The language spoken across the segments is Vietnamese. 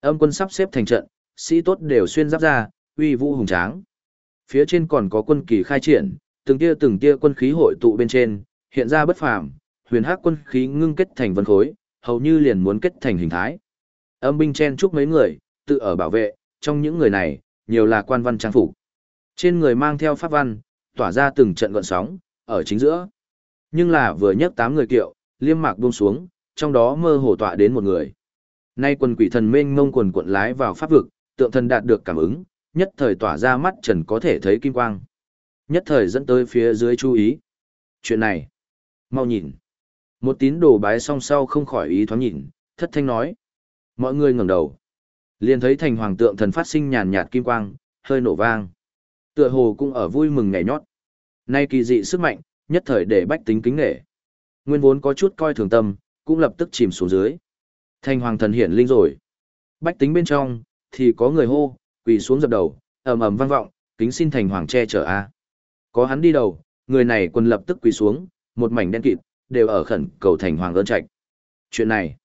Âm quân sắp xếp thành trận, sĩ tốt đều xuyên giáp ra, uy vũ hùng tráng. Phía trên còn có quân kỳ khai triển, từng tia từng tia quân khí hội tụ bên trên, hiện ra bất phàm, huyền hắc quân khí ngưng kết thành vân khối, hầu như liền muốn kết thành hình thái. Âm binh chen chúc mấy người, tự ở bảo vệ, trong những người này, nhiều là quan văn trang phục. Trên người mang theo pháp văn, tỏa ra từng trận gợn sóng, ở chính giữa. Nhưng là vừa nhấc tám người kiệu, liêm mạc buông xuống, trong đó mơ hồ tọa đến một người. Nay quần quỷ thần mênh mông quần cuộn lái vào pháp vực, tượng thần đạt được cảm ứng, nhất thời tỏa ra mắt trần có thể thấy kim quang. Nhất thời dẫn tới phía dưới chú ý. Chuyện này, mau nhìn. Một tín đồ bái song sau không khỏi ý thoáng nhìn, thất thanh nói. Mọi người ngẩng đầu. liền thấy thành hoàng tượng thần phát sinh nhàn nhạt kim quang, hơi nổ vang. Tựa hồ cũng ở vui mừng nhảy nhót. Nay kỳ dị sức mạnh, nhất thời để bách tính kính nghệ. Nguyên vốn có chút coi thường tâm, cũng lập tức chìm xuống dưới. Thành hoàng thần hiển linh rồi. Bách tính bên trong, thì có người hô, quỳ xuống dập đầu, ầm ầm vang vọng, kính xin thành hoàng che chở a. Có hắn đi đầu, người này quân lập tức quỳ xuống, một mảnh đen kịt, đều ở khẩn cầu thành hoàng ơn trạch. Chuyện này,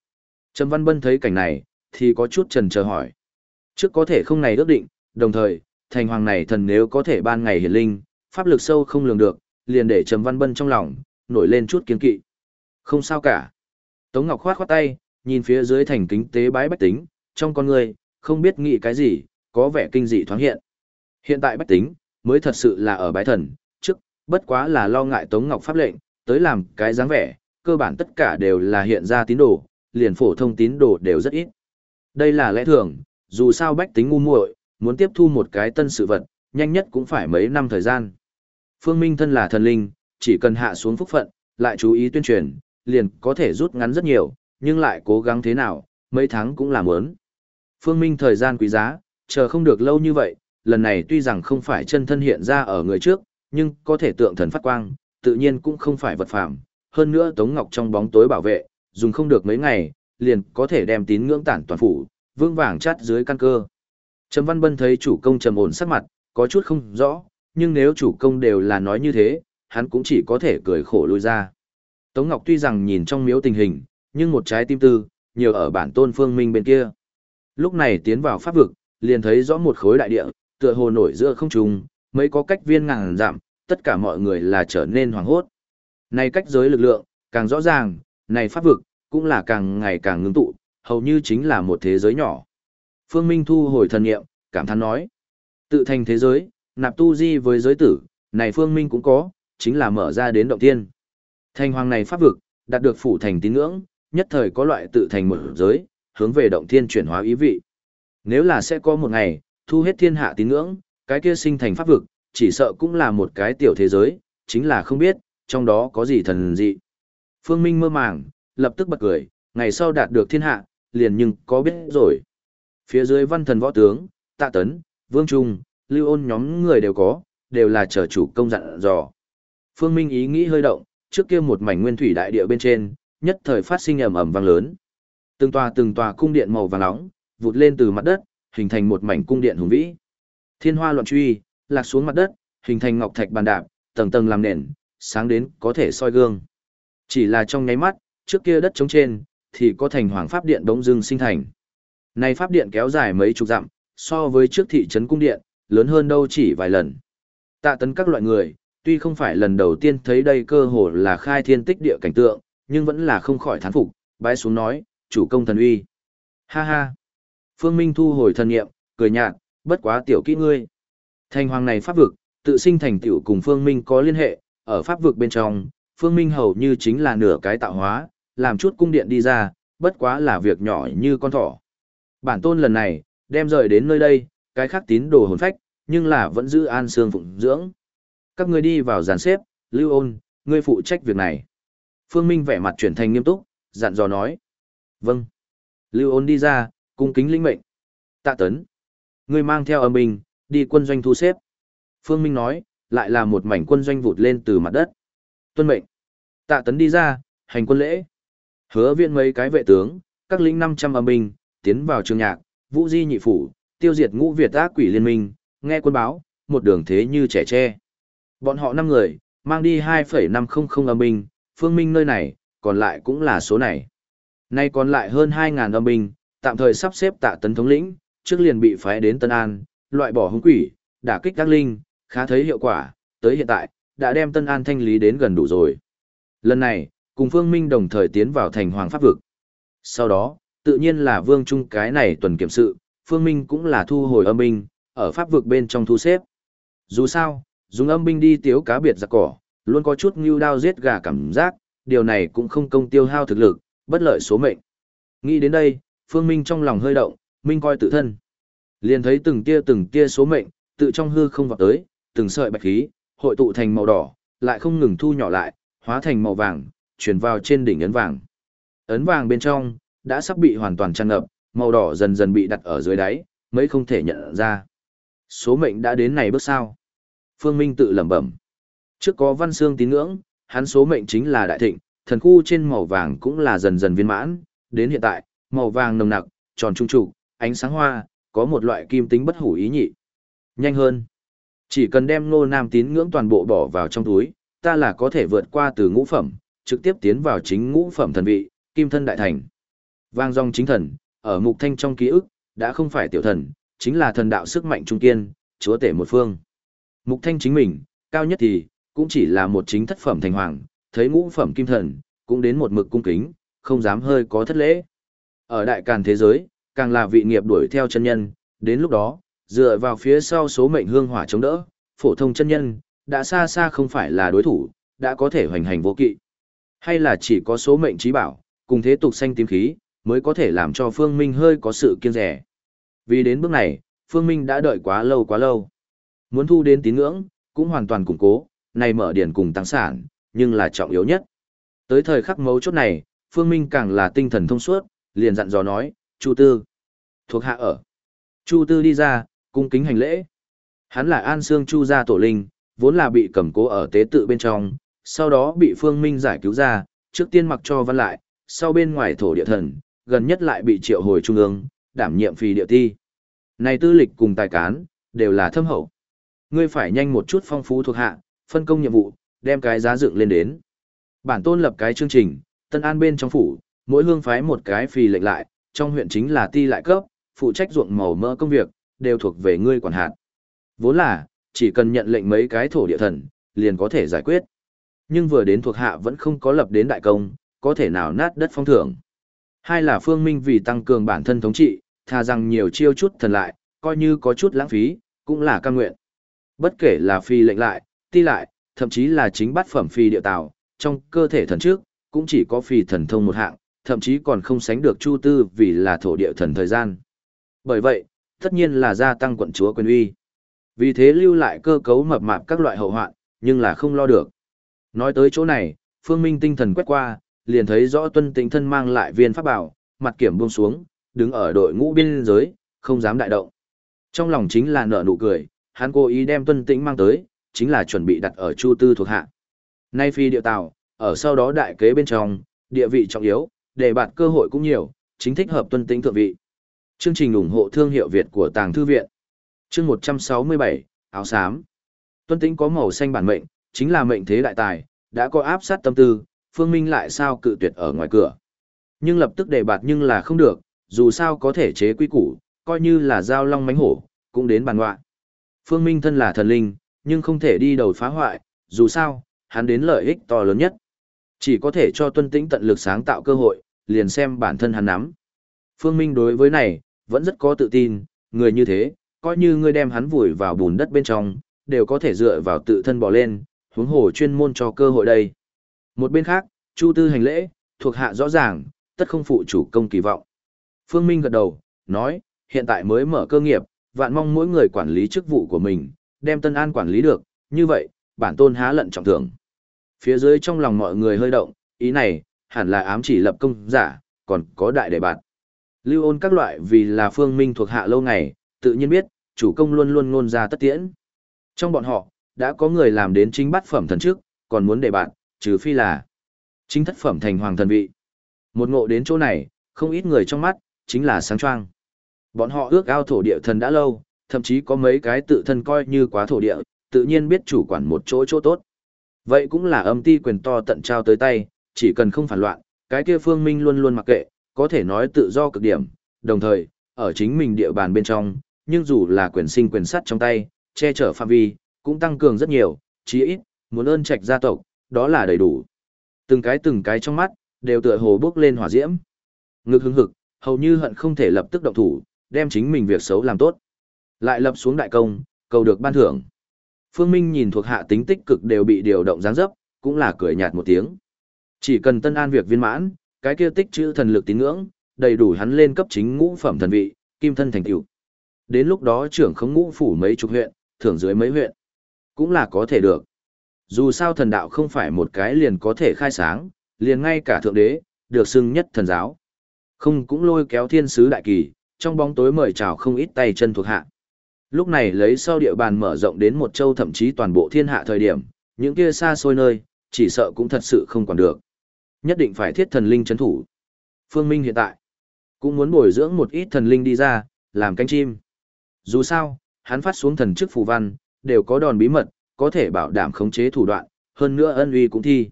Trầm Văn Bân thấy cảnh này, thì có chút trần chờ hỏi. Trước có thể không này ước định, đồng thời, thành hoàng này thần nếu có thể ban ngày hiển linh, pháp lực sâu không lường được, liền để Trầm Văn Bân trong lòng, nổi lên chút kiên kỵ. Không sao cả. Tống Ngọc khoát khoát tay, nhìn phía dưới thành kính tế bái bách tính, trong con người, không biết nghĩ cái gì, có vẻ kinh dị thoáng hiện. Hiện tại bách tính, mới thật sự là ở bái thần, trước, bất quá là lo ngại Tống Ngọc pháp lệnh, tới làm cái dáng vẻ, cơ bản tất cả đều là hiện ra tín đồ, liền phổ thông tín đồ đều rất ít. Đây là lẽ thường, dù sao bách tính ngu muội, muốn tiếp thu một cái tân sự vật, nhanh nhất cũng phải mấy năm thời gian. Phương Minh thân là thần linh, chỉ cần hạ xuống phúc phận, lại chú ý tuyên truyền, liền có thể rút ngắn rất nhiều, nhưng lại cố gắng thế nào, mấy tháng cũng làm ớn. Phương Minh thời gian quý giá, chờ không được lâu như vậy, lần này tuy rằng không phải chân thân hiện ra ở người trước, nhưng có thể tượng thần phát quang, tự nhiên cũng không phải vật phạm. Hơn nữa Tống Ngọc trong bóng tối bảo vệ, dùng không được mấy ngày, liền có thể đem tín ngưỡng tản toàn phủ, vương vàng chát dưới căn cơ. Trầm Văn Bân thấy chủ công trầm ổn sắc mặt, có chút không rõ, nhưng nếu chủ công đều là nói như thế, hắn cũng chỉ có thể cười khổ lui ra. Tống Ngọc tuy rằng nhìn trong miếu tình hình, nhưng một trái tim tư, nhiều ở bản tôn phương minh bên kia. Lúc này tiến vào pháp vực, liền thấy rõ một khối đại địa, tựa hồ nổi giữa không trung, mấy có cách viên ngàn giảm, tất cả mọi người là trở nên hoảng hốt. Này cách giới lực lượng, càng rõ ràng, này pháp vực, cũng là càng ngày càng ngưng tụ, hầu như chính là một thế giới nhỏ. Phương Minh thu hồi thần nghiệm, cảm thán nói. Tự thành thế giới, nạp tu di với giới tử, này Phương Minh cũng có, chính là mở ra đến động tiên. Thành hoàng này pháp vực, đạt được phủ thành tín ngưỡng, nhất thời có loại tự thành một giới, hướng về động thiên chuyển hóa ý vị. Nếu là sẽ có một ngày, thu hết thiên hạ tín ngưỡng, cái kia sinh thành pháp vực, chỉ sợ cũng là một cái tiểu thế giới, chính là không biết, trong đó có gì thần dị. Phương Minh mơ màng, lập tức bật cười, ngày sau đạt được thiên hạ, liền nhưng có biết rồi. Phía dưới văn thần võ tướng, tạ tấn, vương trung, lưu ôn nhóm người đều có, đều là trở chủ công dặn dò. Phương Minh ý nghĩ hơi động, trước kia một mảnh nguyên thủy đại địa bên trên, nhất thời phát sinh ầm ầm vang lớn. Từng tòa từng tòa cung điện màu vàng nóng, vụt lên từ mặt đất, hình thành một mảnh cung điện hùng vĩ. Thiên hoa loạn truy, lạc xuống mặt đất, hình thành ngọc thạch bàn đạp, tầng tầng làm nền, sáng đến có thể soi gương. Chỉ là trong nháy mắt, trước kia đất trống trên, thì có thành hoàng pháp điện đống dưng sinh thành. Này pháp điện kéo dài mấy chục dặm, so với trước thị trấn cung điện, lớn hơn đâu chỉ vài lần. Tạ tấn các loại người, tuy không phải lần đầu tiên thấy đây cơ hồ là khai thiên tích địa cảnh tượng, nhưng vẫn là không khỏi thán phục, bái xuống nói, chủ công thần uy. Ha ha. Phương Minh thu hồi thần nghiệm, cười nhạt, bất quá tiểu kỹ ngươi. Thành hoàng này pháp vực, tự sinh thành tiểu cùng Phương Minh có liên hệ, ở pháp vực bên trong, Phương Minh hầu như chính là nửa cái tạo hóa, làm chút cung điện đi ra, bất quá là việc nhỏ như con thỏ. Bản tôn lần này, đem rời đến nơi đây, cái khác tín đồ hồn phách, nhưng là vẫn giữ an xương phụng dưỡng. Các ngươi đi vào giàn xếp, lưu ôn, ngươi phụ trách việc này. Phương Minh vẻ mặt chuyển thành nghiêm túc, dặn dò nói. Vâng. Lưu ôn đi ra, cung kính lĩnh mệnh. Tạ tấn. Ngươi mang theo âm binh, đi quân doanh thu xếp. Phương Minh nói, lại là một mảnh quân doanh vụt lên từ mặt đất. Tuân mệnh. Tạ tấn đi ra, hành quân lễ. Hứa viện mấy cái vệ tướng, các lính 500 âm binh, tiến vào trường nhạc, vũ di nhị phủ, tiêu diệt ngũ Việt ác quỷ liên minh, nghe quân báo, một đường thế như trẻ tre. Bọn họ 5 người, mang đi 2,500 âm binh, phương minh nơi này, còn lại cũng là số này. Nay còn lại hơn 2.000 âm binh, tạm thời sắp xếp tạ tấn thống lĩnh, trước liền bị phái đến Tân An, loại bỏ hung quỷ, đả kích các linh, khá thấy hiệu quả, tới hiện tại, đã đem Tân An thanh lý đến gần đủ rồi. Lần này, cùng Phương Minh đồng thời tiến vào thành Hoàng Pháp Vực. Sau đó, tự nhiên là Vương Trung cái này tuần kiểm sự, Phương Minh cũng là thu hồi âm binh, ở Pháp Vực bên trong thu xếp. Dù sao, dùng âm binh đi tiếu cá biệt giặc cỏ, luôn có chút ngưu đao giết gà cảm giác, điều này cũng không công tiêu hao thực lực, bất lợi số mệnh. Nghĩ đến đây, Phương Minh trong lòng hơi động, Minh coi tự thân. Liền thấy từng tia từng tia số mệnh, tự trong hư không vọt tới, từng sợi bạch khí, hội tụ thành màu đỏ, lại không ngừng thu nhỏ lại, hóa thành màu vàng, chuyển vào trên đỉnh ấn vàng. Ấn vàng bên trong, đã sắp bị hoàn toàn tràn ngập, màu đỏ dần dần bị đặt ở dưới đáy, mấy không thể nhận ra. Số mệnh đã đến này bước sao? Phương Minh tự lẩm bẩm. Trước có văn xương tín ngưỡng, hắn số mệnh chính là đại thịnh, thần khu trên màu vàng cũng là dần dần viên mãn, đến hiện tại, màu vàng nồng nặc, tròn trung trụ, ánh sáng hoa, có một loại kim tính bất hủ ý nhị. Nhanh hơn. Chỉ cần đem ngô nam tín ngưỡng toàn bộ bỏ vào trong túi, ta là có thể vượt qua từ ngũ phẩm, trực tiếp tiến vào chính ngũ phẩm thần vị, kim thân đại thành. Vang dòng chính thần, ở mục thanh trong ký ức, đã không phải tiểu thần, chính là thần đạo sức mạnh trung kiên, chúa tể một phương. Mục thanh chính mình, cao nhất thì, cũng chỉ là một chính thất phẩm thành hoàng, thấy ngũ phẩm kim thần, cũng đến một mực cung kính, không dám hơi có thất lễ. Ở đại càn thế giới, càng là vị nghiệp đuổi theo chân nhân, đến lúc đó, dựa vào phía sau số mệnh hương hỏa chống đỡ, phổ thông chân nhân, đã xa xa không phải là đối thủ, đã có thể hoành hành vô kỵ. Hay là chỉ có số mệnh trí bảo, cùng thế tục xanh tím khí, mới có thể làm cho Phương Minh hơi có sự kiên rẻ. Vì đến bước này, Phương Minh đã đợi quá lâu quá lâu. Muốn thu đến tín ngưỡng, cũng hoàn toàn củng cố, này mở điển cùng tăng sản, nhưng là trọng yếu nhất. Tới thời khắc mấu chốt này, Phương Minh càng là tinh thần thông suốt, liền dặn dò nói, Chu Tư, thuộc hạ ở. Chu Tư đi ra, cung kính hành lễ. Hắn là An Sương Chu gia tổ linh, vốn là bị cầm cố ở tế tự bên trong, sau đó bị Phương Minh giải cứu ra, trước tiên mặc cho văn lại, sau bên ngoài thổ địa thần, gần nhất lại bị triệu hồi trung ương, đảm nhiệm phi địa thi Này tư lịch cùng tài cán, đều là thâm hậu. Ngươi phải nhanh một chút phong phú thuộc hạ, phân công nhiệm vụ, đem cái giá dựng lên đến. Bản tôn lập cái chương trình, tân an bên trong phủ, mỗi hương phái một cái phi lệnh lại, trong huyện chính là ti lại cấp, phụ trách ruộng màu mỡ công việc, đều thuộc về ngươi quản hạt. Vốn là, chỉ cần nhận lệnh mấy cái thổ địa thần, liền có thể giải quyết. Nhưng vừa đến thuộc hạ vẫn không có lập đến đại công, có thể nào nát đất phong thưởng. Hai là phương minh vì tăng cường bản thân thống trị, thà rằng nhiều chiêu chút thần lại, coi như có chút lãng phí, cũng là cam nguyện. Bất kể là phi lệnh lại, ti lại, thậm chí là chính bát phẩm phi địa tạo, trong cơ thể thần trước, cũng chỉ có phi thần thông một hạng, thậm chí còn không sánh được Chu Tư vì là thổ địa thần thời gian. Bởi vậy, tất nhiên là gia tăng quận chúa quyền uy. Vì thế lưu lại cơ cấu mập mạp các loại hậu hoạn, nhưng là không lo được. Nói tới chỗ này, Phương Minh tinh thần quét qua, liền thấy rõ tuân tĩnh thân mang lại viên pháp bảo, mặt kiểm buông xuống, đứng ở đội ngũ biên giới, không dám đại động. Trong lòng chính là nợ nụ cười, hắn cố ý đem tuân tĩnh mang tới, chính là chuẩn bị đặt ở chu tư thuộc hạ. Nay phi địa tàu, ở sau đó đại kế bên trong, địa vị trọng yếu, để bạt cơ hội cũng nhiều, chính thích hợp tuân tính thượng vị. Chương trình ủng hộ thương hiệu Việt của Tàng Thư Viện. Chương 167, áo xám. Tuân tính có màu xanh bản mệnh, chính là mệnh thế đại tài, đã có áp sát tâm tư, Phương Minh lại sao cự tuyệt ở ngoài cửa. Nhưng lập tức đề bạt nhưng là không được, dù sao có thể chế quy củ, coi như là giao long mánh hổ, cũng đến bàn ngoạn. Phương Minh thân là thần linh, nhưng không thể đi đầu phá hoại, dù sao, hắn đến lợi ích to lớn nhất. Chỉ có thể cho tuân tĩnh tận lực sáng tạo cơ hội, liền xem bản thân hắn nắm. Phương Minh đối với này, vẫn rất có tự tin, người như thế, coi như ngươi đem hắn vùi vào bùn đất bên trong, đều có thể dựa vào tự thân bỏ lên, huống hồ chuyên môn cho cơ hội đây. Một bên khác, Chu Tư hành lễ, thuộc hạ rõ ràng, tất không phụ chủ công kỳ vọng. Phương Minh gật đầu, nói, hiện tại mới mở cơ nghiệp, vạn mong mỗi người quản lý chức vụ của mình, đem Tân An quản lý được, như vậy, bản tôn há lận trọng thưởng. Phía dưới trong lòng mọi người hơi động, ý này, hẳn là ám chỉ lập công giả, còn có đại đề bạt. Lưu ôn các loại vì là phương minh thuộc hạ lâu ngày, tự nhiên biết, chủ công luôn luôn ngôn ra tất tiễn. Trong bọn họ, đã có người làm đến chính bát phẩm thần trước, còn muốn đề bạt, trừ phi là chính thất phẩm thành hoàng thần vị. Một ngộ đến chỗ này, không ít người trong mắt, chính là sáng choang. Bọn họ ước ao thổ địa thần đã lâu, thậm chí có mấy cái tự thân coi như quá thổ địa, tự nhiên biết chủ quản một chỗ chỗ tốt. Vậy cũng là âm ti quyền to tận trao tới tay, chỉ cần không phản loạn, cái kia phương minh luôn luôn mặc kệ, có thể nói tự do cực điểm, đồng thời, ở chính mình địa bàn bên trong, nhưng dù là quyền sinh quyền sắt trong tay, che chở phạm vi, cũng tăng cường rất nhiều, chí ít, muốn ơn trạch gia tộc, đó là đầy đủ. Từng cái từng cái trong mắt, đều tựa hồ bước lên hỏa diễm. Ngực hứng hực, hầu như hận không thể lập tức động thủ, đem chính mình việc xấu làm tốt. Lại lập xuống đại công, cầu được ban thưởng. Phương Minh nhìn thuộc hạ tính tích cực đều bị điều động giáng dấp, cũng là cười nhạt một tiếng. Chỉ cần tân an việc viên mãn, cái kia tích chữ thần lực tín ngưỡng, đầy đủ hắn lên cấp chính ngũ phẩm thần vị, kim thân thành tựu. Đến lúc đó trưởng không ngũ phủ mấy chục huyện, thưởng dưới mấy huyện, cũng là có thể được. Dù sao thần đạo không phải một cái liền có thể khai sáng, liền ngay cả thượng đế, được xưng nhất thần giáo. Không cũng lôi kéo thiên sứ đại kỳ, trong bóng tối mời chào không ít tay chân thuộc hạ. Lúc này lấy sau địa bàn mở rộng đến một châu thậm chí toàn bộ thiên hạ thời điểm, những kia xa xôi nơi, chỉ sợ cũng thật sự không quản được. Nhất định phải thiết thần linh chấn thủ. Phương Minh hiện tại, cũng muốn bồi dưỡng một ít thần linh đi ra, làm cánh chim. Dù sao, hắn phát xuống thần chức phù văn, đều có đòn bí mật, có thể bảo đảm khống chế thủ đoạn, hơn nữa ân uy cũng thi.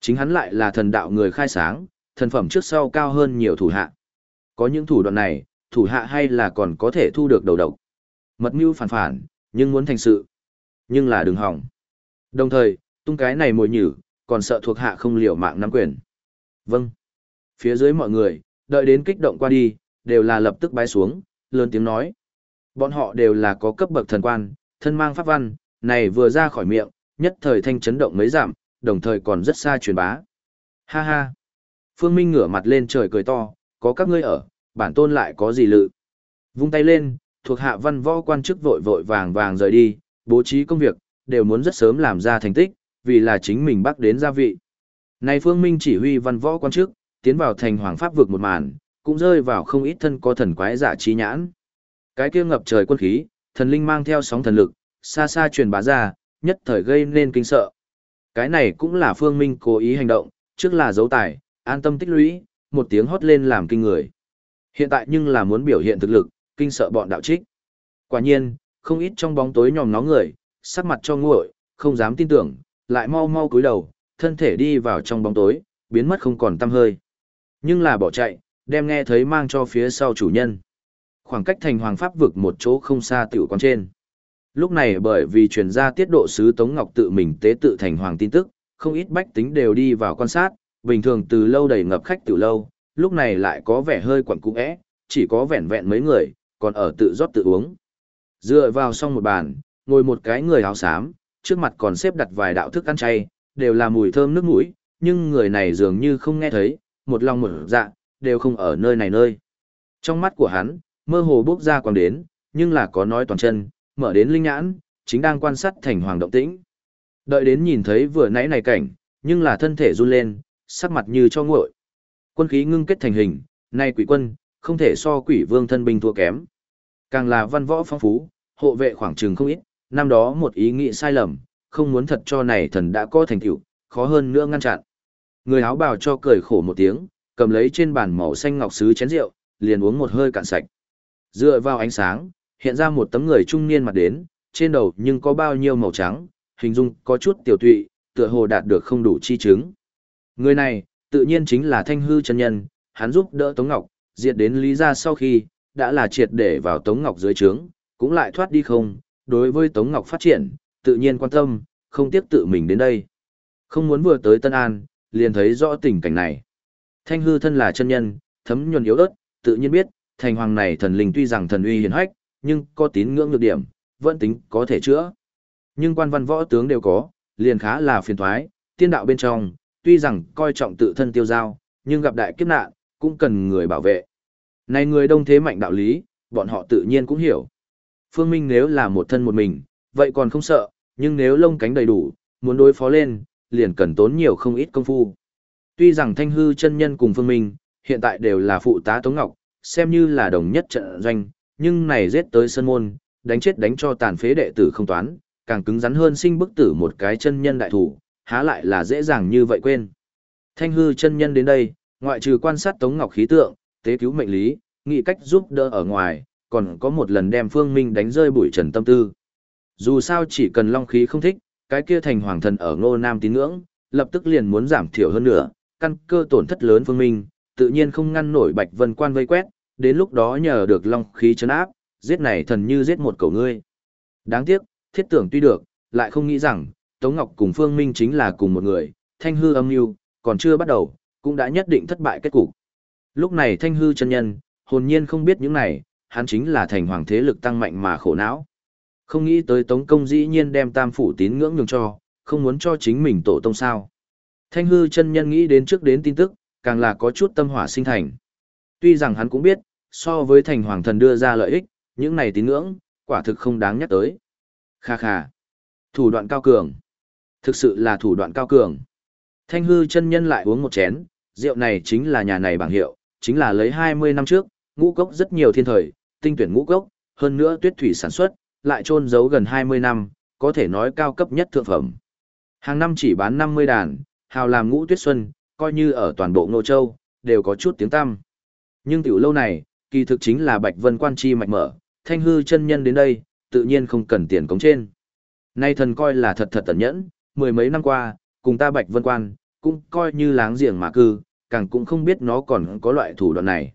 Chính hắn lại là thần đạo người khai sáng, thần phẩm trước sau cao hơn nhiều thủ hạ. Có những thủ đoạn này, thủ hạ hay là còn có thể thu được đầu độc. Mật mưu phản phản, nhưng muốn thành sự. Nhưng là đừng hỏng. Đồng thời, tung cái này mồi nhử, còn sợ thuộc hạ không liều mạng nắm quyền. Vâng. Phía dưới mọi người, đợi đến kích động qua đi, đều là lập tức bái xuống, lớn tiếng nói. Bọn họ đều là có cấp bậc thần quan, thân mang pháp văn, này vừa ra khỏi miệng, nhất thời thanh chấn động mấy giảm, đồng thời còn rất xa truyền bá. Ha ha. Phương Minh ngửa mặt lên trời cười to, có các ngươi ở, bản tôn lại có gì lự. Vung tay lên, thuộc hạ văn võ quan chức vội vội vàng vàng rời đi, bố trí công việc, đều muốn rất sớm làm ra thành tích, vì là chính mình bắt đến gia vị. Này Phương Minh chỉ huy văn võ quan chức, tiến vào thành hoàng pháp vực một màn, cũng rơi vào không ít thân có thần quái giả trí nhãn. Cái kia ngập trời quân khí, thần linh mang theo sóng thần lực, xa xa truyền bá ra, nhất thời gây nên kinh sợ. Cái này cũng là Phương Minh cố ý hành động, trước là dấu tài, an tâm tích lũy, một tiếng hót lên làm kinh người. Hiện tại nhưng là muốn biểu hiện thực lực, kinh sợ bọn đạo trích. Quả nhiên, không ít trong bóng tối nhòm nó người, sắc mặt cho nguội, không dám tin tưởng, lại mau mau cúi đầu, thân thể đi vào trong bóng tối, biến mất không còn tăm hơi. Nhưng là bỏ chạy, đem nghe thấy mang cho phía sau chủ nhân. Khoảng cách thành hoàng pháp vực một chỗ không xa tiểu quán trên. Lúc này bởi vì truyền ra tiết độ sứ Tống Ngọc tự mình tế tự thành hoàng tin tức, không ít bách tính đều đi vào quan sát, bình thường từ lâu đầy ngập khách tiểu lâu, lúc này lại có vẻ hơi quẩn cũ ẽ, chỉ có vẹn vẹn mấy người, còn ở tự rót tự uống. Dựa vào xong một bàn, ngồi một cái người áo xám, trước mặt còn xếp đặt vài đạo thức ăn chay, đều là mùi thơm nước mũi, nhưng người này dường như không nghe thấy, một lòng một dạ, đều không ở nơi này nơi. Trong mắt của hắn, mơ hồ bước ra quang đến, nhưng là có nói toàn chân, mở đến linh nhãn, chính đang quan sát thành hoàng động tĩnh. Đợi đến nhìn thấy vừa nãy này cảnh, nhưng là thân thể run lên, sắc mặt như cho nguội. Quân khí ngưng kết thành hình, nay quỷ quân, không thể so quỷ vương thân binh thua kém. Càng là văn võ phong phú, hộ vệ khoảng trường không ít, năm đó một ý nghĩ sai lầm, không muốn thật cho này thần đã có thành tựu, khó hơn nữa ngăn chặn. Người áo bào cho cười khổ một tiếng, cầm lấy trên bàn màu xanh ngọc sứ chén rượu, liền uống một hơi cạn sạch. Dựa vào ánh sáng, hiện ra một tấm người trung niên mặt đến, trên đầu nhưng có bao nhiêu màu trắng, hình dung có chút tiểu tụy, tựa hồ đạt được không đủ chi chứng. Người này, tự nhiên chính là Thanh Hư chân nhân, hắn giúp đỡ Tống Ngọc, diệt đến Lý gia sau khi, đã là triệt để vào Tống Ngọc dưới trướng, cũng lại thoát đi không, đối với Tống Ngọc phát triển, tự nhiên quan tâm, không tiếp tự mình đến đây. Không muốn vừa tới Tân An, liền thấy rõ tình cảnh này. Thanh hư thân là chân nhân, thấm nhuần yếu ớt, tự nhiên biết, thành hoàng này thần linh tuy rằng thần uy hiển hách, nhưng có tín ngưỡng nhược điểm, vẫn tính có thể chữa. Nhưng quan văn võ tướng đều có, liền khá là phiền thoái, tiên đạo bên trong, tuy rằng coi trọng tự thân tiêu giao, nhưng gặp đại kiếp nạn, cũng cần người bảo vệ. Này người đông thế mạnh đạo lý, bọn họ tự nhiên cũng hiểu. Phương Minh nếu là một thân một mình, vậy còn không sợ, nhưng nếu lông cánh đầy đủ, muốn đối phó lên, liền cần tốn nhiều không ít công phu. Tuy rằng Thanh Hư chân nhân cùng Phương Minh, hiện tại đều là phụ tá Tống Ngọc, xem như là đồng nhất trận doanh, nhưng này giết tới sân môn, đánh chết đánh cho tàn phế đệ tử không toán, càng cứng rắn hơn sinh bức tử một cái chân nhân đại thủ, há lại là dễ dàng như vậy quên. Thanh hư chân nhân đến đây, ngoại trừ quan sát Tống Ngọc khí tượng, tế cứu mệnh lý, nghĩ cách giúp đỡ ở ngoài, còn có một lần đem Phương Minh đánh rơi bụi trần tâm tư. Dù sao chỉ cần long khí không thích, cái kia thành hoàng thần ở ngô nam tín ngưỡng, lập tức liền muốn giảm thiểu hơn nữa, căn cơ tổn thất lớn Phương Minh, tự nhiên không ngăn nổi Bạch Vân Quan vây quét, đến lúc đó nhờ được long khí chấn áp, giết này thần như giết một cậu ngươi. Đáng tiếc, thiết tưởng tuy được, lại không nghĩ rằng, Tống Ngọc cùng Phương Minh chính là cùng một người, thanh hư âm mưu còn chưa bắt đầu, cũng đã nhất định thất bại kết cục. Lúc này thanh hư chân nhân, hồn nhiên không biết những này, hắn chính là thành hoàng thế lực tăng mạnh mà khổ não. Không nghĩ tới Tống Công dĩ nhiên đem tam phủ tín ngưỡng nhường cho, không muốn cho chính mình tổ tông sao. Thanh hư chân nhân nghĩ đến trước đến tin tức, càng là có chút tâm hỏa sinh thành. Tuy rằng hắn cũng biết, so với thành hoàng thần đưa ra lợi ích, những này tín ngưỡng, quả thực không đáng nhắc tới. Kha kha. Thủ đoạn cao cường. Thực sự là thủ đoạn cao cường. Thanh hư chân nhân lại uống một chén, rượu này chính là nhà này bảng hiệu, chính là lấy 20 năm trước, ngũ cốc rất nhiều thiên thời, tinh tuyển ngũ cốc, hơn nữa tuyết thủy sản xuất, lại trôn giấu gần 20 năm, có thể nói cao cấp nhất thượng phẩm. Hàng năm chỉ bán 50 đàn, hào làm ngũ tuyết xuân, coi như ở toàn bộ Ngô Châu, đều có chút tiếng tăm. Nhưng tiểu lâu này, kỳ thực chính là Bạch Vân Quan chi mạch mở, thanh hư chân nhân đến đây, tự nhiên không cần tiền cống trên. Nay thần coi là thật thật tận nhẫn, mười mấy năm qua, cùng ta Bạch Vân Quan, cũng coi như láng giềng mà cư, càng cũng không biết nó còn có loại thủ đoạn này.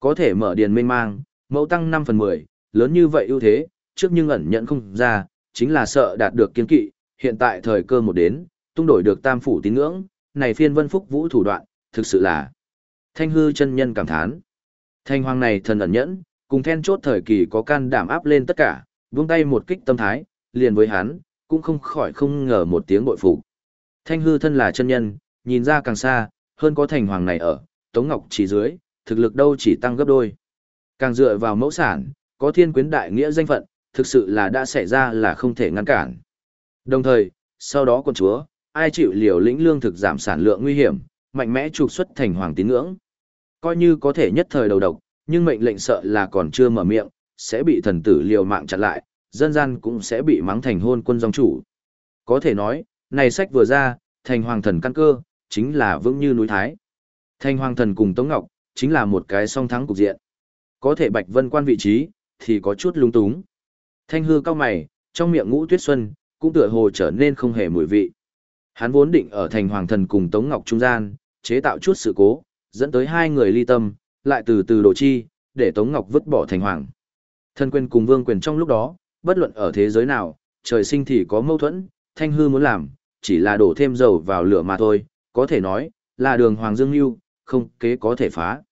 Có thể mở điền mênh mang, mẫu tăng 5 phần 10, lớn như vậy ưu thế, trước nhưng ẩn nhận không ra, chính là sợ đạt được kiên kỵ, hiện tại thời cơ một đến, tung đổi được tam phủ tín ngưỡng, này phiên vân phúc vũ thủ đoạn, thực sự là thanh hư chân nhân cảm thán. Thanh hoàng này thần ẩn nhẫn, cùng then chốt thời kỳ có can đảm áp lên tất cả, buông tay một kích tâm thái, liền với hắn, cũng không khỏi không ngờ một tiếng bội phục. Thanh hư thân là chân nhân, nhìn ra càng xa, hơn có thành hoàng này ở, Tống Ngọc chỉ dưới, thực lực đâu chỉ tăng gấp đôi. Càng dựa vào mẫu sản, có thiên quyến đại nghĩa danh phận, thực sự là đã xảy ra là không thể ngăn cản. Đồng thời, sau đó quân chúa, ai chịu liều lĩnh lương thực giảm sản lượng nguy hiểm, mạnh mẽ trục xuất thành hoàng tín ngưỡng. Coi như có thể nhất thời đầu độc, nhưng mệnh lệnh sợ là còn chưa mở miệng, sẽ bị thần tử liều mạng chặn lại, dân gian cũng sẽ bị mắng thành hôn quân dòng chủ. Có thể nói, này sách vừa ra, thành hoàng thần căn cơ, chính là vững như núi Thái. Thành hoàng thần cùng Tống Ngọc, chính là một cái song thắng cục diện. Có thể Bạch Vân quan vị trí, thì có chút lung túng. Thanh hư cao mày, trong miệng ngũ tuyết xuân, cũng tựa hồ trở nên không hề mùi vị. Hắn vốn định ở thành hoàng thần cùng Tống Ngọc trung gian, chế tạo chút sự cố, dẫn tới hai người ly tâm, lại từ từ đổ chi, để Tống Ngọc vứt bỏ thành hoàng. Thân quyền cùng vương quyền trong lúc đó, bất luận ở thế giới nào, trời sinh thì có mâu thuẫn, thanh hư muốn làm, chỉ là đổ thêm dầu vào lửa mà thôi, có thể nói, là đường hoàng dương lưu, không kế có thể phá.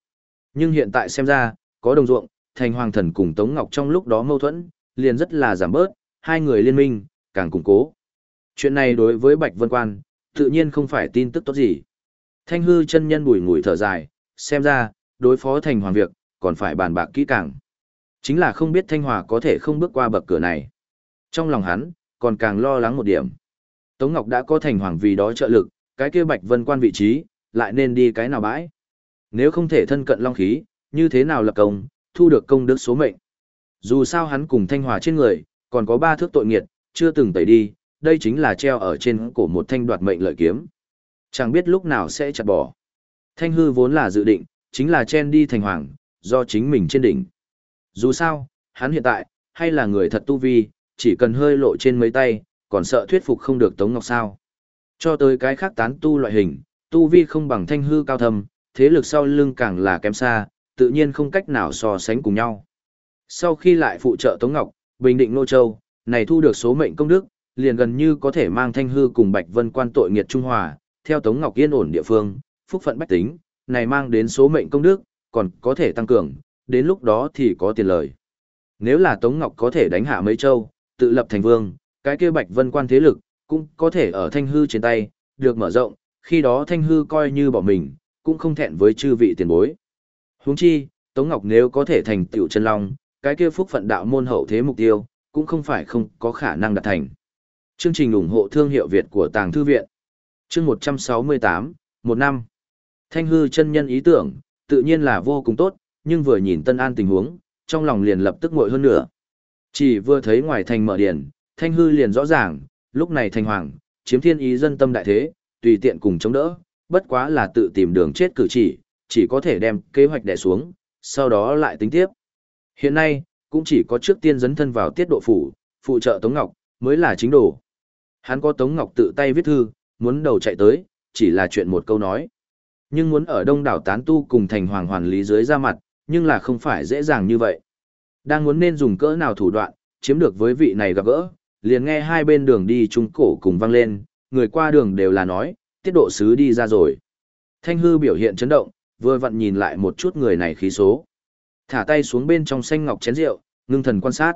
Nhưng hiện tại xem ra, có đồng ruộng, thành hoàng thần cùng Tống Ngọc trong lúc đó mâu thuẫn, liền rất là giảm bớt, hai người liên minh, càng củng cố. Chuyện này đối với Bạch Vân Quan, tự nhiên không phải tin tức tốt gì. Thanh hư chân nhân bùi ngùi thở dài, xem ra, đối phó thành hoàng việc, còn phải bàn bạc kỹ càng. Chính là không biết Thanh Hòa có thể không bước qua bậc cửa này. Trong lòng hắn, còn càng lo lắng một điểm. Tống Ngọc đã có thành hoàng vì đó trợ lực, cái kia Bạch Vân Quan vị trí, lại nên đi cái nào bãi. Nếu không thể thân cận long khí, như thế nào lập công, thu được công đức số mệnh. Dù sao hắn cùng Thanh Hòa trên người, còn có ba thước tội nghiệt, chưa từng tẩy đi, đây chính là treo ở trên cổ một thanh đoạt mệnh lợi kiếm. Chẳng biết lúc nào sẽ chặt bỏ. Thanh hư vốn là dự định, chính là chen đi thành hoàng, do chính mình trên đỉnh. Dù sao, hắn hiện tại, hay là người thật tu vi, chỉ cần hơi lộ trên mấy tay, còn sợ thuyết phục không được Tống Ngọc sao. Cho tới cái khác tán tu loại hình, tu vi không bằng thanh hư cao thâm, thế lực sau lưng càng là kém xa, tự nhiên không cách nào so sánh cùng nhau. Sau khi lại phụ trợ Tống Ngọc, Bình Định Nô Châu, này thu được số mệnh công đức, liền gần như có thể mang thanh hư cùng Bạch Vân quan tội nghiệt Trung Hòa, theo Tống Ngọc yên ổn địa phương, phúc phận bách tính, này mang đến số mệnh công đức, còn có thể tăng cường, đến lúc đó thì có tiền lời. Nếu là Tống Ngọc có thể đánh hạ mấy châu, tự lập thành vương, cái kia Bạch Vân quan thế lực, cũng có thể ở thanh hư trên tay, được mở rộng, khi đó thanh hư coi như bỏ mình, cũng không thẹn với chư vị tiền bối. Huống chi, Tống Ngọc nếu có thể thành tiểu chân long, cái kia phúc phận đạo môn hậu thế mục tiêu, cũng không phải không có khả năng đạt thành. Chương trình ủng hộ thương hiệu Việt của Tàng Thư Viện. Chương 168, một năm. Thanh hư chân nhân ý tưởng, tự nhiên là vô cùng tốt, nhưng vừa nhìn Tân An tình huống, trong lòng liền lập tức nguội hơn nữa. Chỉ vừa thấy ngoài thành mở điện, Thanh hư liền rõ ràng, lúc này thành hoàng, chiếm thiên ý dân tâm đại thế, tùy tiện cùng chống đỡ, bất quá là tự tìm đường chết cử chỉ, chỉ có thể đem kế hoạch đè xuống, sau đó lại tính tiếp. Hiện nay, cũng chỉ có trước tiên dấn thân vào tiết độ phủ, phụ trợ Tống Ngọc, mới là chính đồ. Hắn có Tống Ngọc tự tay viết thư, muốn đầu chạy tới, chỉ là chuyện một câu nói. Nhưng muốn ở đông đảo tán tu cùng thành hoàng hoàn lý dưới ra mặt, nhưng là không phải dễ dàng như vậy. Đang muốn nên dùng cỡ nào thủ đoạn, chiếm được với vị này gặp gỡ, liền nghe hai bên đường đi trung cổ cùng vang lên, người qua đường đều là nói, tiết độ sứ đi ra rồi. Thanh hư biểu hiện chấn động, vừa vặn nhìn lại một chút người này khí số. Thả tay xuống bên trong xanh ngọc chén rượu, ngưng thần quan sát.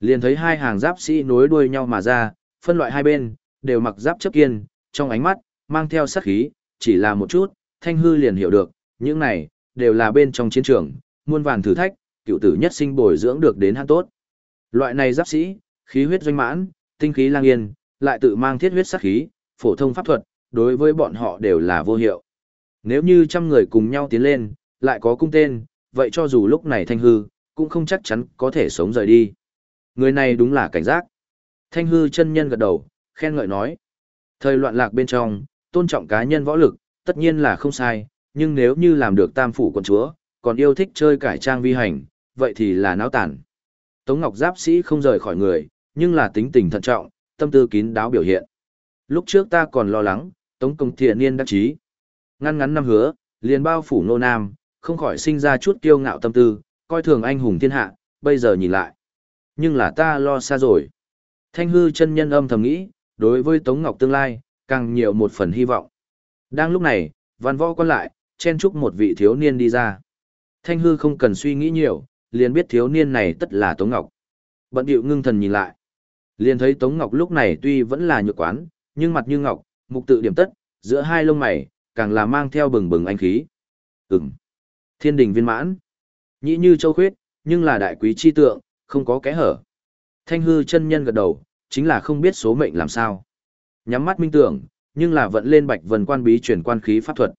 Liền thấy hai hàng giáp sĩ nối đuôi nhau mà ra, phân loại hai bên, đều mặc giáp chấp kiên, trong ánh mắt, mang theo sát khí, chỉ là một chút, thanh hư liền hiểu được, những này, đều là bên trong chiến trường, muôn vàn thử thách, cựu tử nhất sinh bồi dưỡng được đến hắn tốt. Loại này giáp sĩ, khí huyết doanh mãn, tinh khí lang yên, lại tự mang thiết huyết sát khí, phổ thông pháp thuật, đối với bọn họ đều là vô hiệu. Nếu như trăm người cùng nhau tiến lên, lại có cung tên, vậy cho dù lúc này thanh hư, cũng không chắc chắn có thể sống rời đi. Người này đúng là cảnh giác. Thanh hư chân nhân gật đầu, khen ngợi nói. Thời loạn lạc bên trong, tôn trọng cá nhân võ lực, tất nhiên là không sai, nhưng nếu như làm được tam phủ quận chúa, còn yêu thích chơi cải trang vi hành, vậy thì là náo tản. Tống Ngọc Giáp sĩ không rời khỏi người, nhưng là tính tình thận trọng, tâm tư kín đáo biểu hiện. Lúc trước ta còn lo lắng, Tống Công Thiện Niên đắc chí. Ngăn ngắn năm hứa, liền bao phủ nô nam, không khỏi sinh ra chút kiêu ngạo tâm tư, coi thường anh hùng thiên hạ, bây giờ nhìn lại. Nhưng là ta lo xa rồi. Thanh hư chân nhân âm thầm nghĩ, đối với Tống Ngọc tương lai, càng nhiều một phần hy vọng. Đang lúc này, văn võ quan lại, chen chúc một vị thiếu niên đi ra. Thanh hư không cần suy nghĩ nhiều, liền biết thiếu niên này tất là Tống Ngọc. Bận điệu ngưng thần nhìn lại. Liền thấy Tống Ngọc lúc này tuy vẫn là nhược quán, nhưng mặt như ngọc, mục tự điểm tất, giữa hai lông mày, càng là mang theo bừng bừng anh khí. Ừm. Thiên đình viên mãn. Nhĩ như châu khuyết, nhưng là đại quý chi tượng, không có kẽ hở. Thanh hư chân nhân gật đầu, chính là không biết số mệnh làm sao. Nhắm mắt minh tưởng, nhưng là vẫn lên bạch vần quan bí chuyển quan khí pháp thuật.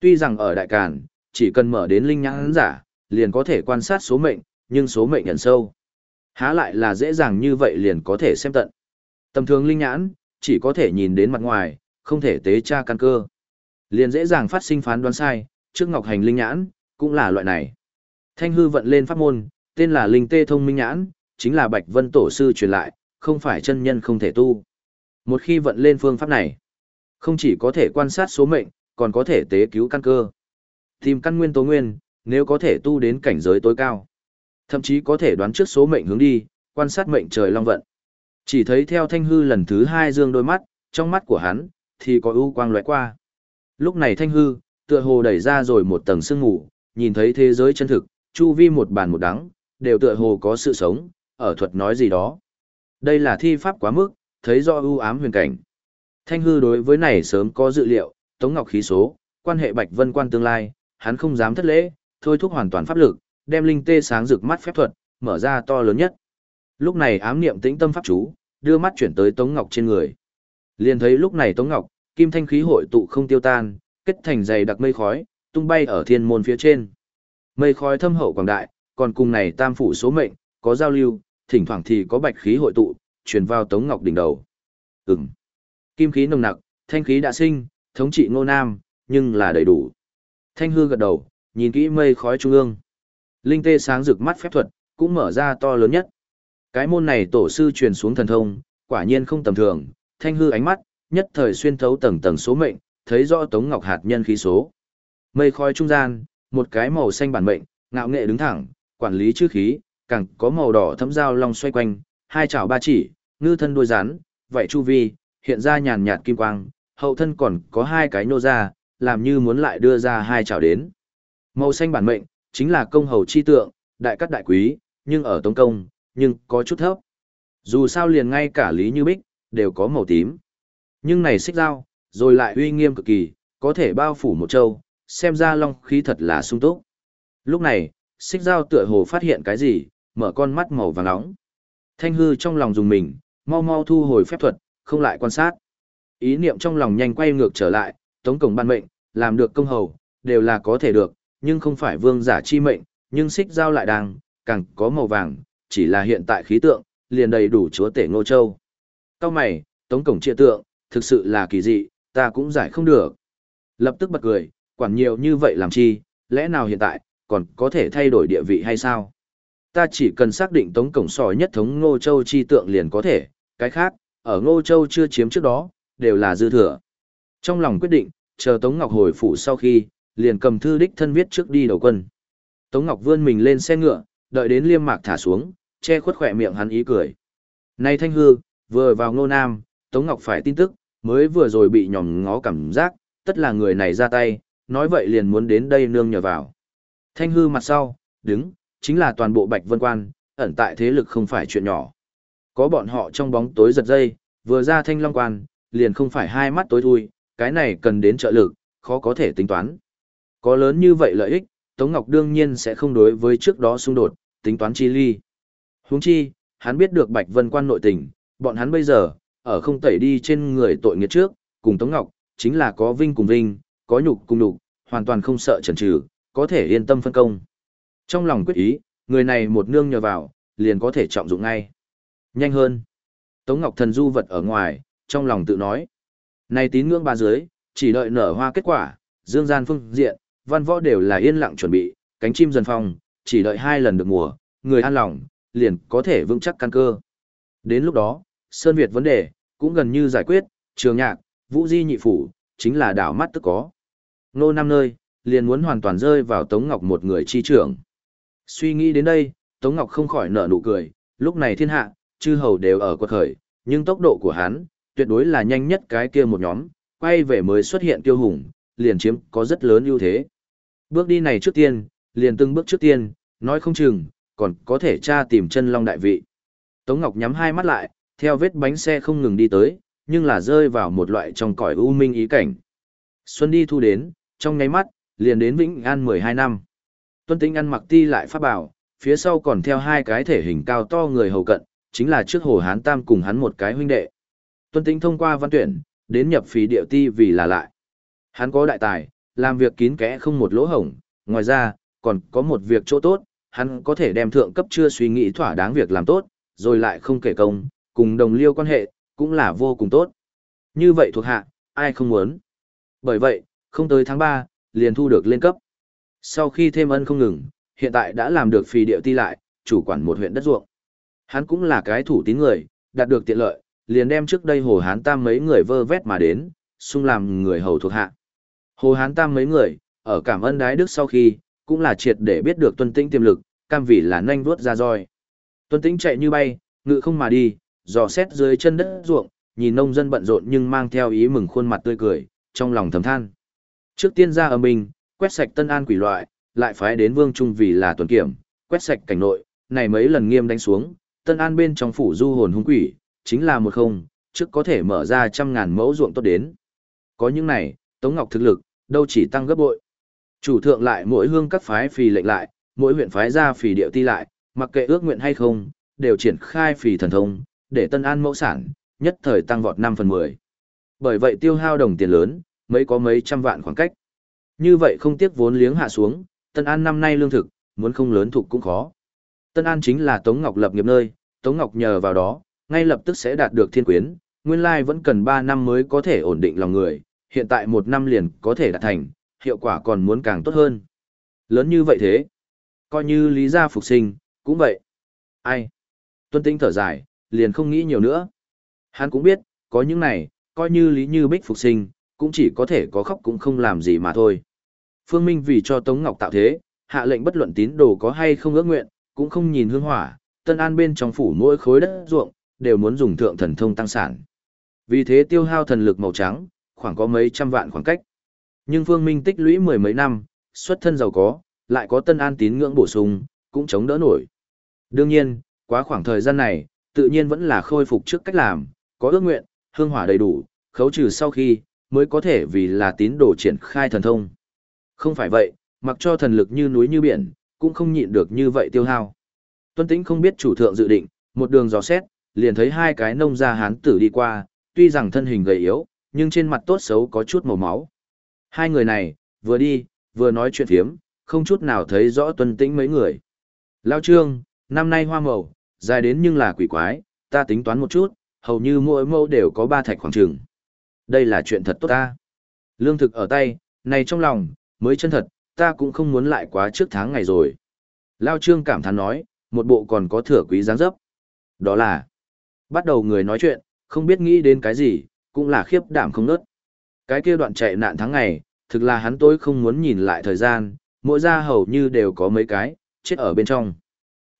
Tuy rằng ở đại càn, chỉ cần mở đến linh nhãn giả, liền có thể quan sát số mệnh, nhưng số mệnh nhận sâu. Há lại là dễ dàng như vậy liền có thể xem tận. Tầm thường linh nhãn, chỉ có thể nhìn đến mặt ngoài, không thể tế tra căn cơ. Liền dễ dàng phát sinh phán đoán sai, trước ngọc hành linh nhãn, cũng là loại này. Thanh hư vận lên pháp môn, tên là linh tê thông minh nhãn, chính là bạch vân tổ sư truyền lại, không phải chân nhân không thể tu. Một khi vận lên phương pháp này, không chỉ có thể quan sát số mệnh, còn có thể tế cứu căn cơ. Tìm căn nguyên tố nguyên, nếu có thể tu đến cảnh giới tối cao. Thậm chí có thể đoán trước số mệnh hướng đi, quan sát mệnh trời long vận. Chỉ thấy theo thanh hư lần thứ hai dương đôi mắt, trong mắt của hắn, thì có ưu quang lóe qua. Lúc này thanh hư, tựa hồ đẩy ra rồi một tầng sương ngủ, nhìn thấy thế giới chân thực, chu vi một bàn một đắng, đều tựa hồ có sự sống, ở thuật nói gì đó. Đây là thi pháp quá mức, thấy do ưu ám huyền cảnh. Thanh hư đối với này sớm có dự liệu, Tống Ngọc khí số, quan hệ Bạch Vân quan tương lai, hắn không dám thất lễ, thôi thúc hoàn toàn pháp lực, đem linh tê sáng rực mắt phép thuật, mở ra to lớn nhất. Lúc này ám niệm tĩnh tâm pháp chú, đưa mắt chuyển tới Tống Ngọc trên người. Liền thấy lúc này Tống Ngọc, kim thanh khí hội tụ không tiêu tan, kết thành dày đặc mây khói, tung bay ở thiên môn phía trên. Mây khói thâm hậu quảng đại, còn cùng này tam phủ số mệnh, có giao lưu, thỉnh thoảng thì có bạch khí hội tụ, truyền vào Tống Ngọc đỉnh đầu. Ừm. Kim khí nồng nặc, thanh khí đã sinh, thống trị Ngô Nam, nhưng là đầy đủ. Thanh hư gật đầu, nhìn kỹ mây khói trung ương. Linh tê sáng rực mắt phép thuật, cũng mở ra to lớn nhất. Cái môn này tổ sư truyền xuống thần thông, quả nhiên không tầm thường, thanh hư ánh mắt, nhất thời xuyên thấu tầng tầng số mệnh, thấy rõ Tống Ngọc hạt nhân khí số. Mây khói trung gian, một cái màu xanh bản mệnh, ngạo nghệ đứng thẳng, quản lý chư khí, càng có màu đỏ thấm dao long xoay quanh, hai chảo ba chỉ, ngư thân đuôi rắn, vậy chu vi, hiện ra nhàn nhạt kim quang, hậu thân còn có hai cái nô ra, làm như muốn lại đưa ra hai chảo đến. Màu xanh bản mệnh, chính là công hầu chi tượng, đại cắt đại quý, nhưng ở tống công, nhưng có chút thấp. Dù sao liền ngay cả Lý Như Bích, đều có màu tím. Nhưng này xích dao, rồi lại uy nghiêm cực kỳ, có thể bao phủ một châu, xem ra long khí thật là sung túc. Lúc này, xích dao tựa hồ phát hiện cái gì, mở con mắt màu vàng nóng. Thanh hư trong lòng dùng mình, mau mau thu hồi phép thuật, không lại quan sát. Ý niệm trong lòng nhanh quay ngược trở lại, tống cổng ban mệnh, làm được công hầu, đều là có thể được, nhưng không phải vương giả chi mệnh, nhưng xích dao lại đang, càng có màu vàng, chỉ là hiện tại khí tượng, liền đầy đủ chúa tể ngô châu. Cao mày, tống cổng trịa tượng, thực sự là kỳ dị, ta cũng giải không được. Lập tức bật cười, quản nhiều như vậy làm chi, lẽ nào hiện tại, còn có thể thay đổi địa vị hay sao? Ta chỉ cần xác định tống cổng sỏi nhất thống ngô châu chi tượng liền có thể, cái khác, ở ngô châu chưa chiếm trước đó, đều là dư thừa. Trong lòng quyết định, chờ Tống Ngọc hồi phủ sau khi, liền cầm thư đích thân viết trước đi đầu quân. Tống Ngọc vươn mình lên xe ngựa, đợi đến liêm mạc thả xuống, che khuất khỏe miệng hắn ý cười. Này Thanh Hư, vừa vào Ngô Nam, Tống Ngọc phải tin tức, mới vừa rồi bị nhòm ngó cảm giác, tất là người này ra tay, nói vậy liền muốn đến đây nương nhờ vào. Thanh Hư mặt sau, đứng, chính là toàn bộ Bạch Vân Quan, ẩn tại thế lực không phải chuyện nhỏ. Có bọn họ trong bóng tối giật dây, vừa ra Thanh Long Quan, liền không phải hai mắt tối thui, cái này cần đến trợ lực, khó có thể tính toán. Có lớn như vậy lợi ích, Tống Ngọc đương nhiên sẽ không đối với trước đó xung đột, tính toán chi ly. Huống chi, hắn biết được Bạch Vân Quan nội tình, bọn hắn bây giờ, ở không tẩy đi trên người tội nghiệp trước, cùng Tống Ngọc, chính là có vinh cùng vinh, có nhục cùng nhục, hoàn toàn không sợ chần trừ, có thể yên tâm phân công. Trong lòng quyết ý, người này một nương nhờ vào, liền có thể trọng dụng ngay. Nhanh hơn. Tống Ngọc thần du vật ở ngoài, trong lòng tự nói. Này tín ngưỡng ba dưới, chỉ đợi nở hoa kết quả, dương gian phương diện, văn võ đều là yên lặng chuẩn bị, cánh chim dần phong, chỉ đợi hai lần được mùa, người an lòng, liền có thể vững chắc căn cơ. Đến lúc đó, Sơn Việt vấn đề, cũng gần như giải quyết, trường nhạc, vũ di nhị phủ, chính là đảo mắt tức có. Nô năm nơi, liền muốn hoàn toàn rơi vào Tống Ngọc một người chi trưởng. Suy nghĩ đến đây, Tống Ngọc không khỏi nở nụ cười, lúc này thiên hạ, chư hầu đều ở quật khởi, nhưng tốc độ của hắn, tuyệt đối là nhanh nhất cái kia một nhóm, quay về mới xuất hiện tiêu hùng, liền chiếm có rất lớn ưu thế. Bước đi này trước tiên, liền từng bước trước tiên, nói không chừng, còn có thể tra tìm chân long đại vị. Tống Ngọc nhắm hai mắt lại, theo vết bánh xe không ngừng đi tới, nhưng là rơi vào một loại trong cõi u minh ý cảnh. Xuân đi thu đến, trong nháy mắt, liền đến Vĩnh An 12 năm. Tuân Tĩnh ăn mặc ti lại pháp bảo, phía sau còn theo hai cái thể hình cao to người hầu cận, chính là trước Hồ Hán Tam cùng hắn một cái huynh đệ. Tuân Tĩnh thông qua văn tuyển, đến nhập phí điệu ti vì là lại. Hắn có đại tài, làm việc kín kẽ không một lỗ hổng, ngoài ra, còn có một việc chỗ tốt, hắn có thể đem thượng cấp chưa suy nghĩ thỏa đáng việc làm tốt, rồi lại không kể công, cùng đồng liêu quan hệ, cũng là vô cùng tốt. Như vậy thuộc hạ, ai không muốn. Bởi vậy, không tới tháng 3, liền thu được lên cấp. Sau khi thêm ân không ngừng, hiện tại đã làm được phi điệu ti lại, chủ quản một huyện đất ruộng. Hắn cũng là cái thủ tín người, đạt được tiện lợi, liền đem trước đây Hồ Hán Tam mấy người vơ vét mà đến, xung làm người hầu thuộc hạ. Hồ Hán Tam mấy người, ở cảm ơn đái đức sau khi, cũng là triệt để biết được tuân tĩnh tiềm lực, cam vì là nhanh vuốt ra roi. Tuân tĩnh chạy như bay, ngự không mà đi, dò xét dưới chân đất ruộng, nhìn nông dân bận rộn nhưng mang theo ý mừng khuôn mặt tươi cười, trong lòng thầm than. Trước tiên ra ở mình, quét sạch tân an quỷ loại, lại phái đến vương trung vì là tuần kiểm, quét sạch cảnh nội, này mấy lần nghiêm đánh xuống, tân an bên trong phủ du hồn hung quỷ, chính là một không, trước có thể mở ra trăm ngàn mẫu ruộng tốt đến. Có những này, Tống Ngọc thực lực, đâu chỉ tăng gấp bội. Chủ thượng lại mỗi hương các phái phì lệnh lại, mỗi huyện phái ra phì điệu ti lại, mặc kệ ước nguyện hay không, đều triển khai phì thần thông, để tân an mẫu sản, nhất thời tăng vọt 5 phần 10. Bởi vậy tiêu hao đồng tiền lớn, mấy có mấy trăm vạn khoảng cách. Như vậy không tiếc vốn liếng hạ xuống, tân an năm nay lương thực, muốn không lớn thuộc cũng khó. Tân an chính là Tống Ngọc lập nghiệp nơi, Tống Ngọc nhờ vào đó, ngay lập tức sẽ đạt được thiên quyến, nguyên lai vẫn cần 3 năm mới có thể ổn định lòng người, hiện tại một năm liền có thể đạt thành, hiệu quả còn muốn càng tốt hơn. Lớn như vậy thế, coi như lý gia phục sinh, cũng vậy. Ai? Tuân tinh thở dài, liền không nghĩ nhiều nữa. Hắn cũng biết, có những này, coi như lý như bích phục sinh, cũng chỉ có thể có khóc cũng không làm gì mà thôi. Phương Minh vì cho Tống Ngọc tạo thế, hạ lệnh bất luận tín đồ có hay không ước nguyện, cũng không nhìn hương hỏa, tân an bên trong phủ mỗi khối đất ruộng, đều muốn dùng thượng thần thông tăng sản. Vì thế tiêu hao thần lực màu trắng, khoảng có mấy trăm vạn khoảng cách. Nhưng Phương Minh tích lũy mười mấy năm, xuất thân giàu có, lại có tân an tín ngưỡng bổ sung, cũng chống đỡ nổi. Đương nhiên, quá khoảng thời gian này, tự nhiên vẫn là khôi phục trước cách làm, có ước nguyện, hương hỏa đầy đủ, khấu trừ sau khi, mới có thể vì là tín đồ triển khai thần thông. Không phải vậy, mặc cho thần lực như núi như biển, cũng không nhịn được như vậy tiêu hao. Tuân Tĩnh không biết chủ thượng dự định, một đường dò xét, liền thấy hai cái nông gia hán tử đi qua, tuy rằng thân hình gầy yếu, nhưng trên mặt tốt xấu có chút màu máu. Hai người này, vừa đi, vừa nói chuyện phiếm, không chút nào thấy rõ tuân tĩnh mấy người. Lao trương, năm nay hoa màu, dài đến nhưng là quỷ quái, ta tính toán một chút, hầu như mỗi mẫu đều có ba thạch khoảng trường. Đây là chuyện thật tốt ta. Lương thực ở tay, này trong lòng, mới chân thật, ta cũng không muốn lại quá trước tháng ngày rồi. Lao trương cảm thán nói, một bộ còn có thừa quý dáng dấp. Đó là, bắt đầu người nói chuyện, không biết nghĩ đến cái gì, cũng là khiếp đảm không nớt. Cái kia đoạn chạy nạn tháng ngày, thực là hắn tối không muốn nhìn lại thời gian, mỗi gia hầu như đều có mấy cái, chết ở bên trong.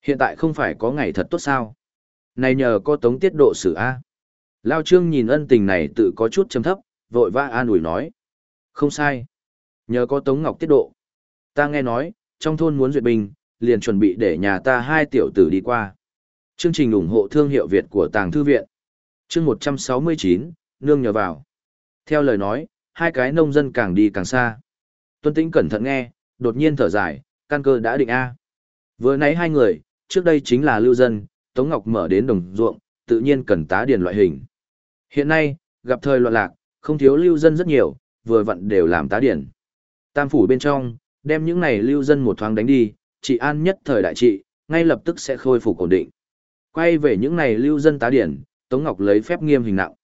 Hiện tại không phải có ngày thật tốt sao? Này nhờ có tống tiết độ xử A. Lao Trương nhìn ân tình này tự có chút chấm thấp, vội vã an ủi nói. Không sai. Nhờ có tống ngọc tiết độ. Ta nghe nói, trong thôn muốn duyệt binh, liền chuẩn bị để nhà ta hai tiểu tử đi qua. Chương trình ủng hộ thương hiệu Việt của Tàng Thư Viện. Chương 169, nương nhờ vào. Theo lời nói, hai cái nông dân càng đi càng xa. Tuân Tĩnh cẩn thận nghe, đột nhiên thở dài, căn cơ đã định A. Vừa nãy hai người, trước đây chính là lưu dân, Tống Ngọc mở đến đồng ruộng, tự nhiên cần tá điền loại hình. Hiện nay, gặp thời loạn lạc, không thiếu lưu dân rất nhiều, vừa vặn đều làm tá điển. Tam phủ bên trong, đem những này lưu dân một thoáng đánh đi, trị an nhất thời đại trị, ngay lập tức sẽ khôi phục ổn định. Quay về những này lưu dân tá điển, Tống Ngọc lấy phép nghiêm hình nặng.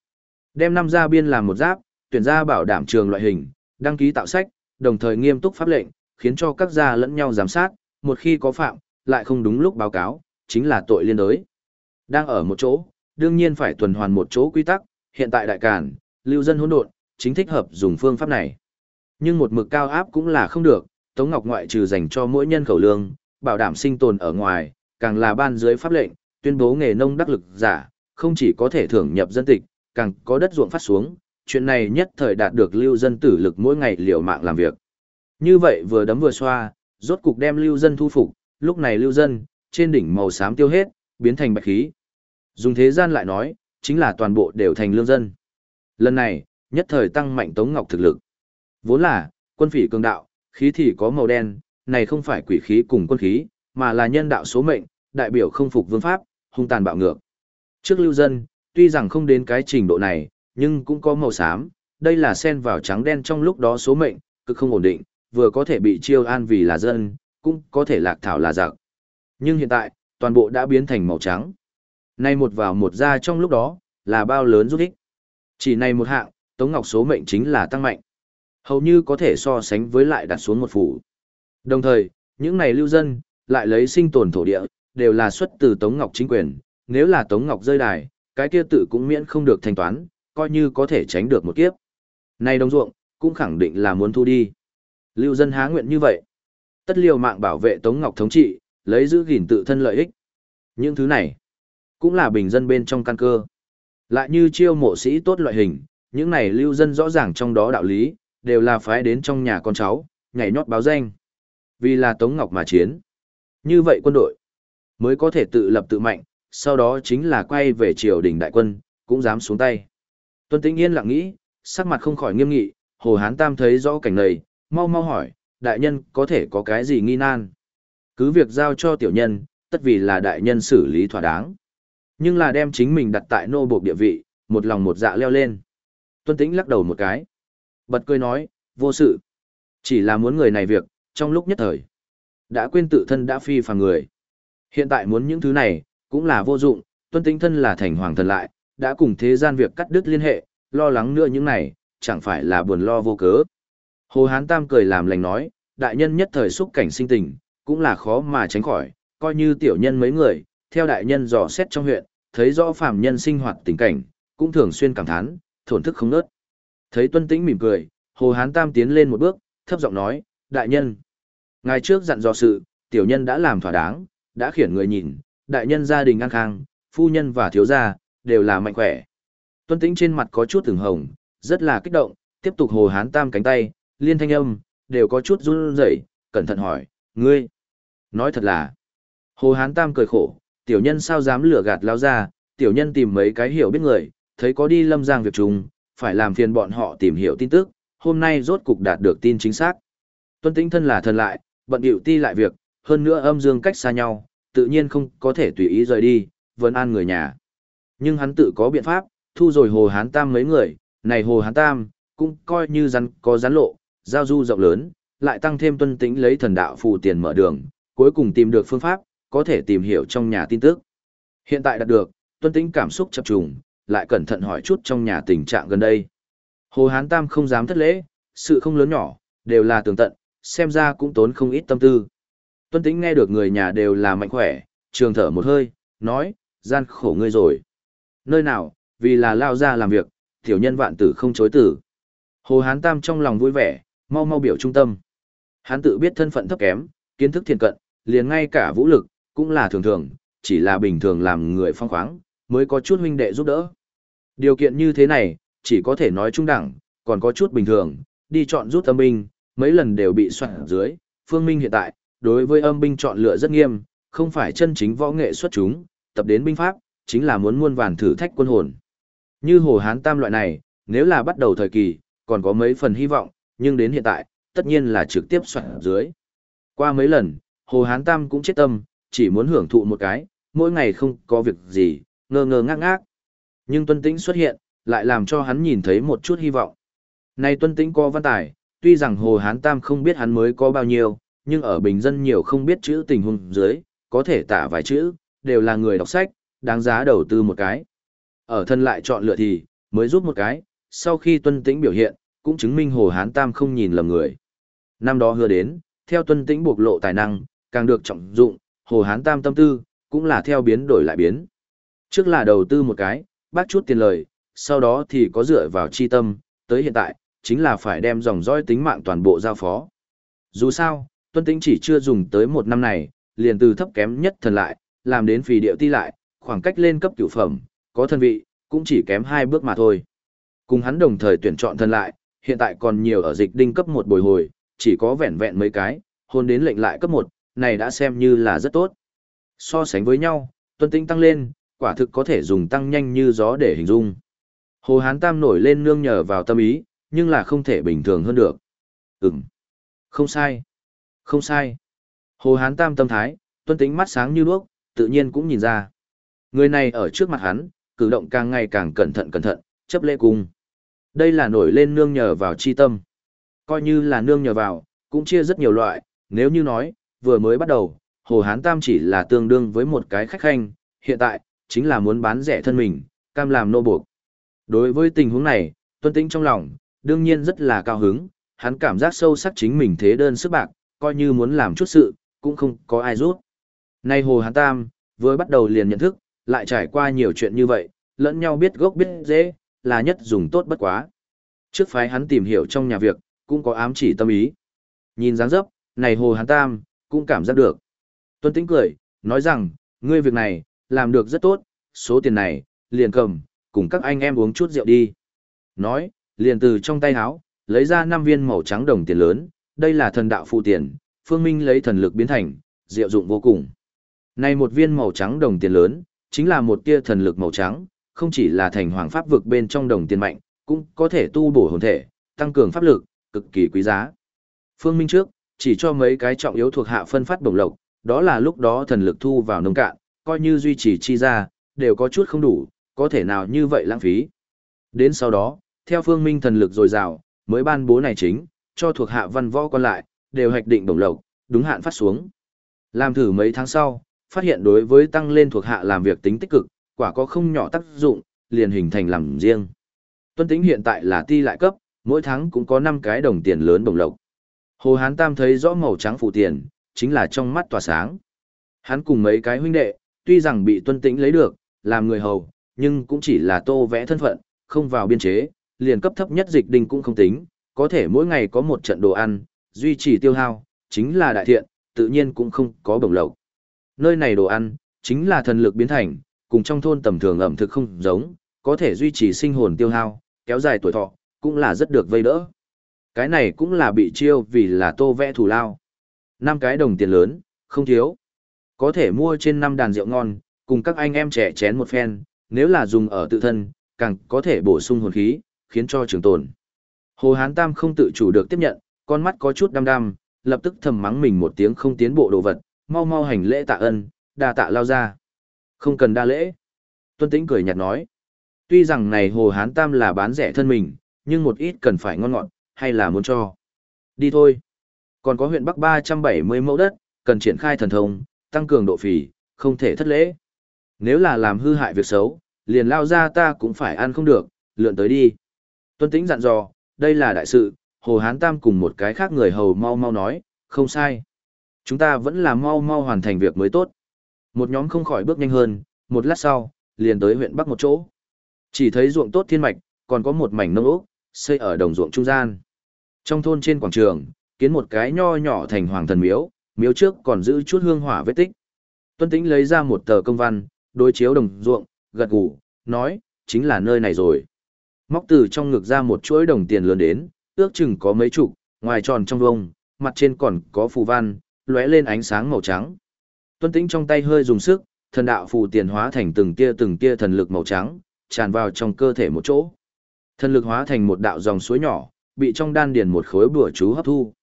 Đem năm gia biên làm một giáp, tuyển gia bảo đảm trường loại hình, đăng ký tạo sách, đồng thời nghiêm túc pháp lệnh, khiến cho các gia lẫn nhau giám sát, một khi có phạm, lại không đúng lúc báo cáo, chính là tội liên đới. Đang ở một chỗ, đương nhiên phải tuần hoàn một chỗ quy tắc, hiện tại đại cản, lưu dân hỗn độn, chính thích hợp dùng phương pháp này. Nhưng một mực cao áp cũng là không được, Tống Ngọc ngoại trừ dành cho mỗi nhân khẩu lương, bảo đảm sinh tồn ở ngoài, càng là ban dưới pháp lệnh, tuyên bố nghề nông đắc lực giả, không chỉ có thể thưởng nhập dân tịch, càng có đất ruộng phát xuống, chuyện này nhất thời đạt được lưu dân tử lực mỗi ngày liều mạng làm việc. Như vậy vừa đấm vừa xoa, rốt cục đem lưu dân thu phục, lúc này lưu dân, trên đỉnh màu xám tiêu hết, biến thành bạch khí. Dùng thế gian lại nói, chính là toàn bộ đều thành lương dân. Lần này, nhất thời tăng mạnh Tống Ngọc thực lực. Vốn là, quân phỉ cường đạo, khí thì có màu đen, này không phải quỷ khí cùng quân khí, mà là nhân đạo số mệnh, đại biểu không phục vương pháp, hung tàn bạo ngược. Trước lưu dân, tuy rằng không đến cái trình độ này, nhưng cũng có màu xám, đây là sen vào trắng đen trong lúc đó số mệnh, cực không ổn định, vừa có thể bị chiêu an vì là dân, cũng có thể lạc thảo là giặc. Nhưng hiện tại, toàn bộ đã biến thành màu trắng. Nay một vào một ra trong lúc đó, là bao lớn rút ích. Chỉ này một hạng, Tống Ngọc số mệnh chính là tăng mạnh. Hầu như có thể so sánh với lại đặt xuống một phủ. Đồng thời, những này lưu dân, lại lấy sinh tồn thổ địa, đều là xuất từ Tống Ngọc chính quyền. Nếu là Tống Ngọc rơi đài, cái kia tự cũng miễn không được thanh toán, coi như có thể tránh được một kiếp. Này đồng ruộng, cũng khẳng định là muốn thu đi. Lưu dân há nguyện như vậy. Tất liều mạng bảo vệ Tống Ngọc thống trị, lấy giữ gìn tự thân lợi ích. Những thứ này, cũng là bình dân bên trong căn cơ. Lại như chiêu mộ sĩ tốt loại hình, những này lưu dân rõ ràng trong đó đạo lý, đều là phái đến trong nhà con cháu, nhảy nhót báo danh. Vì là Tống Ngọc mà chiến. Như vậy quân đội mới có thể tự lập tự mạnh, sau đó chính là quay về triều đình đại quân, cũng dám xuống tay. Tuân Tĩnh Yên lặng nghĩ, sắc mặt không khỏi nghiêm nghị, Hồ Hán Tam thấy rõ cảnh này, mau mau hỏi, đại nhân có thể có cái gì nghi nan? Cứ việc giao cho tiểu nhân, tất vì là đại nhân xử lý thỏa đáng. Nhưng là đem chính mình đặt tại nô buộc địa vị, một lòng một dạ leo lên. Tuân Tĩnh lắc đầu một cái. Bật cười nói, vô sự. Chỉ là muốn người này việc, trong lúc nhất thời. Đã quên tự thân đã phi phàm người. Hiện tại muốn những thứ này, cũng là vô dụng, tuân tĩnh thân là thành hoàng thần lại, đã cùng thế gian việc cắt đứt liên hệ, lo lắng nữa những này, chẳng phải là buồn lo vô cớ. Hồ Hán Tam cười làm lành nói, đại nhân nhất thời xúc cảnh sinh tình, cũng là khó mà tránh khỏi, coi như tiểu nhân mấy người, theo đại nhân dò xét trong huyện, thấy rõ phàm nhân sinh hoạt tình cảnh, cũng thường xuyên cảm thán, thổn thức không nớt. Thấy Tuân Tĩnh mỉm cười, Hồ Hán Tam tiến lên một bước, thấp giọng nói, đại nhân. Ngày trước dặn dò sự, tiểu nhân đã làm thỏa đáng, đã khiển người nhìn, đại nhân gia đình an khang, phu nhân và thiếu gia, đều là mạnh khỏe. Tuân Tĩnh trên mặt có chút từng hồng, rất là kích động, tiếp tục Hồ Hán Tam cánh tay, liên thanh âm, đều có chút run rẩy, cẩn thận hỏi, ngươi. Nói thật là, Hồ Hán Tam cười khổ, tiểu nhân sao dám lừa gạt lao ra, tiểu nhân tìm mấy cái hiểu biết người, thấy có đi lâm giang việc trùng, phải làm phiền bọn họ tìm hiểu tin tức, hôm nay rốt cục đạt được tin chính xác. Tuân Tĩnh thân là thần lại, bận điệu ti lại việc, hơn nữa âm dương cách xa nhau, tự nhiên không có thể tùy ý rời đi, vẫn an người nhà. Nhưng hắn tự có biện pháp, thu rồi Hồ Hán Tam mấy người, này Hồ Hán Tam, cũng coi như rắn có rắn lộ, giao du rộng lớn, lại tăng thêm tuân tĩnh lấy thần đạo phù tiền mở đường, cuối cùng tìm được phương pháp, có thể tìm hiểu trong nhà tin tức. Hiện tại đạt được, tuân tĩnh cảm xúc chập trùng, lại cẩn thận hỏi chút trong nhà tình trạng gần đây. Hồ Hán Tam không dám thất lễ, sự không lớn nhỏ, đều là tường tận, xem ra cũng tốn không ít tâm tư. Tuân Tĩnh nghe được người nhà đều là mạnh khỏe, trường thở một hơi, nói, gian khổ ngươi rồi. Nơi nào, vì là lao ra làm việc, tiểu nhân vạn tử không chối tử. Hồ Hán Tam trong lòng vui vẻ, mau mau biểu trung tâm. Hắn tự biết thân phận thấp kém, kiến thức thiền cận, liền ngay cả vũ lực, cũng là thường thường, chỉ là bình thường làm người phong khoáng, mới có chút huynh đệ giúp đỡ. Điều kiện như thế này, chỉ có thể nói trung đẳng, còn có chút bình thường, đi chọn rút âm binh, mấy lần đều bị soạn dưới. Phương Minh hiện tại, đối với âm binh chọn lựa rất nghiêm, không phải chân chính võ nghệ xuất chúng, tập đến binh pháp, chính là muốn muôn vàn thử thách quân hồn. Như Hồ Hán Tam loại này, nếu là bắt đầu thời kỳ, còn có mấy phần hy vọng, nhưng đến hiện tại, tất nhiên là trực tiếp soạn dưới. Qua mấy lần, Hồ Hán Tam cũng chết tâm, chỉ muốn hưởng thụ một cái, mỗi ngày không có việc gì, ngơ ngơ ngác ngác. Nhưng Tuân Tĩnh xuất hiện, lại làm cho hắn nhìn thấy một chút hy vọng. Này Tuân Tĩnh có văn tài, tuy rằng Hồ Hán Tam không biết hắn mới có bao nhiêu, nhưng ở bình dân nhiều không biết chữ tình huống dưới, có thể tả vài chữ, đều là người đọc sách, đáng giá đầu tư một cái. Ở thân lại chọn lựa thì, mới giúp một cái, sau khi Tuân Tĩnh biểu hiện, cũng chứng minh Hồ Hán Tam không nhìn lầm người. Năm đó hứa đến, theo Tuân Tĩnh bộc lộ tài năng, càng được trọng dụng, Hồ Hán Tam tâm tư, cũng là theo biến đổi lại biến. Trước là đầu tư một cái, bác chút tiền lời, sau đó thì có dựa vào chi tâm, tới hiện tại, chính là phải đem dòng dõi tính mạng toàn bộ giao phó. Dù sao, Tuân Tĩnh chỉ chưa dùng tới một năm này, liền từ thấp kém nhất thần lại, làm đến phì điệu ti lại, khoảng cách lên cấp cửu phẩm, có thân vị, cũng chỉ kém hai bước mà thôi. Cùng hắn đồng thời tuyển chọn thần lại, hiện tại còn nhiều ở dịch đinh cấp một bồi hồi, chỉ có vẹn vẹn mấy cái, hôn đến lệnh lại cấp một, này đã xem như là rất tốt. So sánh với nhau, tuân tinh tăng lên, quả thực có thể dùng tăng nhanh như gió để hình dung. Hồ Hán Tam nổi lên nương nhờ vào tâm ý, nhưng là không thể bình thường hơn được. Ừm. Không sai. Không sai. Hồ Hán Tam tâm thái, tuân tính mắt sáng như đuốc, tự nhiên cũng nhìn ra. Người này ở trước mặt hắn, cử động càng ngày càng cẩn thận cẩn thận, chấp lễ cung. Đây là nổi lên nương nhờ vào chi tâm. Coi như là nương nhờ vào, cũng chia rất nhiều loại, nếu như nói, vừa mới bắt đầu, Hồ Hán Tam chỉ là tương đương với một cái khách khanh, hiện tại, chính là muốn bán rẻ thân mình, cam làm nô buộc. Đối với tình huống này, tuân tĩnh trong lòng, đương nhiên rất là cao hứng, hắn cảm giác sâu sắc chính mình thế đơn sức bạc, coi như muốn làm chút sự, cũng không có ai rút. Nay Hồ Hán Tam, vừa bắt đầu liền nhận thức, lại trải qua nhiều chuyện như vậy, lẫn nhau biết gốc biết dễ, là nhất dùng tốt bất quá. Trước phái hắn tìm hiểu trong nhà việc, cũng có ám chỉ tâm ý. Nhìn dáng dấp, này Hồ Hán Tam, cũng cảm giác được. Tuân Tĩnh cười, nói rằng, ngươi việc này, làm được rất tốt, số tiền này, liền cầm, cùng các anh em uống chút rượu đi. Nói, liền từ trong tay háo, lấy ra năm viên màu trắng đồng tiền lớn, đây là thần đạo phụ tiền, phương minh lấy thần lực biến thành, diệu dụng vô cùng. Này một viên màu trắng đồng tiền lớn, chính là một tia thần lực màu trắng, không chỉ là thành hoàng pháp vực bên trong đồng tiền mạnh, cũng có thể tu bổ hồn thể, tăng cường pháp lực, cực kỳ quý giá. Phương Minh trước, chỉ cho mấy cái trọng yếu thuộc hạ phân phát bổng lộc, đó là lúc đó thần lực thu vào nông cạn, coi như duy trì chi ra, đều có chút không đủ, có thể nào như vậy lãng phí. Đến sau đó, theo Phương Minh thần lực dồi dào, mới ban bố này chính, cho thuộc hạ văn võ còn lại, đều hoạch định bổng lộc, đúng hạn phát xuống. Làm thử mấy tháng sau, phát hiện đối với tăng lên thuộc hạ làm việc tính tích cực, quả có không nhỏ tác dụng, liền hình thành làm riêng. Tuân tính hiện tại là ti lại cấp, mỗi tháng cũng có 5 cái đồng tiền lớn bổng lộc. Hồ Hán Tam thấy rõ màu trắng phụ tiền, chính là trong mắt tỏa sáng. Hắn cùng mấy cái huynh đệ, tuy rằng bị tuân tĩnh lấy được, làm người hầu, nhưng cũng chỉ là tô vẽ thân phận, không vào biên chế, liền cấp thấp nhất dịch đình cũng không tính, có thể mỗi ngày có một trận đồ ăn, duy trì tiêu hao, chính là đại thiện, tự nhiên cũng không có bổng lộc. Nơi này đồ ăn, chính là thần lực biến thành, cùng trong thôn tầm thường ẩm thực không giống, có thể duy trì sinh hồn tiêu hao, kéo dài tuổi thọ, cũng là rất được vây đỡ. Cái này cũng là bị chiêu vì là tô vẽ thủ lao. năm cái đồng tiền lớn, không thiếu. Có thể mua trên năm đàn rượu ngon, cùng các anh em trẻ chén một phen, nếu là dùng ở tự thân, càng có thể bổ sung hồn khí, khiến cho trường tồn. Hồ Hán Tam không tự chủ được tiếp nhận, con mắt có chút đăm đăm, lập tức thầm mắng mình một tiếng không tiến bộ đồ vật, mau mau hành lễ tạ ơn, đa tạ lao ra. Không cần đa lễ. Tuân Tĩnh cười nhạt nói. Tuy rằng này Hồ Hán Tam là bán rẻ thân mình, nhưng một ít cần phải ngon ngọt, hay là muốn cho. Đi thôi. Còn có huyện Bắc 370 mẫu đất, cần triển khai thần thông, tăng cường độ phì, không thể thất lễ. Nếu là làm hư hại việc xấu, liền lao ra ta cũng phải ăn không được, lượn tới đi. Tuân Tĩnh dặn dò, đây là đại sự, Hồ Hán Tam cùng một cái khác người hầu mau mau nói, không sai. Chúng ta vẫn là mau mau hoàn thành việc mới tốt. Một nhóm không khỏi bước nhanh hơn, một lát sau, liền tới huyện Bắc một chỗ. Chỉ thấy ruộng tốt thiên mạch, còn có một mảnh nông ốc, xây ở đồng ruộng trung gian. Trong thôn trên quảng trường, kiến một cái nho nhỏ thành hoàng thần miếu, miếu trước còn giữ chút hương hỏa vết tích. Tuân Tĩnh lấy ra một tờ công văn, đối chiếu đồng ruộng, gật gù, nói, chính là nơi này rồi. Móc từ trong ngực ra một chuỗi đồng tiền lớn đến, ước chừng có mấy chục, ngoài tròn trong vông, mặt trên còn có phù văn, lóe lên ánh sáng màu trắng. Tuân Tĩnh trong tay hơi dùng sức, thần đạo phù tiền hóa thành từng tia từng tia thần lực màu trắng, tràn vào trong cơ thể một chỗ. Thần lực hóa thành một đạo dòng suối nhỏ, bị trong đan điền một khối bùa chú hấp thu.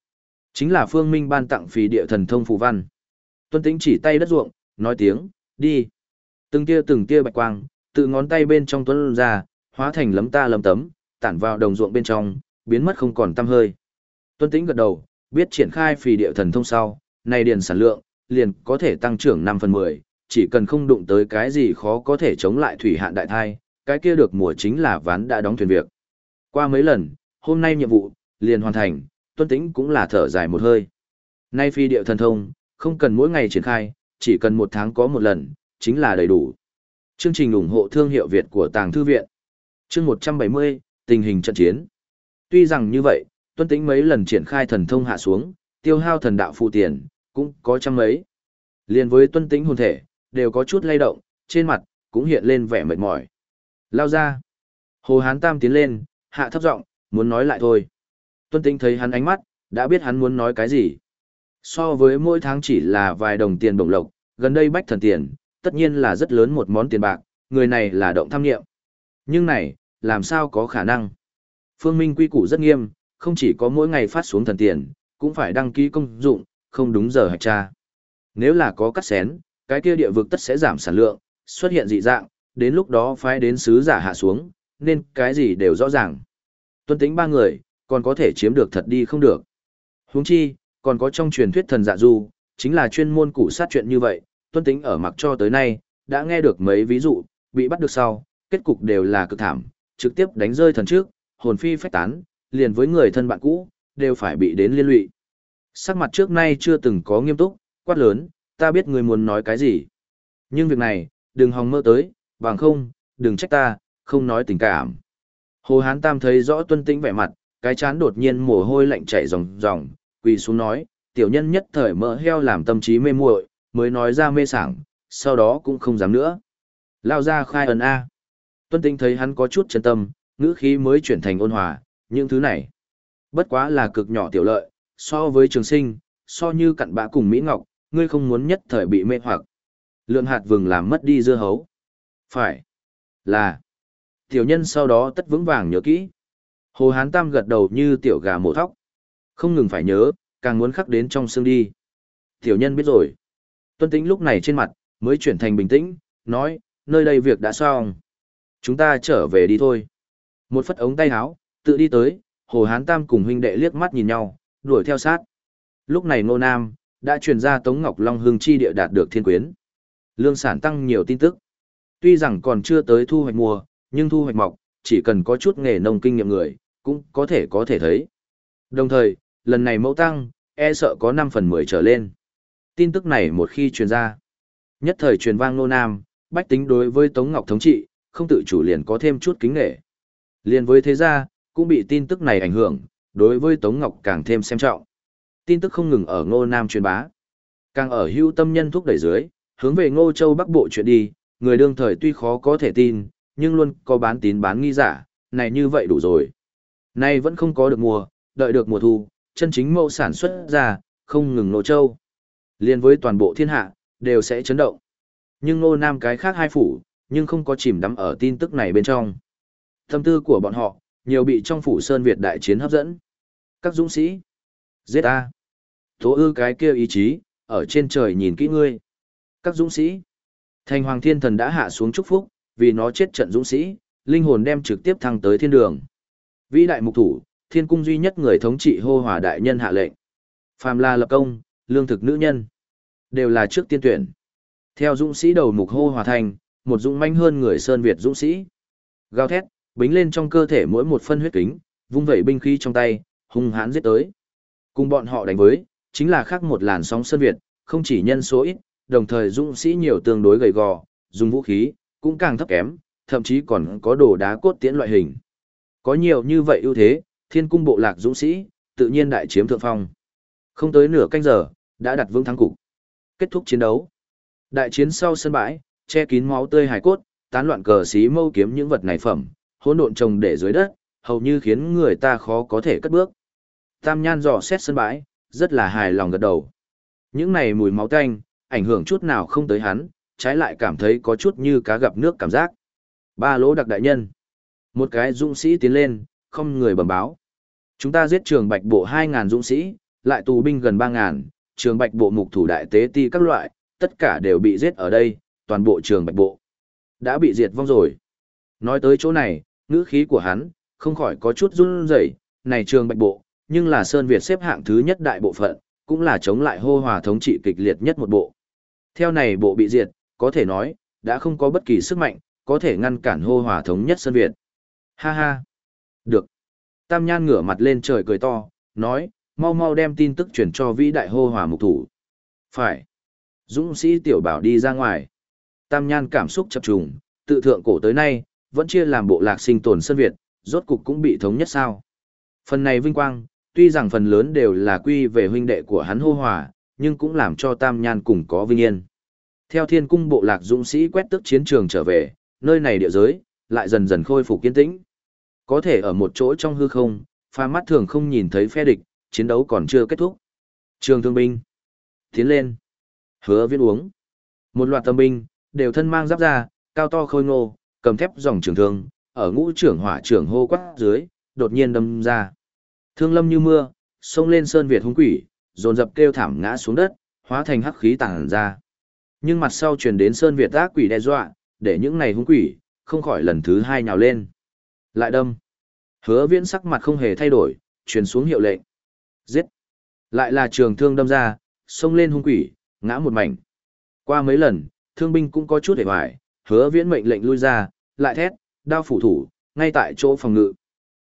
Chính là Phương Minh ban tặng phí địa thần thông phù văn. Tuân Tĩnh chỉ tay đất ruộng, nói tiếng, đi. Từng tia từng tia bạch quang, tự ngón tay bên trong tuấn ra, hóa thành lấm ta lấm tấm, tản vào đồng ruộng bên trong, biến mất không còn tăm hơi. Tuân Tĩnh gật đầu, biết triển khai phì địa thần thông sau, này điền sản lượng, liền có thể tăng trưởng 5 phần 10, chỉ cần không đụng tới cái gì khó có thể chống lại thủy hạn đại thai, cái kia được mùa chính là ván đã đóng thuyền việc. Qua mấy lần, hôm nay nhiệm vụ, liền hoàn thành, tuân tĩnh cũng là thở dài một hơi. Nay phi địa thần thông, không cần mỗi ngày triển khai, chỉ cần một tháng có một lần, chính là đầy đủ. Chương trình ủng hộ thương hiệu Việt của Tàng Thư Viện. Chương 170, tình hình trận chiến. Tuy rằng như vậy, tuân tĩnh mấy lần triển khai thần thông hạ xuống, tiêu hao thần đạo phụ tiền, cũng có trăm mấy. Liên với tuân tĩnh hồn thể, đều có chút lay động, trên mặt, cũng hiện lên vẻ mệt mỏi. Lao ra. Hồ Hán Tam tiến lên, hạ thấp giọng, muốn nói lại thôi. Tuân Tĩnh thấy hắn ánh mắt, đã biết hắn muốn nói cái gì. So với mỗi tháng chỉ là vài đồng tiền bổng lộc, gần đây bách thần tiền, tất nhiên là rất lớn một món tiền bạc, người này là động tham nghiệm. Nhưng này, làm sao có khả năng? Phương Minh quy củ rất nghiêm, không chỉ có mỗi ngày phát xuống thần tiền, cũng phải đăng ký công dụng, không đúng giờ hạch tra. Nếu là có cắt xén, cái kia địa vực tất sẽ giảm sản lượng, xuất hiện dị dạng, đến lúc đó phái đến sứ giả hạ xuống, nên cái gì đều rõ ràng. Tuân tính ba người, còn có thể chiếm được thật đi không được. huống chi, còn có trong truyền thuyết thần dạ du, chính là chuyên môn cụ sát chuyện như vậy, tuân tính ở mặc cho tới nay, đã nghe được mấy ví dụ, bị bắt được sau, kết cục đều là cực thảm, trực tiếp đánh rơi thần trước, hồn phi phách tán, liền với người thân bạn cũ, đều phải bị đến liên lụy. Sắc mặt trước nay chưa từng có nghiêm túc, quát lớn, ta biết người muốn nói cái gì. Nhưng việc này, đừng hòng mơ tới, bằng không, đừng trách ta, không nói tình cảm. Hồ Hán Tam thấy rõ tuân tĩnh vẻ mặt, cái chán đột nhiên mồ hôi lạnh chảy ròng ròng, quỳ xuống nói, tiểu nhân nhất thời mỡ heo làm tâm trí mê muội, mới nói ra mê sảng, sau đó cũng không dám nữa. Lao ra khai ẩn A. Tuân tĩnh thấy hắn có chút chân tâm, ngữ khí mới chuyển thành ôn hòa, những thứ này. Bất quá là cực nhỏ tiểu lợi, so với trường sinh, so như cặn bã cùng Mỹ Ngọc, ngươi không muốn nhất thời bị mê hoặc. Lượng hạt vừng làm mất đi dưa hấu. Phải. Là. Tiểu nhân sau đó tất vững vàng nhớ kỹ. Hồ Hán Tam gật đầu như tiểu gà mổ thóc. Không ngừng phải nhớ, càng muốn khắc đến trong xương đi. Tiểu nhân biết rồi. Tuân tĩnh lúc này trên mặt, mới chuyển thành bình tĩnh, nói, nơi đây việc đã xong. Chúng ta trở về đi thôi. Một phất ống tay áo, tự đi tới, Hồ Hán Tam cùng huynh đệ liếc mắt nhìn nhau, đuổi theo sát. Lúc này Ngô Nam, đã truyền ra Tống Ngọc Long Hương chi địa đạt được thiên quyến. Lương sản tăng nhiều tin tức. Tuy rằng còn chưa tới thu hoạch mùa, nhưng thu hoạch mọc, chỉ cần có chút nghề nông kinh nghiệm người, cũng có thể có thể thấy. Đồng thời, lần này mẫu tăng, e sợ có 5 phần 10 trở lên. Tin tức này một khi truyền ra, nhất thời truyền vang nô nam, bách tính đối với Tống Ngọc thống trị, không tự chủ liền có thêm chút kính nghệ. Liền với thế gia, cũng bị tin tức này ảnh hưởng, đối với Tống Ngọc càng thêm xem trọng. Tin tức không ngừng ở Ngô Nam truyền bá. Càng ở hưu tâm nhân thúc đẩy dưới, hướng về Ngô Châu Bắc Bộ chuyện đi, người đương thời tuy khó có thể tin, nhưng luôn có bán tín bán nghi giả, này như vậy đủ rồi. Nay vẫn không có được mùa, đợi được mùa thu, chân chính mẫu sản xuất ra, không ngừng Ngô châu. Liên với toàn bộ thiên hạ, đều sẽ chấn động. Nhưng Ngô nam cái khác hai phủ, nhưng không có chìm đắm ở tin tức này bên trong. Tâm tư của bọn họ, nhiều bị trong phủ Sơn Việt đại chiến hấp dẫn. Các dũng sĩ, giết ta. Tố ư cái kia ý chí, ở trên trời nhìn kỹ ngươi. Các dũng sĩ, thành hoàng thiên thần đã hạ xuống chúc phúc, vì nó chết trận dũng sĩ, linh hồn đem trực tiếp thăng tới thiên đường. Vĩ đại mục thủ, thiên cung duy nhất người thống trị hô hòa đại nhân hạ lệnh. Phàm là lập công, lương thực nữ nhân, đều là trước tiên tuyển. Theo dũng sĩ đầu mục hô hòa thành, một dũng manh hơn người Sơn Việt dũng sĩ. Gào thét, bính lên trong cơ thể mỗi một phân huyết kính, vung vẩy binh khí trong tay, hung hãn giết tới. Cùng bọn họ đánh với, chính là khác một làn sóng Sơn Việt, không chỉ nhân số ít, đồng thời dũng sĩ nhiều tương đối gầy gò, dùng vũ khí, cũng càng thấp kém, thậm chí còn có đồ đá cốt tiễn loại hình. Có nhiều như vậy ưu thế, thiên cung bộ lạc dũng sĩ, tự nhiên đại chiếm thượng phong. Không tới nửa canh giờ, đã đặt vững thắng cục. Kết thúc chiến đấu. Đại chiến sau sân bãi, che kín máu tươi hài cốt, tán loạn cờ xí mâu kiếm những vật này phẩm, hỗn độn trồng để dưới đất, hầu như khiến người ta khó có thể cất bước. Tam Nhan dò xét sân bãi, rất là hài lòng gật đầu. Những này mùi máu tanh, ảnh hưởng chút nào không tới hắn, trái lại cảm thấy có chút như cá gặp nước cảm giác. Ba lỗ đặc đại nhân. Một cái dũng sĩ tiến lên, không người bẩm báo. Chúng ta giết trường bạch bộ 2.000 dũng sĩ, lại tù binh gần 3.000, trường bạch bộ mục thủ đại tế ti các loại, tất cả đều bị giết ở đây, toàn bộ trường bạch bộ. Đã bị diệt vong rồi. Nói tới chỗ này, ngữ khí của hắn, không khỏi có chút run rẩy này trường bạch bộ, nhưng là Sơn Việt xếp hạng thứ nhất đại bộ phận, cũng là chống lại hô hòa thống trị kịch liệt nhất một bộ. Theo này bộ bị diệt, có thể nói, đã không có bất kỳ sức mạnh, có thể ngăn cản hô hòa thống nhất Sơn Việt. Ha ha. Được. Tam Nhan ngửa mặt lên trời cười to, nói, mau mau đem tin tức truyền cho vĩ đại hô hòa mục thủ. Phải. Dũng sĩ tiểu bảo đi ra ngoài. Tam Nhan cảm xúc chập trùng, tự thượng cổ tới nay, vẫn chia làm bộ lạc sinh tồn Sơn Việt, rốt cục cũng bị thống nhất sao. Phần này vinh quang, tuy rằng phần lớn đều là quy về huynh đệ của hắn hô hòa, nhưng cũng làm cho Tam Nhan cùng có vinh yên. Theo thiên cung bộ lạc dũng sĩ quét tức chiến trường trở về, nơi này địa giới, lại dần dần khôi phục kiên tĩnh. Có thể ở một chỗ trong hư không, pha mắt thường không nhìn thấy phe địch, chiến đấu còn chưa kết thúc. Trường thương binh. Tiến lên. Hứa viên uống. Một loạt tâm binh, đều thân mang giáp ra, cao to khôi ngô, cầm thép dòng trường thương, ở ngũ trưởng hỏa trưởng hô quát dưới, đột nhiên đâm ra. Thương lâm như mưa, xông lên sơn Việt hung quỷ, dồn dập kêu thảm ngã xuống đất, hóa thành hắc khí tàng ra. Nhưng mặt sau truyền đến sơn Việt ác quỷ đe dọa, để những này hung quỷ, không khỏi lần thứ hai nhào lên. Lại đâm. Hứa viễn sắc mặt không hề thay đổi, truyền xuống hiệu lệnh. Giết. Lại là trường thương đâm ra, xông lên hung quỷ, ngã một mảnh. Qua mấy lần, thương binh cũng có chút hề hoài, hứa viễn mệnh lệnh lui ra, lại thét, đao phủ thủ, ngay tại chỗ phòng ngự.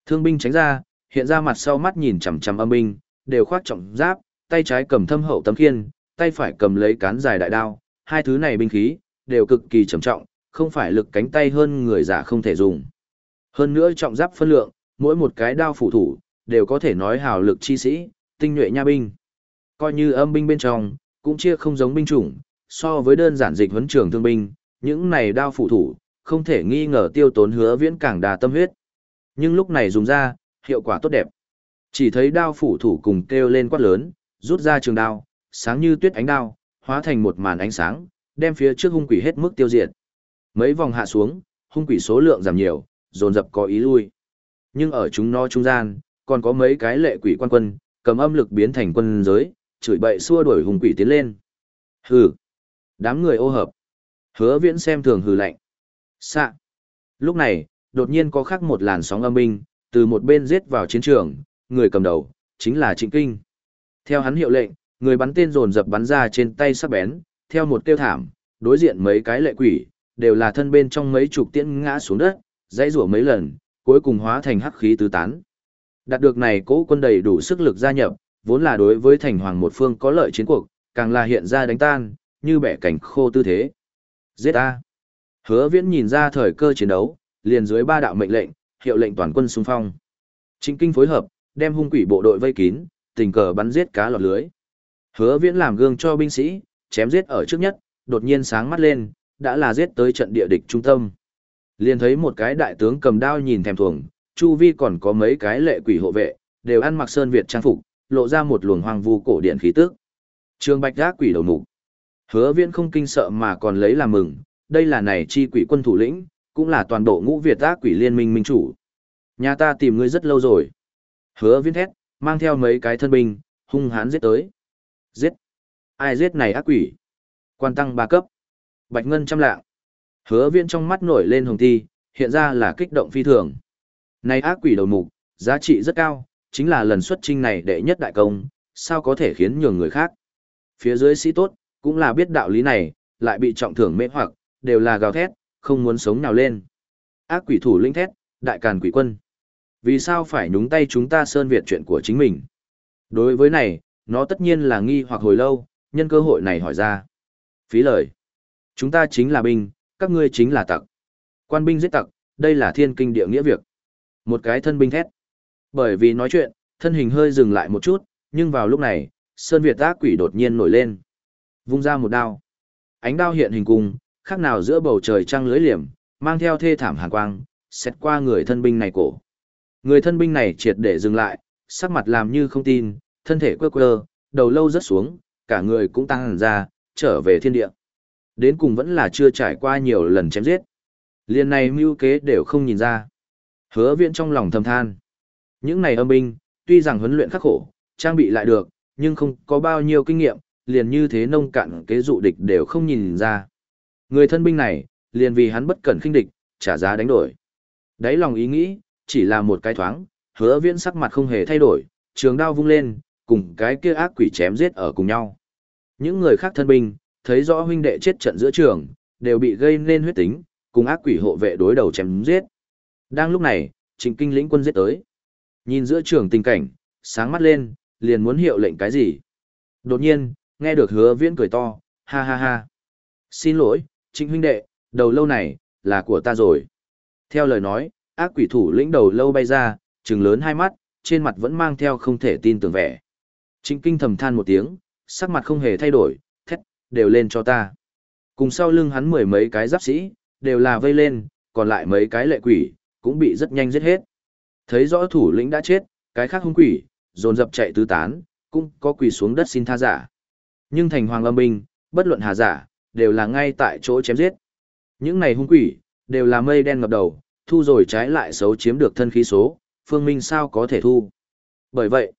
Thương binh tránh ra, hiện ra mặt sau mắt nhìn chằm chằm âm binh, đều khoác trọng giáp, tay trái cầm thâm hậu tấm khiên, tay phải cầm lấy cán dài đại đao, hai thứ này binh khí đều cực kỳ trầm trọng, không phải lực cánh tay hơn người giả không thể dùng. Hơn nữa trọng giáp phân lượng, mỗi một cái đao phủ thủ đều có thể nói hào lực chi sĩ, tinh nhuệ nha binh. Coi như âm binh bên trong, cũng chia không giống binh chủng, so với đơn giản dịch huấn trường thương binh, những này đao phủ thủ, không thể nghi ngờ tiêu tốn hứa viễn càng đà tâm huyết. Nhưng lúc này dùng ra, hiệu quả tốt đẹp. Chỉ thấy đao phủ thủ cùng kêu lên quát lớn, rút ra trường đao, sáng như tuyết ánh đao, hóa thành một màn ánh sáng, đem phía trước hung quỷ hết mức tiêu diệt. Mấy vòng hạ xuống, hung quỷ số lượng giảm nhiều, dồn dập có ý lui. Nhưng ở chúng nó trung gian, còn có mấy cái lệ quỷ quan quân, cầm âm lực biến thành quân giới, chửi bậy xua đuổi hung quỷ tiến lên. Hừ. Đám người ô hợp. Hứa viễn xem thường hừ lạnh. Xạ. Lúc này, đột nhiên có khắc một làn sóng âm binh, từ một bên giết vào chiến trường, người cầm đầu, chính là Trịnh Kinh. Theo hắn hiệu lệnh, người bắn tên dồn dập bắn ra trên tay sắc bén, theo một kêu thảm, đối diện mấy cái lệ quỷ, đều là thân bên trong mấy chục tiễn ngã xuống đất, dãy rủa mấy lần, cuối cùng hóa thành hắc khí tứ tán. Đạt được này cố quân đầy đủ sức lực gia nhập, vốn là đối với thành hoàng một phương có lợi chiến cuộc, càng là hiện ra đánh tan, như bẻ cảnh khô tư thế. Giết A. Hứa viễn nhìn ra thời cơ chiến đấu, liền dưới ba đạo mệnh lệnh, hiệu lệnh toàn quân xung phong. Trịnh kinh phối hợp, đem hung quỷ bộ đội vây kín, tình cờ bắn giết cá lọt lưới. Hứa viễn làm gương cho binh sĩ, chém giết ở trước nhất, đột nhiên sáng mắt lên, đã là giết tới trận địa địch trung tâm. Liền thấy một cái đại tướng cầm đao nhìn thèm thuồng, chu vi còn có mấy cái lệ quỷ hộ vệ, đều ăn mặc sơn Việt trang phục, lộ ra một luồng hoang vu cổ điện khí tức. Trường Bạch Giác quỷ đầu mục. Hứa Viễn không kinh sợ mà còn lấy làm mừng, đây là này chi quỷ quân thủ lĩnh, cũng là toàn bộ ngũ Việt ác quỷ liên minh minh chủ. Nhà ta tìm ngươi rất lâu rồi. Hứa Viễn thét, mang theo mấy cái thân binh, hung hãn giết tới. Giết. Ai giết này ác quỷ? Quan tăng ba cấp. Bạch ngân trăm lạng. Hứa Viễn trong mắt nổi lên hồng thi, hiện ra là kích động phi thường. Này ác quỷ đầu mục, giá trị rất cao, chính là lần xuất trinh này đệ nhất đại công, sao có thể khiến nhường người khác. Phía dưới sĩ tốt, cũng là biết đạo lý này, lại bị trọng thưởng mê hoặc, đều là gào thét, không muốn sống nào lên. Ác quỷ thủ linh thét, đại càn quỷ quân. Vì sao phải nhúng tay chúng ta sơn Việt chuyện của chính mình? Đối với này, nó tất nhiên là nghi hoặc hồi lâu, nhân cơ hội này hỏi ra. Phí lời. Chúng ta chính là binh, các ngươi chính là tặc. Quan binh giết tặc, đây là thiên kinh địa nghĩa việc. Một cái thân binh thét. Bởi vì nói chuyện, thân hình hơi dừng lại một chút, nhưng vào lúc này, Sơn Việt ác quỷ đột nhiên nổi lên. Vung ra một đao. Ánh đao hiện hình cung, khác nào giữa bầu trời trăng lưới liềm, mang theo thê thảm hàn quang, xét qua người thân binh này cổ. Người thân binh này triệt để dừng lại, sắc mặt làm như không tin, thân thể quơ quơ, đầu lâu rớt xuống, cả người cũng tăng hẳn ra, trở về thiên địa. Đến cùng vẫn là chưa trải qua nhiều lần chém giết. Liên này mưu kế đều không nhìn ra. Hứa viện trong lòng thầm than. Những này âm binh, tuy rằng huấn luyện khắc khổ, trang bị lại được, nhưng không có bao nhiêu kinh nghiệm, liền như thế nông cạn kế dụ địch đều không nhìn ra. Người thân binh này, liền vì hắn bất cẩn khinh địch, trả giá đánh đổi. Đấy lòng ý nghĩ, chỉ là một cái thoáng, hứa viễn sắc mặt không hề thay đổi, trường đao vung lên, cùng cái kia ác quỷ chém giết ở cùng nhau. Những người khác thân binh, thấy rõ huynh đệ chết trận giữa trường, đều bị gây nên huyết tính, cùng ác quỷ hộ vệ đối đầu chém giết. Đang lúc này, Trịnh Kinh lĩnh quân giết tới. Nhìn giữa trường tình cảnh, sáng mắt lên, liền muốn hiệu lệnh cái gì. Đột nhiên, nghe được hứa viễn cười to, ha ha ha. Xin lỗi, Trịnh huynh đệ, đầu lâu này, là của ta rồi. Theo lời nói, ác quỷ thủ lĩnh đầu lâu bay ra, trừng lớn hai mắt, trên mặt vẫn mang theo không thể tin tưởng vẻ. Trịnh kinh thầm than một tiếng, sắc mặt không hề thay đổi, thét, đều lên cho ta. Cùng sau lưng hắn mười mấy cái giáp sĩ, đều là vây lên, còn lại mấy cái lệ quỷ, cũng bị rất nhanh giết hết. Thấy rõ thủ lĩnh đã chết, cái khác hung quỷ, dồn dập chạy tứ tán, cũng có quỳ xuống đất xin tha giả. Nhưng thành hoàng âm binh, bất luận hà giả, đều là ngay tại chỗ chém giết. Những này hung quỷ, đều là mây đen ngập đầu, thu rồi trái lại xấu chiếm được thân khí số, phương minh sao có thể thu. Bởi vậy,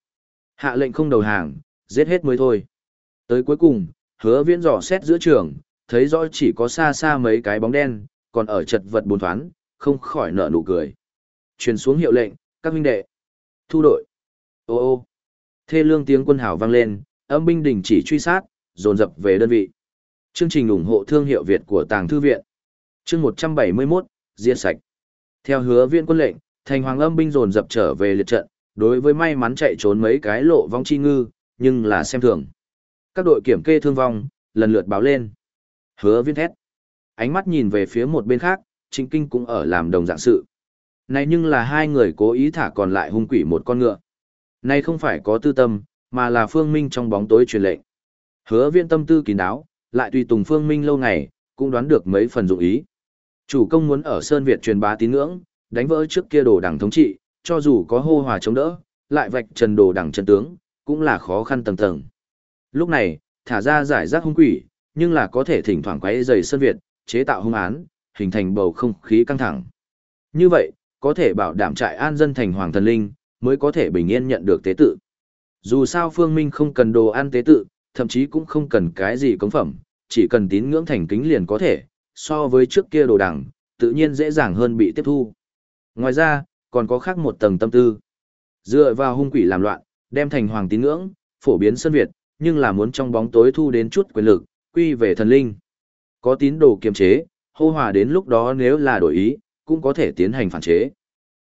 hạ lệnh không đầu hàng, giết hết mới thôi. Tới cuối cùng, hứa viễn dò xét giữa trường, thấy rõ chỉ có xa xa mấy cái bóng đen, còn ở chật vật buồn thoán, không khỏi nở nụ cười. Truyền xuống hiệu lệnh, các huynh đệ. Thu đội. Ô ô. Thê lương tiếng quân hào vang lên, âm binh đình chỉ truy sát, dồn dập về đơn vị. Chương trình ủng hộ thương hiệu Việt của Tàng Thư Viện. Chương 171, Diệt sạch. Theo hứa viên quân lệnh, thành hoàng âm binh dồn dập trở về liệt trận, đối với may mắn chạy trốn mấy cái lộ vong chi ngư, nhưng là xem thường. Các đội kiểm kê thương vong, lần lượt báo lên. Hứa viên thét. Ánh mắt nhìn về phía một bên khác, chính kinh cũng ở làm đồng dạng sự. Này nhưng là hai người cố ý thả còn lại hung quỷ một con ngựa. Này không phải có tư tâm, mà là phương minh trong bóng tối truyền lệnh. Hứa viên tâm tư kín đáo, lại tùy tùng phương minh lâu ngày, cũng đoán được mấy phần dụng ý. Chủ công muốn ở Sơn Việt truyền bá tín ngưỡng, đánh vỡ trước kia đồ đảng thống trị, cho dù có hô hòa chống đỡ, lại vạch trần đồ đảng chân tướng, cũng là khó khăn tầng tầng. Lúc này, thả ra giải rác hung quỷ, nhưng là có thể thỉnh thoảng quấy rầy Sơn Việt, chế tạo hung án, hình thành bầu không khí căng thẳng. Như vậy, có thể bảo đảm trại an dân thành hoàng thần linh, mới có thể bình yên nhận được tế tự. Dù sao Phương Minh không cần đồ ăn tế tự, thậm chí cũng không cần cái gì cống phẩm, chỉ cần tín ngưỡng thành kính liền có thể, so với trước kia đồ đằng, tự nhiên dễ dàng hơn bị tiếp thu. Ngoài ra, còn có khác một tầng tâm tư. Dựa vào hung quỷ làm loạn, đem thành hoàng tín ngưỡng, phổ biến sân Việt, nhưng là muốn trong bóng tối thu đến chút quyền lực, quy về thần linh. Có tín đồ kiềm chế, hô hòa đến lúc đó nếu là đổi ý, cũng có thể tiến hành phản chế.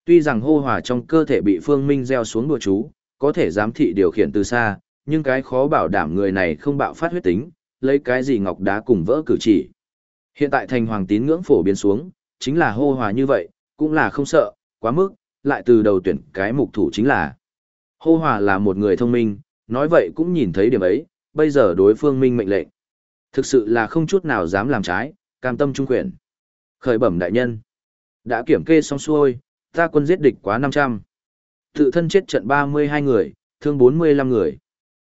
Tuy rằng hô hòa trong cơ thể bị phương minh gieo xuống đùa chú, có thể giám thị điều khiển từ xa, nhưng cái khó bảo đảm người này không bạo phát huyết tính, lấy cái gì ngọc đá cùng vỡ cử chỉ. Hiện tại thành hoàng tín ngưỡng phổ biến xuống, chính là hô hòa như vậy, cũng là không sợ, quá mức, lại từ đầu tuyển cái mục thủ chính là. Hô hòa là một người thông minh, nói vậy cũng nhìn thấy điểm ấy, bây giờ đối phương minh mệnh lệnh. Thực sự là không chút nào dám làm trái, cam tâm trung quyền. Khởi bẩm đại nhân. Đã kiểm kê xong xuôi, ta quân giết địch quá 500. Tự thân chết trận 32 người, thương 45 người.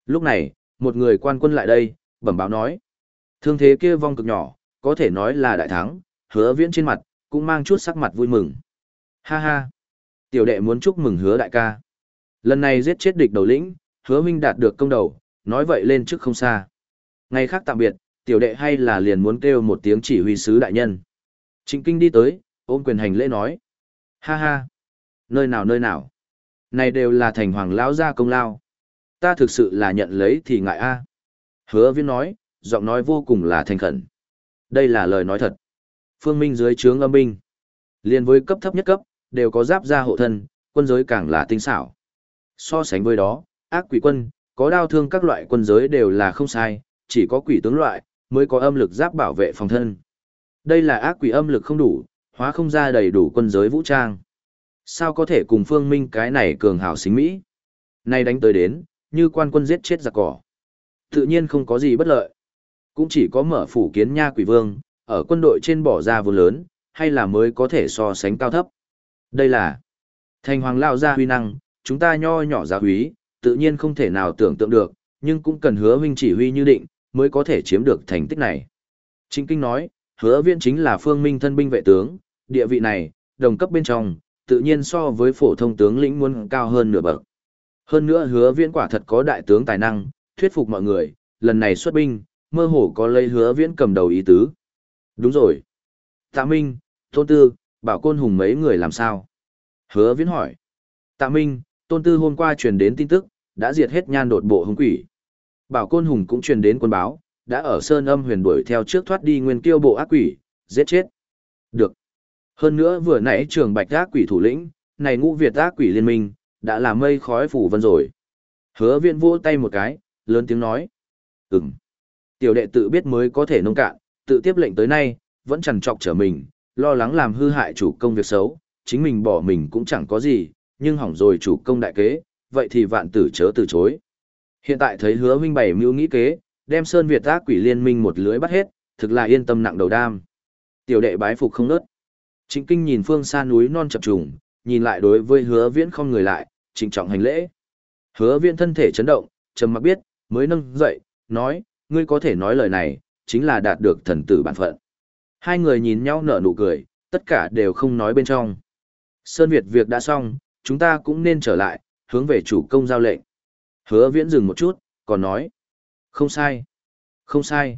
Lúc này, một người quan quân lại đây, bẩm báo nói. Thương thế kia vong cực nhỏ, có thể nói là đại thắng, hứa viễn trên mặt, cũng mang chút sắc mặt vui mừng. Ha ha! Tiểu đệ muốn chúc mừng hứa đại ca. Lần này giết chết địch đầu lĩnh, hứa minh đạt được công đầu, nói vậy lên trước không xa. Ngày khác tạm biệt, tiểu đệ hay là liền muốn kêu một tiếng chỉ huy sứ đại nhân. Trịnh kinh đi tới, ôm quyền hành lễ nói. Ha ha! Nơi nào nơi nào? Này đều là thành hoàng lão gia công lao. Ta thực sự là nhận lấy thì ngại a. Hứa viễn nói, giọng nói vô cùng là thành khẩn. Đây là lời nói thật. Phương Minh dưới trướng âm binh. Liên với cấp thấp nhất cấp, đều có giáp gia hộ thân, quân giới càng là tinh xảo. So sánh với đó, ác quỷ quân, có đao thương các loại quân giới đều là không sai, chỉ có quỷ tướng loại, mới có âm lực giáp bảo vệ phòng thân. Đây là ác quỷ âm lực không đủ, hóa không ra đầy đủ quân giới vũ trang. Sao có thể cùng phương minh cái này cường hảo xính Mỹ? Nay đánh tới đến, như quan quân giết chết giặc cỏ. Tự nhiên không có gì bất lợi. Cũng chỉ có mở phủ kiến nha quỷ vương, ở quân đội trên bỏ ra vô lớn, hay là mới có thể so sánh cao thấp. Đây là thành hoàng lao gia huy năng, chúng ta nho nhỏ gia húy, tự nhiên không thể nào tưởng tượng được, nhưng cũng cần hứa huynh chỉ huy như định, mới có thể chiếm được thành tích này. Chính kinh nói, hứa viện chính là phương minh thân binh vệ tướng, địa vị này, đồng cấp bên trong, tự nhiên so với phổ thông tướng lĩnh muốn cao hơn nửa bậc. Hơn nữa hứa viễn quả thật có đại tướng tài năng, thuyết phục mọi người, lần này xuất binh, mơ hồ có lấy hứa viễn cầm đầu ý tứ. Đúng rồi. Tạ Minh, Tôn Tư, bảo côn hùng mấy người làm sao? Hứa viễn hỏi. Tạ Minh, Tôn Tư hôm qua truyền đến tin tức, đã diệt hết nhan đột bộ hung quỷ. Bảo côn hùng cũng truyền đến quân báo, đã ở Sơn âm huyền đuổi theo trước thoát đi nguyên kiêu bộ ác quỷ, giết chết. Được. Hơn nữa vừa nãy trường bạch ác quỷ thủ lĩnh, này ngũ Việt ác quỷ liên minh, đã làm mây khói phủ vân rồi. Hứa viện vỗ tay một cái, lớn tiếng nói. Ừm. Tiểu đệ tự biết mới có thể nông cạn, tự tiếp lệnh tới nay, vẫn chẳng trọc trở mình, lo lắng làm hư hại chủ công việc xấu, chính mình bỏ mình cũng chẳng có gì, nhưng hỏng rồi chủ công đại kế, vậy thì vạn tử chớ từ chối. Hiện tại thấy hứa huynh bảy mưu nghĩ kế, đem Sơn Việt ác quỷ liên minh một lưới bắt hết, thực là yên tâm nặng đầu đam. Tiểu đệ bái phục không nớt. Trịnh kinh nhìn phương xa núi non chập trùng, nhìn lại đối với hứa viễn không người lại, trịnh trọng hành lễ. Hứa viễn thân thể chấn động, trầm mặc biết, mới nâng dậy, nói, ngươi có thể nói lời này, chính là đạt được thần tử bản phận. Hai người nhìn nhau nở nụ cười, tất cả đều không nói bên trong. Sơn Việt việc đã xong, chúng ta cũng nên trở lại, hướng về chủ công giao lệnh. Hứa viễn dừng một chút, còn nói. Không sai. Không sai.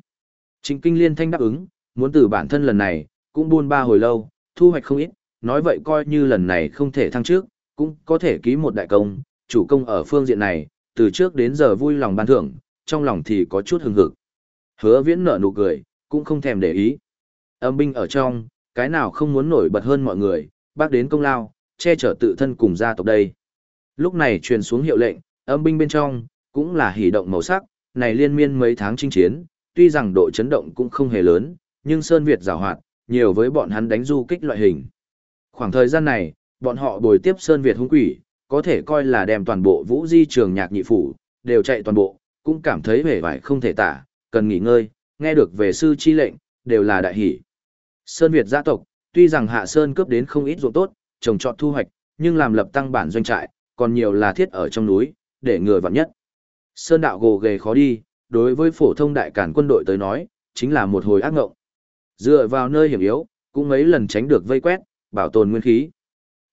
Trịnh kinh liên thanh đáp ứng, muốn từ bản thân lần này, cũng buôn ba hồi lâu, thu hoạch không ít, nói vậy coi như lần này không thể thăng trước, cũng có thể ký một đại công, chủ công ở phương diện này, từ trước đến giờ vui lòng ban thưởng, trong lòng thì có chút hừng hực. Hứa viễn nở nụ cười, cũng không thèm để ý. Âm binh ở trong, cái nào không muốn nổi bật hơn mọi người, bác đến công lao, che chở tự thân cùng gia tộc đây. Lúc này truyền xuống hiệu lệnh, âm binh bên trong, cũng là hỉ động màu sắc, này liên miên mấy tháng chinh chiến, tuy rằng độ chấn động cũng không hề lớn, nhưng Sơn Việt rào hoạt, nhiều với bọn hắn đánh du kích loại hình. Khoảng thời gian này, bọn họ bồi tiếp Sơn Việt hung quỷ, có thể coi là đem toàn bộ vũ di trường nhạc nhị phủ, đều chạy toàn bộ, cũng cảm thấy vẻ vải không thể tả, cần nghỉ ngơi, nghe được về sư chi lệnh, đều là đại hỷ. Sơn Việt gia tộc, tuy rằng Hạ Sơn cướp đến không ít ruộng tốt, trồng trọt thu hoạch, nhưng làm lập tăng bản doanh trại, còn nhiều là thiết ở trong núi, để người vặn nhất. Sơn đạo gồ ghề khó đi, đối với phổ thông đại cản quân đội tới nói, chính là một hồi ác ngộng. Dựa vào nơi hiểm yếu, cũng mấy lần tránh được vây quét, bảo tồn nguyên khí.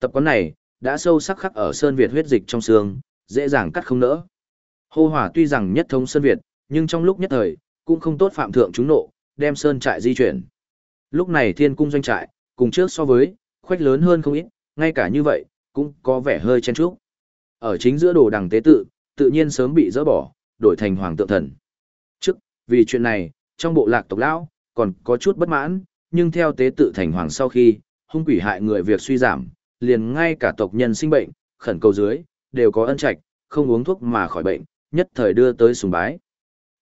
Tập quán này, đã sâu sắc khắc ở Sơn Việt huyết dịch trong xương, dễ dàng cắt không nỡ. Hô hỏa tuy rằng nhất thống Sơn Việt, nhưng trong lúc nhất thời, cũng không tốt phạm thượng chúng nộ, đem Sơn trại di chuyển. Lúc này thiên cung doanh trại, cùng trước so với, khoách lớn hơn không ít, ngay cả như vậy, cũng có vẻ hơi chen chúc. Ở chính giữa đồ đằng tế tự, tự nhiên sớm bị dỡ bỏ, đổi thành hoàng tượng thần. Trước, vì chuyện này, trong bộ lạc tộc lão, còn có chút bất mãn, nhưng theo tế tự thành hoàng sau khi, hung quỷ hại người việc suy giảm, liền ngay cả tộc nhân sinh bệnh, khẩn cầu dưới, đều có ân trạch, không uống thuốc mà khỏi bệnh, nhất thời đưa tới sùng bái.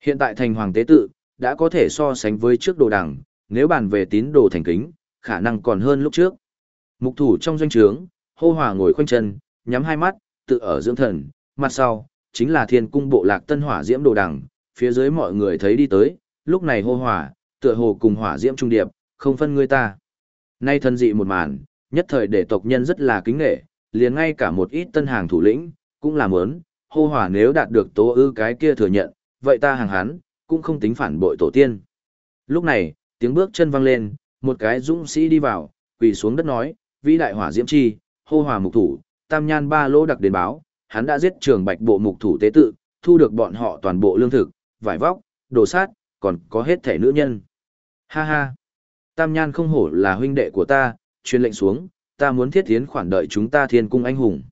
Hiện tại thành hoàng tế tự, đã có thể so sánh với trước đồ đằng, nếu bàn về tín đồ thành kính, khả năng còn hơn lúc trước. Mục thủ trong doanh trướng, hô hòa ngồi khoanh chân, nhắm hai mắt, tự ở dưỡng thần, mặt sau, chính là thiên cung bộ lạc tân hỏa diễm đồ đằng, phía dưới mọi người thấy đi tới, lúc này hô Hòa tựa hồ cùng hỏa diễm trung điệp, không phân người ta. Nay thân dị một màn, nhất thời để tộc nhân rất là kính nghệ, liền ngay cả một ít tân hàng thủ lĩnh, cũng làm ớn, hô hỏa nếu đạt được tố ư cái kia thừa nhận, vậy ta hàng hán, cũng không tính phản bội tổ tiên. Lúc này, tiếng bước chân vang lên, một cái dũng sĩ đi vào, quỳ xuống đất nói, vĩ đại hỏa diễm chi, hô hỏa mục thủ, tam nhan ba lỗ đặc đến báo, hắn đã giết trường bạch bộ mục thủ tế tự, thu được bọn họ toàn bộ lương thực, vải vóc, đồ sát, còn có hết thể nữ nhân. Ha ha! Tam nhan không hổ là huynh đệ của ta, truyền lệnh xuống, ta muốn thiết tiến khoản đợi chúng ta thiên cung anh hùng.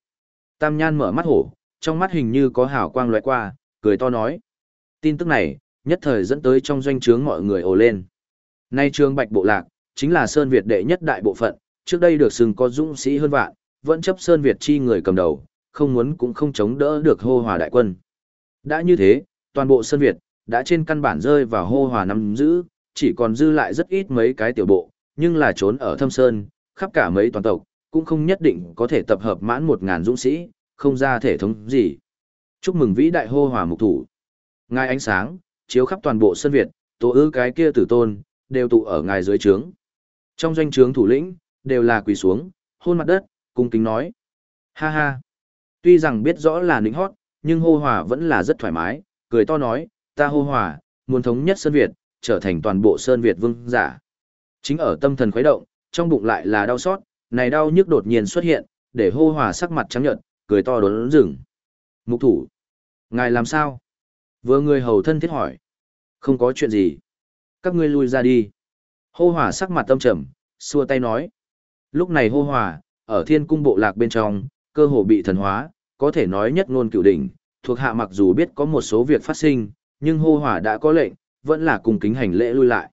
Tam nhan mở mắt hổ, trong mắt hình như có hào quang loại qua, cười to nói. Tin tức này, nhất thời dẫn tới trong doanh trướng mọi người ồ lên. Nay trường bạch bộ lạc, chính là Sơn Việt đệ nhất đại bộ phận, trước đây được xưng có dũng sĩ hơn vạn, vẫn chấp Sơn Việt chi người cầm đầu, không muốn cũng không chống đỡ được hô hòa đại quân. Đã như thế, toàn bộ Sơn Việt, đã trên căn bản rơi vào hô hòa nắm giữ, chỉ còn dư lại rất ít mấy cái tiểu bộ, nhưng là trốn ở thâm sơn, khắp cả mấy toàn tộc, cũng không nhất định có thể tập hợp mãn một ngàn dũng sĩ, không ra thể thống gì. Chúc mừng vĩ đại hô hòa mục thủ. Ngài ánh sáng, chiếu khắp toàn bộ sân Việt, tổ ư cái kia tử tôn, đều tụ ở ngài dưới trướng. Trong doanh trướng thủ lĩnh, đều là quỳ xuống, hôn mặt đất, cung kính nói. Ha ha. Tuy rằng biết rõ là nịnh hót, nhưng hô hòa vẫn là rất thoải mái, cười to nói, ta hô hòa, muốn thống nhất sân Việt, trở thành toàn bộ Sơn Việt vương giả. Chính ở tâm thần khuấy động, trong bụng lại là đau xót, này đau nhức đột nhiên xuất hiện, để hô hòa sắc mặt trắng nhợt, cười to đốn rừng. Mục thủ. Ngài làm sao? Vừa người hầu thân thiết hỏi. Không có chuyện gì. Các ngươi lui ra đi. Hô hòa sắc mặt tâm trầm, xua tay nói. Lúc này hô hòa, ở thiên cung bộ lạc bên trong, cơ hồ bị thần hóa, có thể nói nhất ngôn cựu đỉnh, thuộc hạ mặc dù biết có một số việc phát sinh, nhưng hô hòa đã có lệnh, vẫn là cùng kính hành lễ lui lại.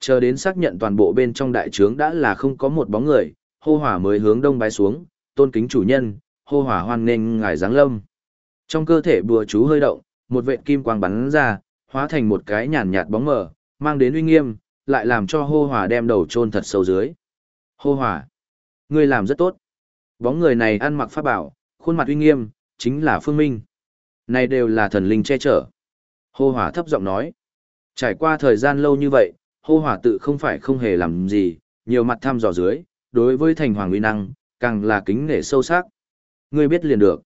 Chờ đến xác nhận toàn bộ bên trong đại trướng đã là không có một bóng người, hô hỏa mới hướng đông bái xuống, tôn kính chủ nhân, hô hỏa hoan nghênh ngài giáng lâm. Trong cơ thể bùa chú hơi động, một vệt kim quang bắn ra, hóa thành một cái nhàn nhạt bóng mờ, mang đến uy nghiêm, lại làm cho hô hỏa đem đầu chôn thật sâu dưới. Hô hỏa, ngươi làm rất tốt. Bóng người này ăn mặc pháp bảo, khuôn mặt uy nghiêm, chính là Phương Minh. Này đều là thần linh che chở. Hô hỏa thấp giọng nói. Trải qua thời gian lâu như vậy, hô hỏa tự không phải không hề làm gì, nhiều mặt thăm dò dưới, đối với thành hoàng uy năng, càng là kính nể sâu sắc. Ngươi biết liền được.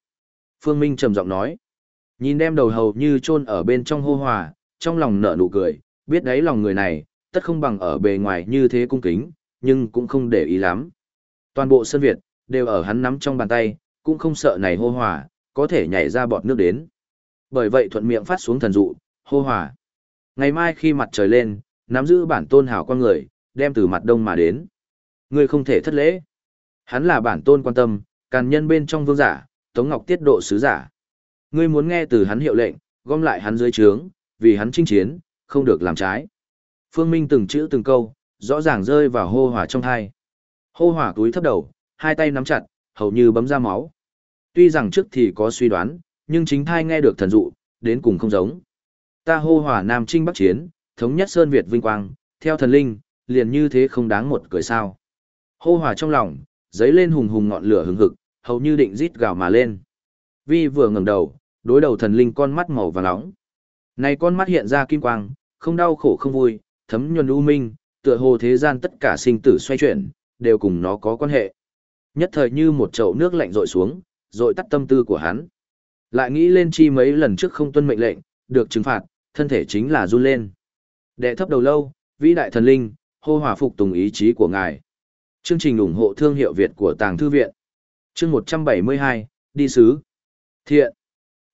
Phương Minh trầm giọng nói. Nhìn đem đầu hầu như chôn ở bên trong hô hỏa, trong lòng nở nụ cười, biết đấy lòng người này, tất không bằng ở bề ngoài như thế cung kính, nhưng cũng không để ý lắm. Toàn bộ sân Việt, đều ở hắn nắm trong bàn tay, cũng không sợ này hô hỏa, có thể nhảy ra bọt nước đến. Bởi vậy thuận miệng phát xuống thần dụ, hô hỏa. Ngày mai khi mặt trời lên, nắm giữ bản tôn hảo quan người, đem từ mặt đông mà đến. ngươi không thể thất lễ. Hắn là bản tôn quan tâm, càn nhân bên trong vương giả, Tống Ngọc tiết độ sứ giả. Ngươi muốn nghe từ hắn hiệu lệnh, gom lại hắn dưới trướng, vì hắn chinh chiến, không được làm trái. Phương Minh từng chữ từng câu, rõ ràng rơi vào hô hỏa trong hai. Hô hỏa túi thấp đầu, hai tay nắm chặt, hầu như bấm ra máu. Tuy rằng trước thì có suy đoán, nhưng chính thai nghe được thần dụ, đến cùng không giống. Ta hô hỏa Nam Trinh Bắc Chiến, thống nhất Sơn Việt vinh quang, theo thần linh, liền như thế không đáng một cười sao. Hô hỏa trong lòng, giấy lên hùng hùng ngọn lửa hừng hực, hầu như định rít gào mà lên. Vi vừa ngẩng đầu, đối đầu thần linh con mắt màu vàng nóng. Này con mắt hiện ra kim quang, không đau khổ không vui, thấm nhuần u minh, tựa hồ thế gian tất cả sinh tử xoay chuyển, đều cùng nó có quan hệ. Nhất thời như một chậu nước lạnh rội xuống, rội tắt tâm tư của hắn. Lại nghĩ lên chi mấy lần trước không tuân mệnh lệnh, được trừng phạt, thân thể chính là run lên. Đệ thấp đầu lâu, vĩ đại thần linh, hô hòa phục tùng ý chí của ngài. Chương trình ủng hộ thương hiệu Việt của Tàng Thư Viện. Chương 172, đi sứ. Thiện.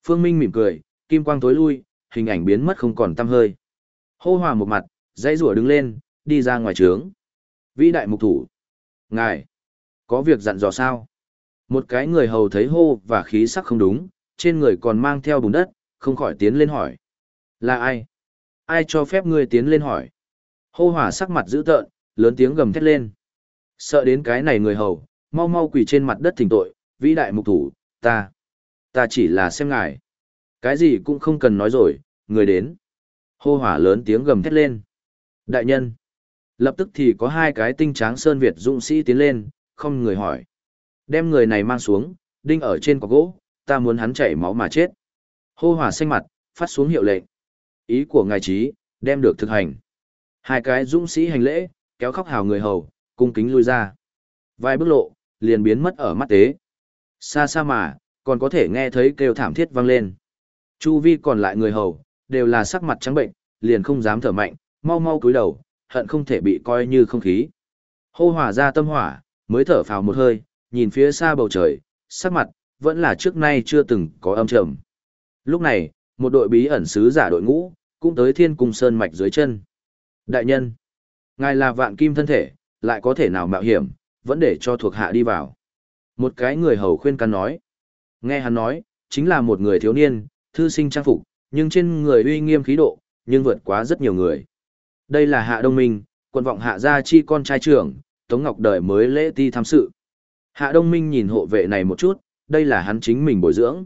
Phương Minh mỉm cười, kim quang tối lui, hình ảnh biến mất không còn tăm hơi. Hô hòa một mặt, dãy rủa đứng lên, đi ra ngoài trướng. Vĩ đại mục thủ. Ngài, có việc dặn dò sao? Một cái người hầu thấy hô và khí sắc không đúng, trên người còn mang theo bùn đất, không khỏi tiến lên hỏi. Là ai? Ai cho phép ngươi tiến lên hỏi? Hô hỏa sắc mặt dữ tợn, lớn tiếng gầm thét lên. Sợ đến cái này người hầu, mau mau quỳ trên mặt đất thỉnh tội, vĩ đại mục thủ, ta, ta chỉ là xem ngài. Cái gì cũng không cần nói rồi, người đến. Hô hỏa lớn tiếng gầm thét lên. Đại nhân. Lập tức thì có hai cái tinh tráng sơn Việt dũng sĩ tiến lên, không người hỏi. Đem người này mang xuống, đinh ở trên quả gỗ, ta muốn hắn chảy máu mà chết. Hô hỏa xanh mặt, phát xuống hiệu lệnh. Ý của ngài trí, đem được thực hành. Hai cái dũng sĩ hành lễ, kéo khóc hào người hầu, cung kính lui ra. Vài bước lộ, liền biến mất ở mắt tế. Xa xa mà, còn có thể nghe thấy kêu thảm thiết vang lên. Chu vi còn lại người hầu, đều là sắc mặt trắng bệnh, liền không dám thở mạnh, mau mau cúi đầu, hận không thể bị coi như không khí. Hô hỏa ra tâm hỏa, mới thở phào một hơi, nhìn phía xa bầu trời, sắc mặt, vẫn là trước nay chưa từng có âm trầm. Lúc này, một đội bí ẩn sứ giả đội ngũ, cũng tới thiên cung sơn mạch dưới chân. Đại nhân, ngài là vạn kim thân thể, lại có thể nào mạo hiểm, vẫn để cho thuộc hạ đi vào. Một cái người hầu khuyên can nói. Nghe hắn nói, chính là một người thiếu niên, thư sinh trang phục, nhưng trên người uy nghiêm khí độ, nhưng vượt quá rất nhiều người. Đây là Hạ Đông Minh, quân vọng Hạ Gia Chi con trai trưởng, Tống Ngọc đời mới lễ ti tham sự. Hạ Đông Minh nhìn hộ vệ này một chút, đây là hắn chính mình bồi dưỡng.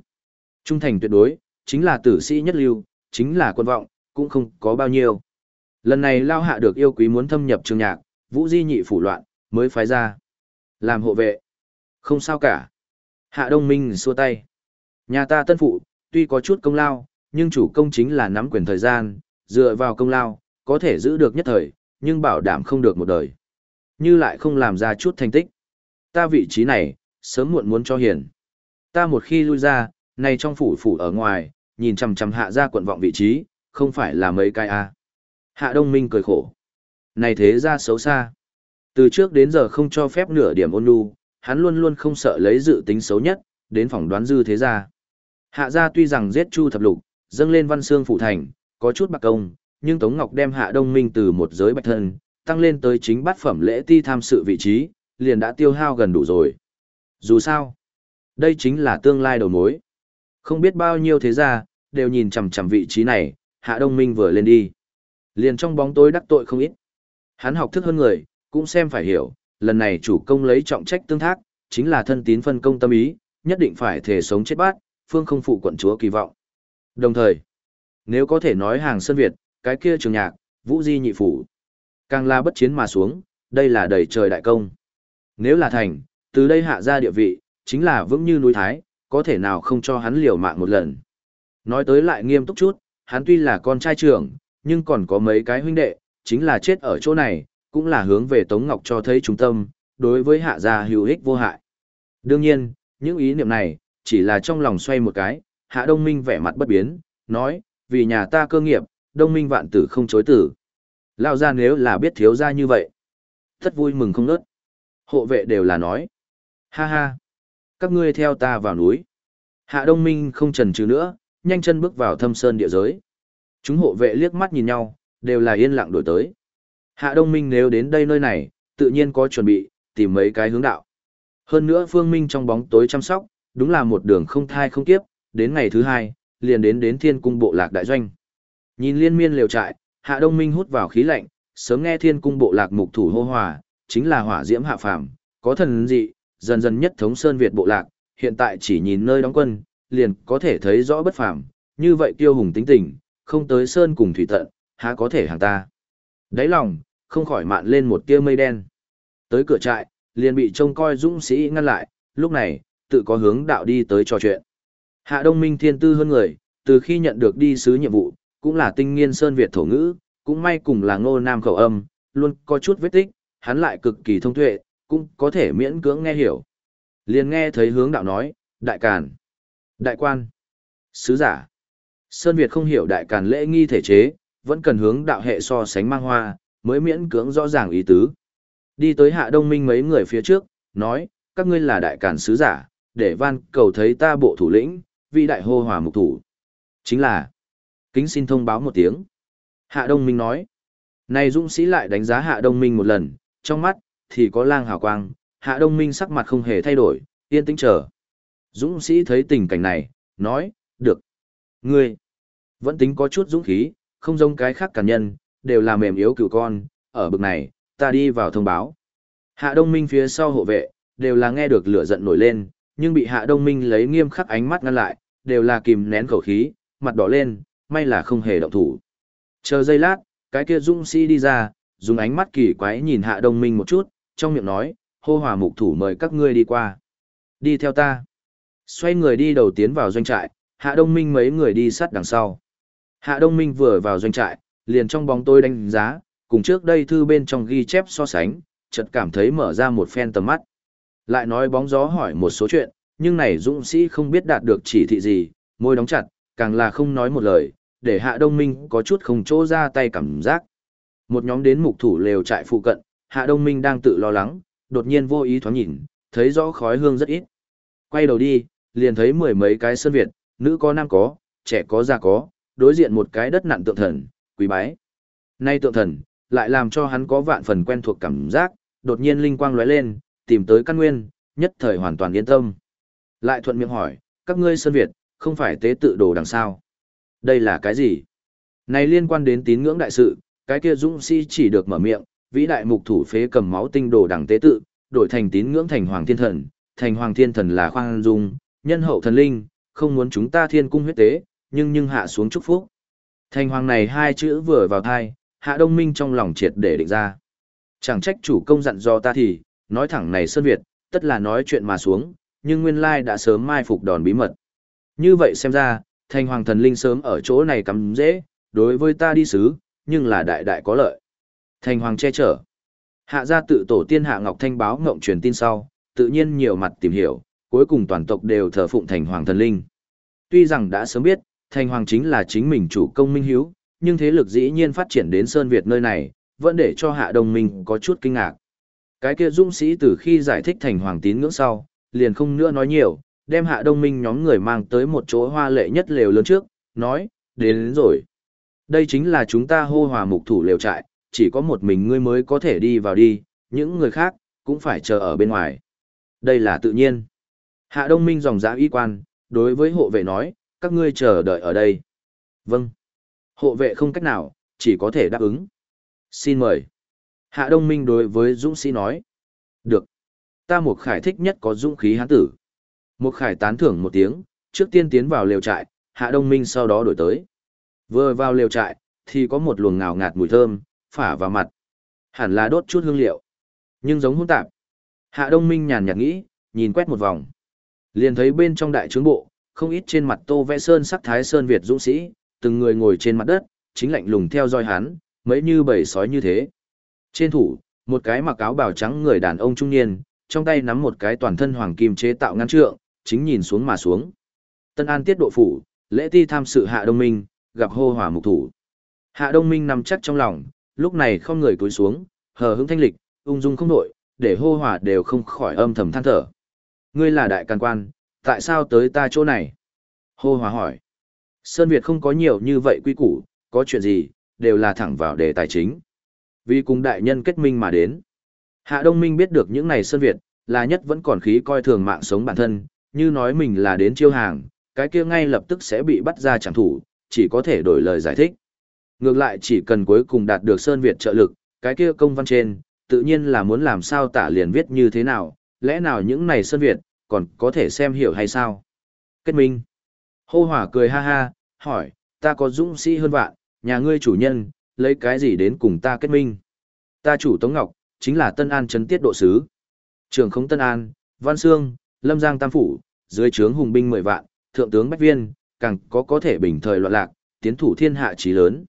Trung thành tuyệt đối, chính là tử sĩ nhất lưu, chính là quân vọng, cũng không có bao nhiêu. Lần này Lao Hạ được yêu quý muốn thâm nhập trường nhạc, Vũ Di nhị phủ loạn, mới phái ra. Làm hộ vệ. Không sao cả. Hạ Đông Minh xua tay. Nhà ta tân phụ, tuy có chút công lao, nhưng chủ công chính là nắm quyền thời gian, dựa vào công lao, có thể giữ được nhất thời, nhưng bảo đảm không được một đời. Như lại không làm ra chút thành tích. Ta vị trí này, sớm muộn muốn cho hiền. Ta một khi lui ra, nay trong phủ phủ ở ngoài, nhìn chằm chằm hạ ra quận vọng vị trí, không phải là mấy cái a. Hạ Đông Minh cười khổ. Này thế ra xấu xa. Từ trước đến giờ không cho phép nửa điểm ôn nhu, hắn luôn luôn không sợ lấy dự tính xấu nhất, đến phỏng đoán dư thế gia. Hạ gia tuy rằng giết Chu thập lục, dâng lên văn xương phủ thành, có chút bạc công, nhưng Tống Ngọc đem Hạ Đông Minh từ một giới bạch thân, tăng lên tới chính bát phẩm lễ ti tham sự vị trí, liền đã tiêu hao gần đủ rồi. Dù sao, đây chính là tương lai đầu mối. Không biết bao nhiêu thế gia, đều nhìn chằm chằm vị trí này, Hạ Đông Minh vừa lên đi. Liền trong bóng tối đắc tội không ít. Hắn học thức hơn người, cũng xem phải hiểu, lần này chủ công lấy trọng trách tương thác, chính là thân tín phân công tâm ý, nhất định phải thể sống chết bát, phương không phụ quận chúa kỳ vọng. Đồng thời, nếu có thể nói hàng Sơn Việt, cái kia trường nhạc, vũ di nhị phủ. Càng la bất chiến mà xuống, đây là đầy trời đại công. Nếu là thành, từ đây hạ ra địa vị, chính là vững như núi Thái, có thể nào không cho hắn liều mạng một lần. Nói tới lại nghiêm túc chút, hắn tuy là con trai trưởng, nhưng còn có mấy cái huynh đệ, chính là chết ở chỗ này, cũng là hướng về Tống Ngọc cho thấy trung tâm, đối với hạ gia hữu ích vô hại. Đương nhiên, những ý niệm này, chỉ là trong lòng xoay một cái, hạ đông minh vẻ mặt bất biến, nói, vì nhà ta cơ nghiệp, đông minh vạn tử không chối tử. Lao ra nếu là biết thiếu ra như vậy. Thất vui mừng không nớt. Hộ vệ đều là nói. Ha ha. Các ngươi theo ta vào núi. Hạ đông minh không chần chừ nữa, nhanh chân bước vào thâm sơn địa giới. Chúng hộ vệ liếc mắt nhìn nhau, đều là yên lặng đổi tới. Hạ Đông Minh nếu đến đây nơi này, tự nhiên có chuẩn bị, tìm mấy cái hướng đạo. Hơn nữa Phương Minh trong bóng tối chăm sóc, đúng là một đường không thai không kiếp, đến ngày thứ hai, liền đến đến thiên cung bộ lạc đại doanh. Nhìn liên miên liều trại, Hạ Đông Minh hút vào khí lạnh, sớm nghe thiên cung bộ lạc mục thủ hô hòa, chính là hỏa diễm hạ phàm, có thần dị, dần dần nhất thống sơn Việt bộ lạc, hiện tại chỉ nhìn nơi đóng quân, liền có thể thấy rõ bất phàm, như vậy tiêu hùng tính tình, không tới sơn cùng thủy tận, há có thể hàng ta. Đáy lòng, không khỏi mạn lên một tia mây đen. Tới cửa trại, liền bị trông coi dũng sĩ ngăn lại, lúc này, tự có hướng đạo đi tới trò chuyện. Hạ Đông Minh thiên tư hơn người, từ khi nhận được đi sứ nhiệm vụ, cũng là tinh nghiên sơn Việt thổ ngữ, cũng may cùng là ngô nam khẩu âm, luôn có chút vết tích, hắn lại cực kỳ thông tuệ, cũng có thể miễn cưỡng nghe hiểu. Liền nghe thấy hướng đạo nói, đại càn, đại quan, sứ giả. Sơn Việt không hiểu đại càn lễ nghi thể chế, vẫn cần hướng đạo hệ so sánh mang hoa, mới miễn cưỡng rõ ràng ý tứ. Đi tới hạ đông minh mấy người phía trước, nói, các ngươi là đại càn sứ giả, để van cầu thấy ta bộ thủ lĩnh, vị đại hô hòa mục thủ. Chính là, kính xin thông báo một tiếng. Hạ đông minh nói, này dũng sĩ lại đánh giá hạ đông minh một lần, trong mắt, thì có lang hào quang, hạ đông minh sắc mặt không hề thay đổi, yên tĩnh chờ. Dũng sĩ thấy tình cảnh này, nói, được. Ngươi, vẫn tính có chút dũng khí, không giống cái khác cả nhân, đều là mềm yếu cựu con, ở bực này, ta đi vào thông báo. Hạ Đông Minh phía sau hộ vệ, đều là nghe được lửa giận nổi lên, nhưng bị Hạ Đông Minh lấy nghiêm khắc ánh mắt ngăn lại, đều là kìm nén khẩu khí, mặt đỏ lên, may là không hề động thủ. Chờ giây lát, cái kia dũng sĩ đi ra, dùng ánh mắt kỳ quái nhìn Hạ Đông Minh một chút, trong miệng nói, hô hòa mục thủ mời các ngươi đi qua. Đi theo ta. Xoay người đi đầu tiến vào doanh trại, Hạ Đông Minh mấy người đi sát đằng sau. Hạ Đông Minh vừa vào doanh trại, liền trong bóng tôi đánh giá, cùng trước đây thư bên trong ghi chép so sánh, chợt cảm thấy mở ra một phen tầm mắt. Lại nói bóng gió hỏi một số chuyện, nhưng này dũng sĩ không biết đạt được chỉ thị gì, môi đóng chặt, càng là không nói một lời, để hạ đông minh có chút không chỗ ra tay cảm giác. Một nhóm đến mục thủ lều trại phụ cận, hạ đông minh đang tự lo lắng, đột nhiên vô ý thoáng nhìn, thấy rõ khói hương rất ít. Quay đầu đi, liền thấy mười mấy cái sơn Việt, nữ có nam có, trẻ có già có, đối diện một cái đất nặng tượng thần, quý bái. Nay tượng thần, lại làm cho hắn có vạn phần quen thuộc cảm giác, đột nhiên linh quang lóe lên, tìm tới căn nguyên, nhất thời hoàn toàn yên tâm. Lại thuận miệng hỏi, các ngươi Sơn Việt, không phải tế tự đồ đằng sao? Đây là cái gì? Này liên quan đến tín ngưỡng đại sự, cái kia dũng sĩ chỉ được mở miệng, vĩ đại mục thủ phế cầm máu tinh đồ đẳng tế tự, đổi thành tín ngưỡng thành hoàng thiên thần, thành hoàng thiên thần là khoan dung, nhân hậu thần linh, không muốn chúng ta thiên cung huyết tế, nhưng nhưng hạ xuống chúc phúc. Thành hoàng này hai chữ vừa vào thai, hạ đông minh trong lòng triệt để định ra. Chẳng trách chủ công dặn do ta thì, nói thẳng này Sơn Việt, tất là nói chuyện mà xuống, nhưng nguyên lai đã sớm mai phục đòn bí mật. Như vậy xem ra, thành hoàng thần linh sớm ở chỗ này cắm dễ, đối với ta đi sứ, nhưng là đại đại có lợi. Thành hoàng che chở. Hạ gia tự tổ tiên Hạ Ngọc Thanh báo ngộng truyền tin sau, tự nhiên nhiều mặt tìm hiểu, cuối cùng toàn tộc đều thờ phụng thành hoàng thần linh. Tuy rằng đã sớm biết, thành hoàng chính là chính mình chủ công minh hiếu, nhưng thế lực dĩ nhiên phát triển đến Sơn Việt nơi này, vẫn để cho Hạ Đông Minh có chút kinh ngạc. Cái kia dũng sĩ từ khi giải thích thành hoàng tín ngưỡng sau, liền không nữa nói nhiều, đem Hạ Đông Minh nhóm người mang tới một chỗ hoa lệ nhất lều lớn trước, nói, đến, đến rồi. Đây chính là chúng ta hô hòa mục thủ lều trại, chỉ có một mình ngươi mới có thể đi vào đi, những người khác, cũng phải chờ ở bên ngoài. Đây là tự nhiên. Hạ Đông Minh dòng dã y quan, đối với hộ vệ nói, các ngươi chờ đợi ở đây. Vâng. Hộ vệ không cách nào, chỉ có thể đáp ứng. Xin mời. Hạ Đông Minh đối với Dũng sĩ nói. Được. Ta một khải thích nhất có dũng khí hán tử. Một khải tán thưởng một tiếng, trước tiên tiến vào lều trại, Hạ Đông Minh sau đó đổi tới. Vừa vào lều trại, thì có một luồng ngào ngạt mùi thơm, phả vào mặt. Hẳn là đốt chút hương liệu. Nhưng giống hỗn tạp. Hạ Đông Minh nhàn nhạt nghĩ, nhìn quét một vòng. Liền thấy bên trong đại trướng bộ, không ít trên mặt tô vẽ sơn sắc thái sơn Việt dũng sĩ, từng người ngồi trên mặt đất, chính lạnh lùng theo dõi hắn, mấy như bầy sói như thế. Trên thủ, một cái mặc áo bào trắng người đàn ông trung niên, trong tay nắm một cái toàn thân hoàng kim chế tạo ngăn trượng, chính nhìn xuống mà xuống. Tân An tiết độ phủ, lễ ti tham sự Hạ Đông Minh, gặp hô hỏa mục thủ. Hạ Đông Minh nằm chắc trong lòng, lúc này không người cúi xuống, hờ hững thanh lịch, ung dung không đội, để hô hỏa đều không khỏi âm thầm than thở. Ngươi là đại can quan, tại sao tới ta chỗ này? Hô hỏa hỏi. Sơn Việt không có nhiều như vậy quy củ, có chuyện gì, đều là thẳng vào đề tài chính. Vì cùng đại nhân kết minh mà đến. Hạ Đông Minh biết được những này Sơn Việt, là nhất vẫn còn khí coi thường mạng sống bản thân, như nói mình là đến chiêu hàng, cái kia ngay lập tức sẽ bị bắt ra chẳng thủ, chỉ có thể đổi lời giải thích. Ngược lại chỉ cần cuối cùng đạt được Sơn Việt trợ lực, cái kia công văn trên, tự nhiên là muốn làm sao tả liền viết như thế nào, lẽ nào những này Sơn Việt, còn có thể xem hiểu hay sao? Kết minh. Hô hỏa cười ha ha, hỏi, ta có dũng sĩ hơn vạn, nhà ngươi chủ nhân, lấy cái gì đến cùng ta kết minh? Ta chủ Tống Ngọc, chính là Tân An Trấn Tiết Độ Sứ. Trường Khống Tân An, Văn Sương, Lâm Giang Tam Phủ, dưới trướng hùng binh 10 vạn, thượng tướng Bách Viên, càng có có thể bình thời loạn lạc, tiến thủ thiên hạ trí lớn.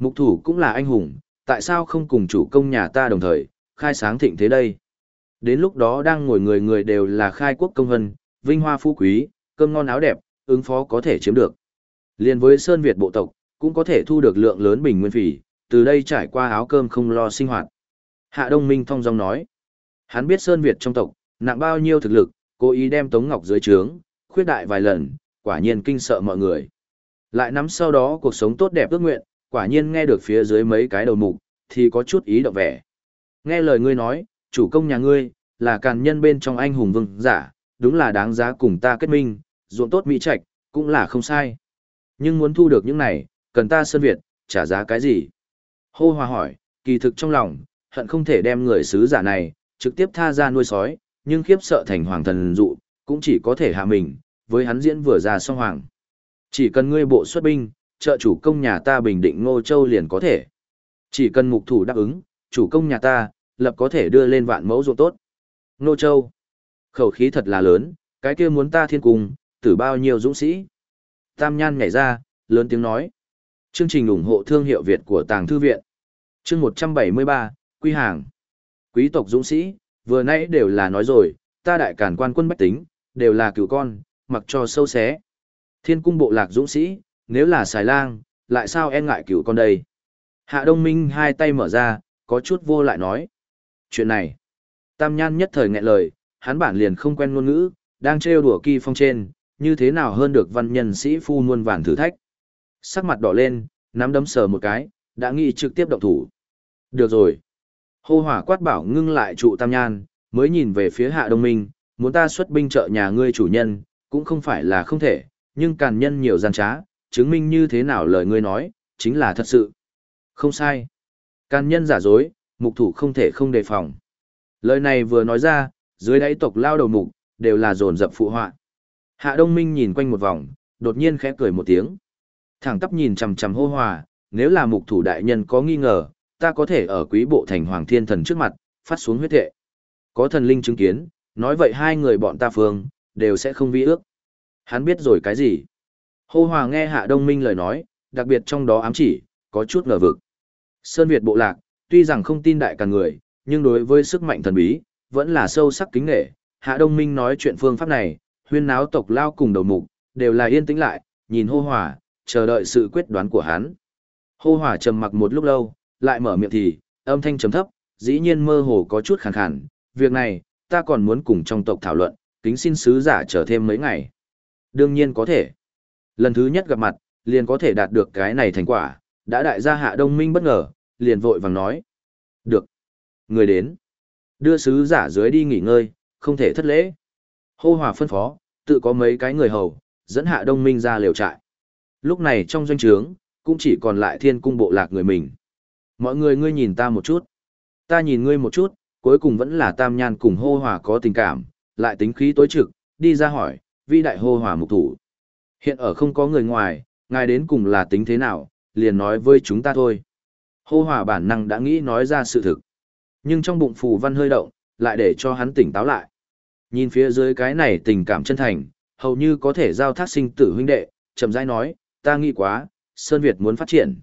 Mục thủ cũng là anh hùng, tại sao không cùng chủ công nhà ta đồng thời, khai sáng thịnh thế đây? Đến lúc đó đang ngồi người người đều là khai quốc công hân, vinh hoa phú quý, cơm ngon áo đẹp, ứng phó có thể chiếm được. Liên với Sơn Việt bộ tộc, cũng có thể thu được lượng lớn bình nguyên phỉ, từ đây trải qua áo cơm không lo sinh hoạt. Hạ Đông Minh thong dong nói, hắn biết Sơn Việt trong tộc, nặng bao nhiêu thực lực, cố ý đem Tống Ngọc dưới trướng, khuyết đại vài lần, quả nhiên kinh sợ mọi người. Lại nắm sau đó cuộc sống tốt đẹp ước nguyện, quả nhiên nghe được phía dưới mấy cái đầu mục, thì có chút ý động vẻ. Nghe lời ngươi nói, chủ công nhà ngươi, là càn nhân bên trong anh hùng vương giả, đúng là đáng giá cùng ta kết minh, ruộng tốt mỹ trạch, cũng là không sai. Nhưng muốn thu được những này, cần ta Sơn Việt, trả giá cái gì? Hô Hòa hỏi, kỳ thực trong lòng, hận không thể đem người sứ giả này, trực tiếp tha ra nuôi sói, nhưng khiếp sợ thành hoàng thần dụ, cũng chỉ có thể hạ mình, với hắn diễn vừa ra song hoàng. Chỉ cần ngươi bộ xuất binh, trợ chủ công nhà ta bình định Ngô Châu liền có thể. Chỉ cần mục thủ đáp ứng, chủ công nhà ta, lập có thể đưa lên vạn mẫu ruộng tốt. Ngô Châu. Khẩu khí thật là lớn, cái kia muốn ta thiên cung, tử bao nhiêu dũng sĩ. Tam Nhan nhảy ra, lớn tiếng nói. Chương trình ủng hộ thương hiệu Việt của Tàng Thư Viện. Chương 173, Quy Hàng. Quý tộc dũng sĩ, vừa nãy đều là nói rồi, ta đại cản quan quân bách tính, đều là cựu con, mặc cho sâu xé. Thiên cung bộ lạc dũng sĩ, nếu là xài lang, lại sao e ngại cựu con đây? Hạ Đông Minh hai tay mở ra, có chút vô lại nói. Chuyện này, Tam Nhan nhất thời nghẹn lời, hắn bản liền không quen ngôn ngữ, đang trêu đùa kỳ phong trên, như thế nào hơn được văn nhân sĩ phu muôn vàn thử thách. Sắc mặt đỏ lên, nắm đấm sờ một cái, đã nghĩ trực tiếp động thủ. Được rồi. Hô hỏa quát bảo ngưng lại trụ tam nhan, mới nhìn về phía hạ đông minh, muốn ta xuất binh trợ nhà ngươi chủ nhân, cũng không phải là không thể, nhưng càn nhân nhiều gian trá, chứng minh như thế nào lời ngươi nói, chính là thật sự. Không sai. Càn nhân giả dối, mục thủ không thể không đề phòng. Lời này vừa nói ra, dưới đáy tộc lao đầu mục, đều là dồn dập phụ họa. Hạ Đông Minh nhìn quanh một vòng, đột nhiên khẽ cười một tiếng. Thẳng tắp nhìn chằm chằm hô hòa, nếu là mục thủ đại nhân có nghi ngờ, ta có thể ở quý bộ thành hoàng thiên thần trước mặt, phát xuống huyết thệ. Có thần linh chứng kiến, nói vậy hai người bọn ta phương, đều sẽ không vi ước. Hắn biết rồi cái gì? Hô Hòa nghe Hạ Đông Minh lời nói, đặc biệt trong đó ám chỉ, có chút ngờ vực. Sơn Việt bộ lạc, tuy rằng không tin đại cả người, nhưng đối với sức mạnh thần bí, vẫn là sâu sắc kính nghệ. Hạ Đông Minh nói chuyện phương pháp này, huyên náo tộc lao cùng đầu mục, đều là yên tĩnh lại, nhìn hô hòa, chờ đợi sự quyết đoán của hắn. Hô hòa trầm mặc một lúc lâu, lại mở miệng thì, âm thanh trầm thấp, dĩ nhiên mơ hồ có chút khàn khàn, việc này, ta còn muốn cùng trong tộc thảo luận, kính xin sứ giả chờ thêm mấy ngày. Đương nhiên có thể. Lần thứ nhất gặp mặt, liền có thể đạt được cái này thành quả, đã đại gia hạ đông minh bất ngờ, liền vội vàng nói. Được. Người đến. Đưa sứ giả dưới đi nghỉ ngơi, không thể thất lễ. Hô hòa phân phó, tự có mấy cái người hầu, dẫn hạ đông minh ra liều trại. Lúc này trong doanh trướng, cũng chỉ còn lại thiên cung bộ lạc người mình. Mọi người ngươi nhìn ta một chút. Ta nhìn ngươi một chút, cuối cùng vẫn là tam nhan cùng hô hòa có tình cảm, lại tính khí tối trực, đi ra hỏi, vi đại hô hòa mục thủ. Hiện ở không có người ngoài, ngài đến cùng là tính thế nào, liền nói với chúng ta thôi. Hô hòa bản năng đã nghĩ nói ra sự thực. Nhưng trong bụng phù văn hơi động, lại để cho hắn tỉnh táo lại. Nhìn phía dưới cái này tình cảm chân thành, hầu như có thể giao thác sinh tử huynh đệ, chậm rãi nói, ta nghĩ quá, Sơn Việt muốn phát triển.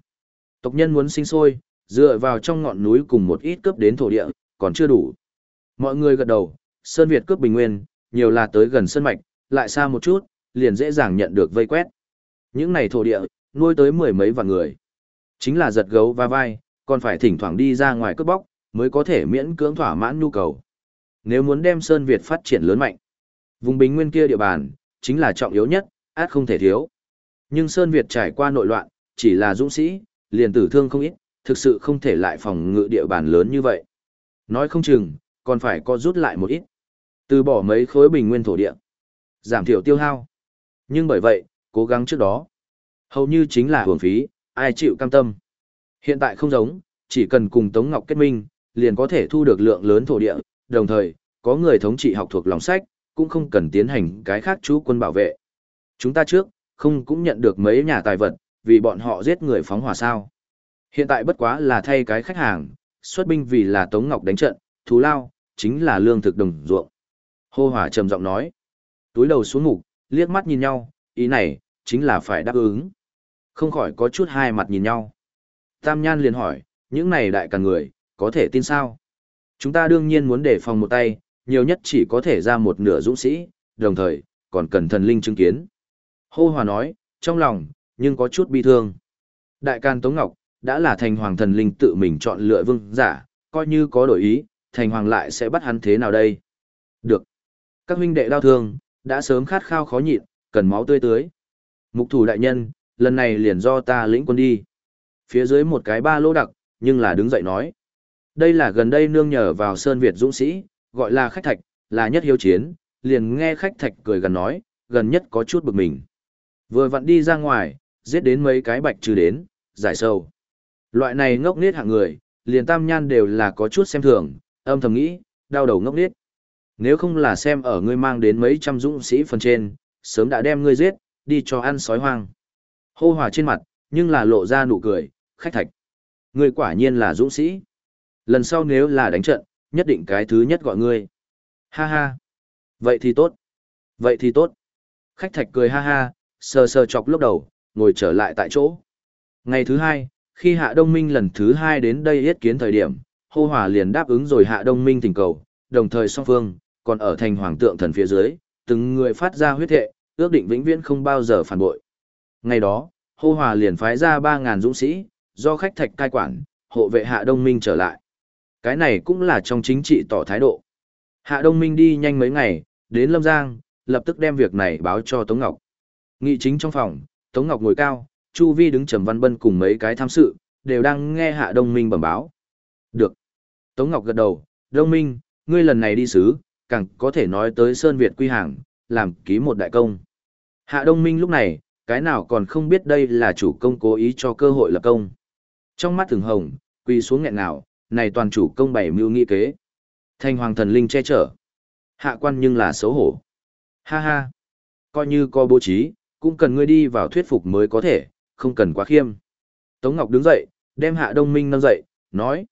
Tộc nhân muốn sinh sôi, dựa vào trong ngọn núi cùng một ít cướp đến thổ địa, còn chưa đủ. Mọi người gật đầu, Sơn Việt cướp bình nguyên, nhiều là tới gần Sơn Mạch, lại xa một chút, liền dễ dàng nhận được vây quét. Những này thổ địa, nuôi tới mười mấy vạn người. Chính là giật gấu và vai, còn phải thỉnh thoảng đi ra ngoài cướp bóc, mới có thể miễn cưỡng thỏa mãn nhu cầu. Nếu muốn đem Sơn Việt phát triển lớn mạnh, vùng bình nguyên kia địa bàn, chính là trọng yếu nhất, át không thể thiếu. Nhưng Sơn Việt trải qua nội loạn, chỉ là dũng sĩ, liền tử thương không ít, thực sự không thể lại phòng ngự địa bàn lớn như vậy. Nói không chừng, còn phải có rút lại một ít. Từ bỏ mấy khối bình nguyên thổ địa. Giảm thiểu tiêu hao. Nhưng bởi vậy, cố gắng trước đó. Hầu như chính là hưởng phí, ai chịu cam tâm. Hiện tại không giống, chỉ cần cùng Tống Ngọc kết minh, liền có thể thu được lượng lớn thổ địa, đồng thời, có người thống trị học thuộc lòng sách, cũng không cần tiến hành cái khác chú quân bảo vệ. Chúng ta trước, không cũng nhận được mấy nhà tài vật, vì bọn họ giết người phóng hỏa sao. Hiện tại bất quá là thay cái khách hàng, xuất binh vì là Tống Ngọc đánh trận, thú lao, chính là lương thực đồng ruộng. Hô hỏa trầm giọng nói. Túi đầu xuống ngục, liếc mắt nhìn nhau, ý này, chính là phải đáp ứng. Không khỏi có chút hai mặt nhìn nhau. Tam Nhan liền hỏi, những này đại cả người, có thể tin sao? Chúng ta đương nhiên muốn để phòng một tay, nhiều nhất chỉ có thể ra một nửa dũng sĩ, đồng thời, còn cần thần linh chứng kiến. Hô Hòa nói, trong lòng, nhưng có chút bi thương. Đại can Tống Ngọc, đã là thành hoàng thần linh tự mình chọn lựa vương giả, coi như có đổi ý, thành hoàng lại sẽ bắt hắn thế nào đây? Được. Các huynh đệ đau thương, đã sớm khát khao khó nhịn, cần máu tươi tưới. Mục thủ đại nhân, lần này liền do ta lĩnh quân đi. Phía dưới một cái ba lô đặc, nhưng là đứng dậy nói. Đây là gần đây nương nhờ vào Sơn Việt dũng sĩ, gọi là khách thạch, là nhất hiếu chiến, liền nghe khách thạch cười gần nói, gần nhất có chút bực mình. Vừa vặn đi ra ngoài, giết đến mấy cái bạch trừ đến, giải sâu. Loại này ngốc nết hạng người, liền tam nhan đều là có chút xem thường, âm thầm nghĩ, đau đầu ngốc nết. Nếu không là xem ở ngươi mang đến mấy trăm dũng sĩ phần trên, sớm đã đem ngươi giết, đi cho ăn sói hoang. Hô hòa trên mặt, nhưng là lộ ra nụ cười, khách thạch. Ngươi quả nhiên là dũng sĩ. Lần sau nếu là đánh trận, nhất định cái thứ nhất gọi ngươi. Ha ha. Vậy thì tốt. Vậy thì tốt. Khách thạch cười ha ha, sờ sờ chọc lúc đầu, ngồi trở lại tại chỗ. Ngày thứ hai, khi Hạ Đông Minh lần thứ hai đến đây yết kiến thời điểm, hô hòa liền đáp ứng rồi Hạ Đông Minh thỉnh cầu, đồng thời song phương, còn ở thành hoàng tượng thần phía dưới, từng người phát ra huyết thệ, ước định vĩnh viễn không bao giờ phản bội. Ngày đó, hô hòa liền phái ra 3.000 dũng sĩ, do khách thạch cai quản, hộ vệ Hạ Đông Minh trở lại. Cái này cũng là trong chính trị tỏ thái độ. Hạ Đông Minh đi nhanh mấy ngày, đến Lâm Giang, lập tức đem việc này báo cho Tống Ngọc. Nghị chính trong phòng, Tống Ngọc ngồi cao, Chu Vi đứng trầm văn bân cùng mấy cái tham sự, đều đang nghe Hạ Đông Minh bẩm báo. Được. Tống Ngọc gật đầu, Đông Minh, ngươi lần này đi sứ, càng có thể nói tới Sơn Việt quy hàng, làm ký một đại công. Hạ Đông Minh lúc này, cái nào còn không biết đây là chủ công cố ý cho cơ hội lập công. Trong mắt thường hồng, quỳ xuống nghẹn nào, này toàn chủ công bảy mưu nghị kế. Thanh hoàng thần linh che chở. Hạ quan nhưng là xấu hổ. Ha ha. Coi như có bố trí, cũng cần ngươi đi vào thuyết phục mới có thể, không cần quá khiêm. Tống Ngọc đứng dậy, đem Hạ Đông Minh nâng dậy, nói.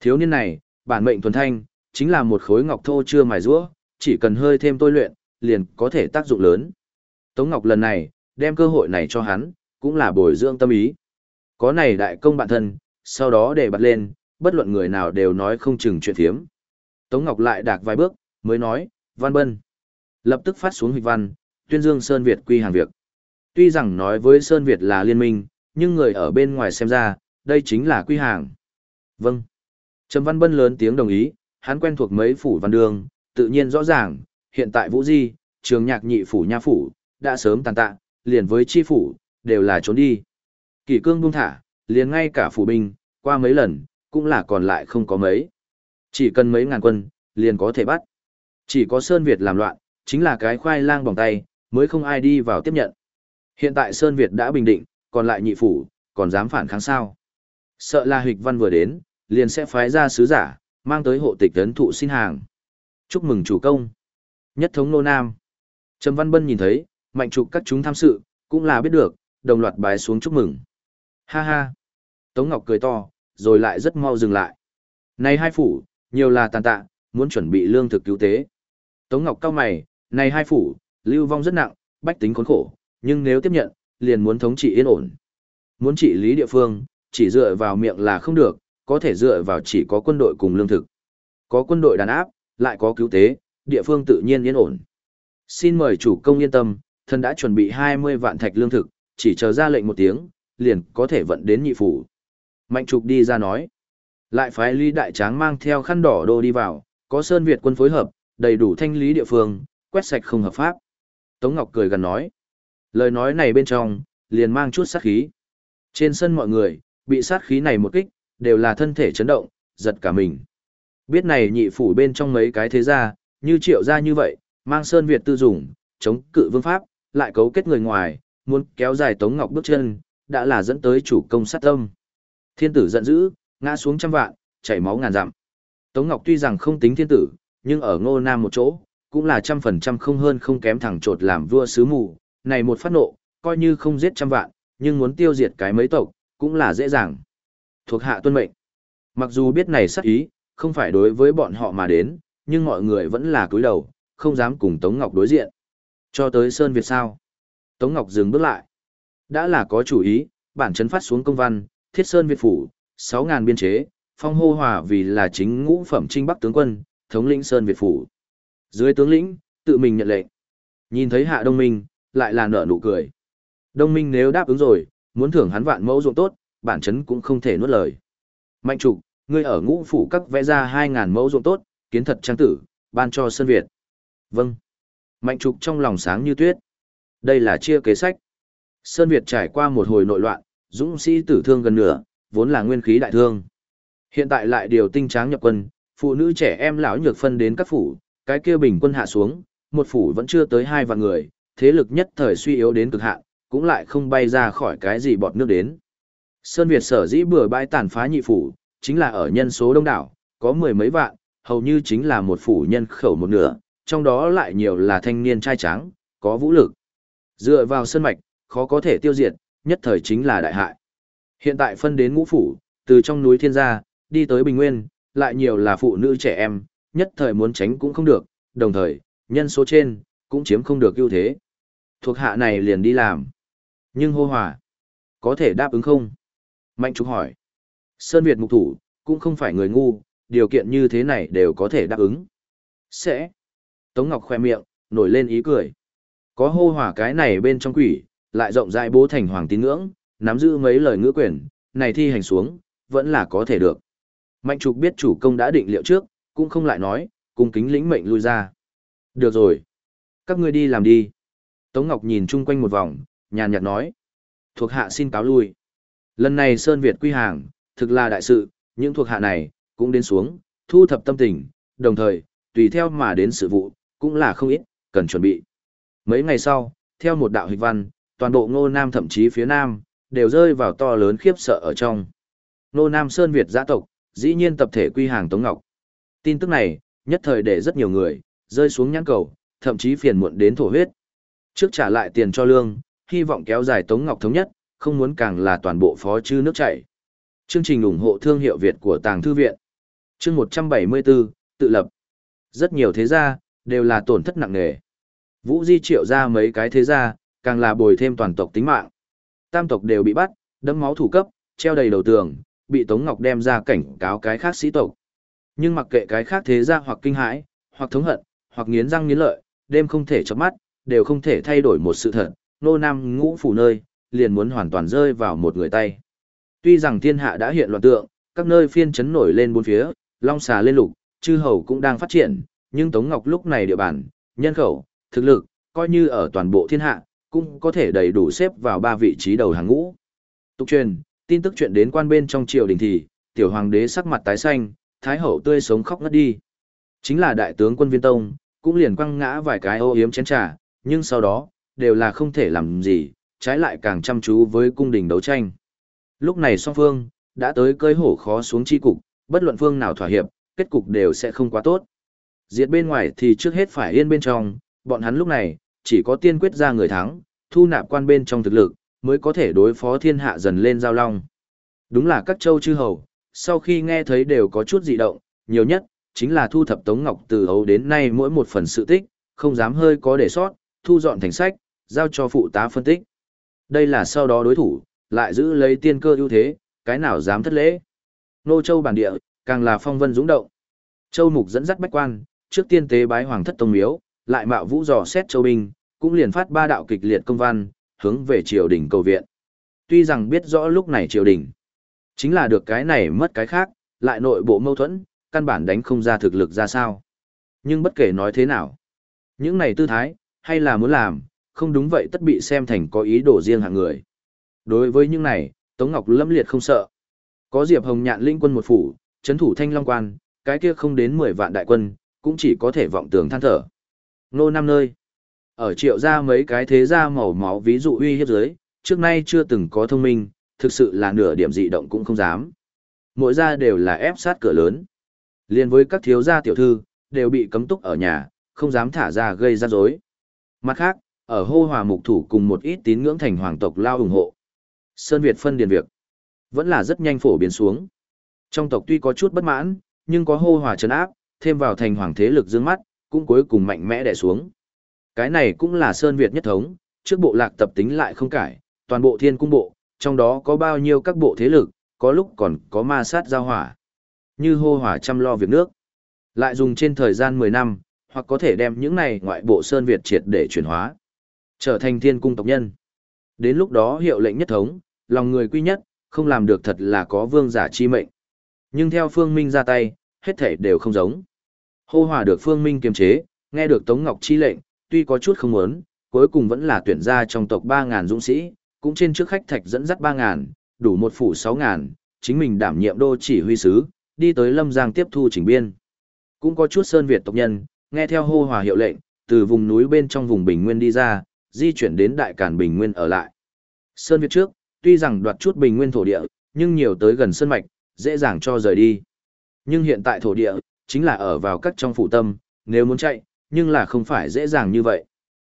Thiếu niên này, bản mệnh thuần thanh, chính là một khối ngọc thô chưa mài rũa, chỉ cần hơi thêm tôi luyện, liền có thể tác dụng lớn. Tống Ngọc lần này, đem cơ hội này cho hắn, cũng là bồi dưỡng tâm ý. Có này đại công bạn thân, sau đó để bật lên, bất luận người nào đều nói không chừng chuyện thiếm. Tống Ngọc lại đạc vài bước, mới nói, Văn Bân. Lập tức phát xuống hịch văn, tuyên dương Sơn Việt quy hàng việc. Tuy rằng nói với Sơn Việt là liên minh, nhưng người ở bên ngoài xem ra, đây chính là quy hàng. Vâng. Trầm Văn Bân lớn tiếng đồng ý, hắn quen thuộc mấy phủ văn đường, tự nhiên rõ ràng, hiện tại Vũ Di, trường nhạc nhị phủ nha phủ, đã sớm tàn tạ, liền với chi phủ, đều là trốn đi. Kỷ cương buông thả, liền ngay cả phủ binh, qua mấy lần, cũng là còn lại không có mấy. Chỉ cần mấy ngàn quân, liền có thể bắt. Chỉ có Sơn Việt làm loạn, chính là cái khoai lang bằng tay, mới không ai đi vào tiếp nhận. Hiện tại Sơn Việt đã bình định, còn lại nhị phủ, còn dám phản kháng sao. Sợ là hịch văn vừa đến, liền sẽ phái ra sứ giả, mang tới hộ tịch tấn thụ xin hàng. Chúc mừng chủ công. Nhất thống nô nam. Trầm Văn Bân nhìn thấy, mạnh trục các chúng tham sự, cũng là biết được, đồng loạt bái xuống chúc mừng. Ha ha. Tống Ngọc cười to, rồi lại rất mau dừng lại. Này hai phủ, nhiều là tàn tạ, muốn chuẩn bị lương thực cứu tế. Tống Ngọc cao mày, này hai phủ, lưu vong rất nặng, bách tính khốn khổ, nhưng nếu tiếp nhận, liền muốn thống trị yên ổn. Muốn trị lý địa phương, chỉ dựa vào miệng là không được, có thể dựa vào chỉ có quân đội cùng lương thực. Có quân đội đàn áp, lại có cứu tế, địa phương tự nhiên yên ổn. Xin mời chủ công yên tâm, thần đã chuẩn bị 20 vạn thạch lương thực, chỉ chờ ra lệnh một tiếng, liền có thể vận đến nhị phủ. Mạnh trục đi ra nói. Lại phái Lý Đại Tráng mang theo khăn đỏ đồ đi vào, có Sơn Việt quân phối hợp, đầy đủ thanh lý địa phương, quét sạch không hợp pháp. Tống Ngọc cười gần nói. Lời nói này bên trong, liền mang chút sát khí. Trên sân mọi người, bị sát khí này một kích, đều là thân thể chấn động, giật cả mình. Biết này nhị phủ bên trong mấy cái thế gia, như triệu gia như vậy, mang Sơn Việt tư dùng, chống cự vương pháp, lại cấu kết người ngoài, muốn kéo dài Tống Ngọc bước chân, đã là dẫn tới chủ công sát tâm. Thiên tử giận dữ, ngã xuống trăm vạn, chảy máu ngàn dặm. Tống Ngọc tuy rằng không tính thiên tử, nhưng ở ngô nam một chỗ, cũng là trăm phần trăm không hơn không kém thẳng trột làm vua sứ mù, này một phát nộ, coi như không giết trăm vạn, nhưng muốn tiêu diệt cái mấy tộc, cũng là dễ dàng. Thuộc hạ tuân mệnh. Mặc dù biết này sắc ý, không phải đối với bọn họ mà đến, nhưng mọi người vẫn là cúi đầu, không dám cùng Tống Ngọc đối diện. Cho tới Sơn Việt sao? Tống Ngọc dừng bước lại. Đã là có chủ ý, bản chấn phát xuống công văn, thiết Sơn Việt phủ, 6.000 biên chế, phong hô hòa vì là chính ngũ phẩm trinh bắc tướng quân, thống lĩnh Sơn Việt phủ. Dưới tướng lĩnh, tự mình nhận lệnh. Nhìn thấy hạ đông minh, lại là nở nụ cười. Đông minh nếu đáp ứng rồi, muốn thưởng hắn vạn mẫu ruộng tốt, bản chấn cũng không thể nuốt lời. Mạnh trục, ngươi ở ngũ phủ các vẽ ra 2.000 mẫu ruộng tốt, kiến thật trang tử, ban cho Sơn Việt. Vâng. Mạnh trục trong lòng sáng như tuyết. Đây là chia kế sách. Sơn Việt trải qua một hồi nội loạn, dũng sĩ tử thương gần nửa, vốn là nguyên khí đại thương. Hiện tại lại điều tinh tráng nhập quân, phụ nữ trẻ em lão nhược phân đến các phủ, cái kia bình quân hạ xuống, một phủ vẫn chưa tới hai vạn người, thế lực nhất thời suy yếu đến cực hạn, cũng lại không bay ra khỏi cái gì bọt nước đến. Sơn Việt sở dĩ bừa bãi tàn phá nhị phủ, chính là ở nhân số đông đảo, có mười mấy vạn, hầu như chính là một phủ nhân khẩu một nửa, trong đó lại nhiều là thanh niên trai tráng, có vũ lực. Dựa vào sơn mạch, khó có thể tiêu diệt, nhất thời chính là đại hại. Hiện tại phân đến ngũ phủ, từ trong núi thiên gia, đi tới bình nguyên, lại nhiều là phụ nữ trẻ em, nhất thời muốn tránh cũng không được, đồng thời, nhân số trên, cũng chiếm không được ưu thế. Thuộc hạ này liền đi làm. Nhưng hô hòa, có thể đáp ứng không? Mạnh Trúc hỏi. Sơn Việt mục thủ, cũng không phải người ngu, điều kiện như thế này đều có thể đáp ứng. Sẽ. Tống Ngọc khoe miệng, nổi lên ý cười. Có hô hỏa cái này bên trong quỷ, lại rộng rãi bố thành hoàng tín ngưỡng, nắm giữ mấy lời ngữ quyền, này thi hành xuống, vẫn là có thể được. Mạnh trục biết chủ công đã định liệu trước, cũng không lại nói, cùng kính lĩnh mệnh lui ra. Được rồi. Các ngươi đi làm đi. Tống Ngọc nhìn chung quanh một vòng, nhàn nhạt nói. Thuộc hạ xin cáo lui. Lần này Sơn Việt quy hàng, thực là đại sự, những thuộc hạ này, cũng đến xuống, thu thập tâm tình, đồng thời, tùy theo mà đến sự vụ, cũng là không ít, cần chuẩn bị. Mấy ngày sau, theo một đạo hịch văn, toàn bộ ngô nam thậm chí phía nam, đều rơi vào to lớn khiếp sợ ở trong. Ngô Nam Sơn Việt gia tộc, dĩ nhiên tập thể quy hàng Tống Ngọc. Tin tức này, nhất thời để rất nhiều người, rơi xuống nhãn cầu, thậm chí phiền muộn đến thổ huyết. Trước trả lại tiền cho lương, hy vọng kéo dài Tống Ngọc thống nhất, không muốn càng là toàn bộ phó chư nước chảy. Chương trình ủng hộ thương hiệu Việt của Tàng Thư Viện. Chương 174, tự lập. Rất nhiều thế gia, đều là tổn thất nặng nề. Vũ Di triệu ra mấy cái thế gia, càng là bồi thêm toàn tộc tính mạng. Tam tộc đều bị bắt, đẫm máu thủ cấp, treo đầy đầu tường, bị Tống Ngọc đem ra cảnh cáo cái khác sĩ tộc. Nhưng mặc kệ cái khác thế gia hoặc kinh hãi, hoặc thống hận, hoặc nghiến răng nghiến lợi, đêm không thể chớp mắt, đều không thể thay đổi một sự thật, nô nam ngũ phủ nơi, liền muốn hoàn toàn rơi vào một người tay. Tuy rằng thiên hạ đã hiện loạn tượng, các nơi phiên chấn nổi lên bốn phía, long xà lên lục, chư hầu cũng đang phát triển, nhưng Tống Ngọc lúc này địa bàn, nhân khẩu, thực lực, coi như ở toàn bộ thiên hạ, cũng có thể đầy đủ xếp vào ba vị trí đầu hàng ngũ. Tục truyền, tin tức chuyện đến quan bên trong triều đình thì, tiểu hoàng đế sắc mặt tái xanh, thái hậu tươi sống khóc ngất đi. Chính là đại tướng quân viên tông, cũng liền quăng ngã vài cái ô yếm chén trà, nhưng sau đó, đều là không thể làm gì, trái lại càng chăm chú với cung đình đấu tranh. Lúc này song phương, đã tới cơi hổ khó xuống chi cục, bất luận phương nào thỏa hiệp, kết cục đều sẽ không quá tốt. Diệt bên ngoài thì trước hết phải yên bên trong, bọn hắn lúc này, chỉ có tiên quyết ra người thắng, thu nạp quan bên trong thực lực, mới có thể đối phó thiên hạ dần lên giao long. Đúng là các châu chư hầu, sau khi nghe thấy đều có chút dị động, nhiều nhất, chính là thu thập Tống Ngọc từ hầu đến nay mỗi một phần sự tích, không dám hơi có để sót, thu dọn thành sách, giao cho phụ tá phân tích. Đây là sau đó đối thủ, lại giữ lấy tiên cơ ưu thế, cái nào dám thất lễ. Nô Châu bản địa, càng là phong vân dũng động. Châu Mục dẫn dắt bách quan, trước tiên tế bái hoàng thất tông miếu, lại mạo vũ dò xét châu binh, cũng liền phát ba đạo kịch liệt công văn, hướng về triều đình cầu viện. Tuy rằng biết rõ lúc này triều đình, chính là được cái này mất cái khác, lại nội bộ mâu thuẫn, căn bản đánh không ra thực lực ra sao. Nhưng bất kể nói thế nào, những này tư thái, hay là muốn làm, không đúng vậy tất bị xem thành có ý đồ riêng hạng người. Đối với những này, Tống Ngọc lâm liệt không sợ. Có Diệp Hồng nhạn linh quân một phủ, chấn thủ thanh long quan, cái kia không đến 10 vạn đại quân, cũng chỉ có thể vọng tưởng than thở. Nô năm nơi. Ở triệu ra mấy cái thế gia màu máu ví dụ uy hiếp dưới, trước nay chưa từng có thông minh, thực sự là nửa điểm dị động cũng không dám. Mỗi gia đều là ép sát cửa lớn. Liên với các thiếu gia tiểu thư, đều bị cấm túc ở nhà, không dám thả ra gây ra rối. Mặt khác, ở hô hòa mục thủ cùng một ít tín ngưỡng thành hoàng tộc lao ủng hộ. Sơn Việt phân điền việc, vẫn là rất nhanh phổ biến xuống. Trong tộc tuy có chút bất mãn, nhưng có hô hòa trấn áp, thêm vào thành hoàng thế lực dương mắt, cũng cuối cùng mạnh mẽ đè xuống. Cái này cũng là Sơn Việt nhất thống, trước bộ lạc tập tính lại không cải, toàn bộ thiên cung bộ, trong đó có bao nhiêu các bộ thế lực, có lúc còn có ma sát giao hỏa. Như hô hỏa chăm lo việc nước. Lại dùng trên thời gian 10 năm, hoặc có thể đem những này ngoại bộ Sơn Việt triệt để chuyển hóa. Trở thành thiên cung tộc nhân. Đến lúc đó hiệu lệnh nhất thống, lòng người quy nhất, không làm được thật là có vương giả chi mệnh. Nhưng theo Phương Minh ra tay, hết thể đều không giống. Hô hòa được Phương Minh kiềm chế, nghe được Tống Ngọc chi lệnh, tuy có chút không muốn, cuối cùng vẫn là tuyển ra trong tộc 3.000 dũng sĩ, cũng trên trước khách thạch dẫn dắt 3.000, đủ một phủ 6.000, chính mình đảm nhiệm đô chỉ huy sứ, đi tới Lâm Giang tiếp thu chỉnh biên. Cũng có chút Sơn Việt tộc nhân, nghe theo hô hòa hiệu lệnh, từ vùng núi bên trong vùng Bình Nguyên đi ra, di chuyển đến Đại Càn Bình Nguyên ở lại. Sơn Việt trước, tuy rằng đoạt chút Bình Nguyên thổ địa, nhưng nhiều tới gần Sơn Mạch, dễ dàng cho rời đi. Nhưng hiện tại thổ địa, chính là ở vào các trong phủ tâm, nếu muốn chạy, nhưng là không phải dễ dàng như vậy.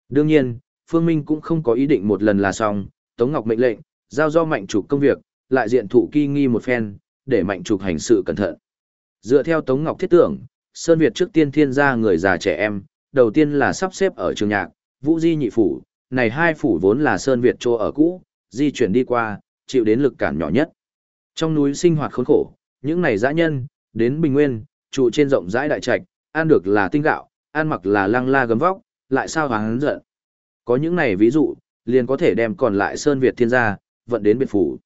Đương nhiên, Phương Minh cũng không có ý định một lần là xong, Tống Ngọc mệnh lệnh, giao do mạnh trục công việc, lại diện thụ kỳ nghi một phen, để mạnh trục hành sự cẩn thận. Dựa theo Tống Ngọc thiết tưởng, Sơn Việt trước tiên thiên ra người già trẻ em, đầu tiên là sắp xếp ở trường nhạc, Vũ Di nhị phủ, này hai phủ vốn là Sơn Việt chỗ ở cũ, di chuyển đi qua, chịu đến lực cản nhỏ nhất. Trong núi sinh hoạt khốn khổ, những này dã nhân, đến Bình Nguyên, trụ trên rộng rãi đại trạch, ăn được là tinh gạo, ăn mặc là lăng la gấm vóc, lại sao hắn giận. Có những này ví dụ, liền có thể đem còn lại Sơn Việt thiên gia, vận đến biệt phủ.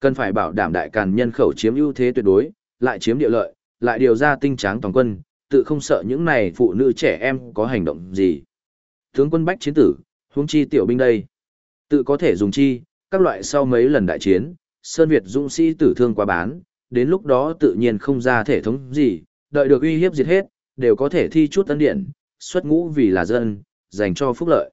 Cần phải bảo đảm đại càn nhân khẩu chiếm ưu thế tuyệt đối, lại chiếm địa lợi, lại điều ra tinh tráng toàn quân, tự không sợ những này phụ nữ trẻ em có hành động gì. Tướng quân bách chiến tử, huống chi tiểu binh đây. Tự có thể dùng chi, các loại sau mấy lần đại chiến, Sơn Việt dũng sĩ tử thương quá bán, đến lúc đó tự nhiên không ra thể thống gì, đợi được uy hiếp diệt hết, đều có thể thi chút tân điện, xuất ngũ vì là dân, dành cho phúc lợi.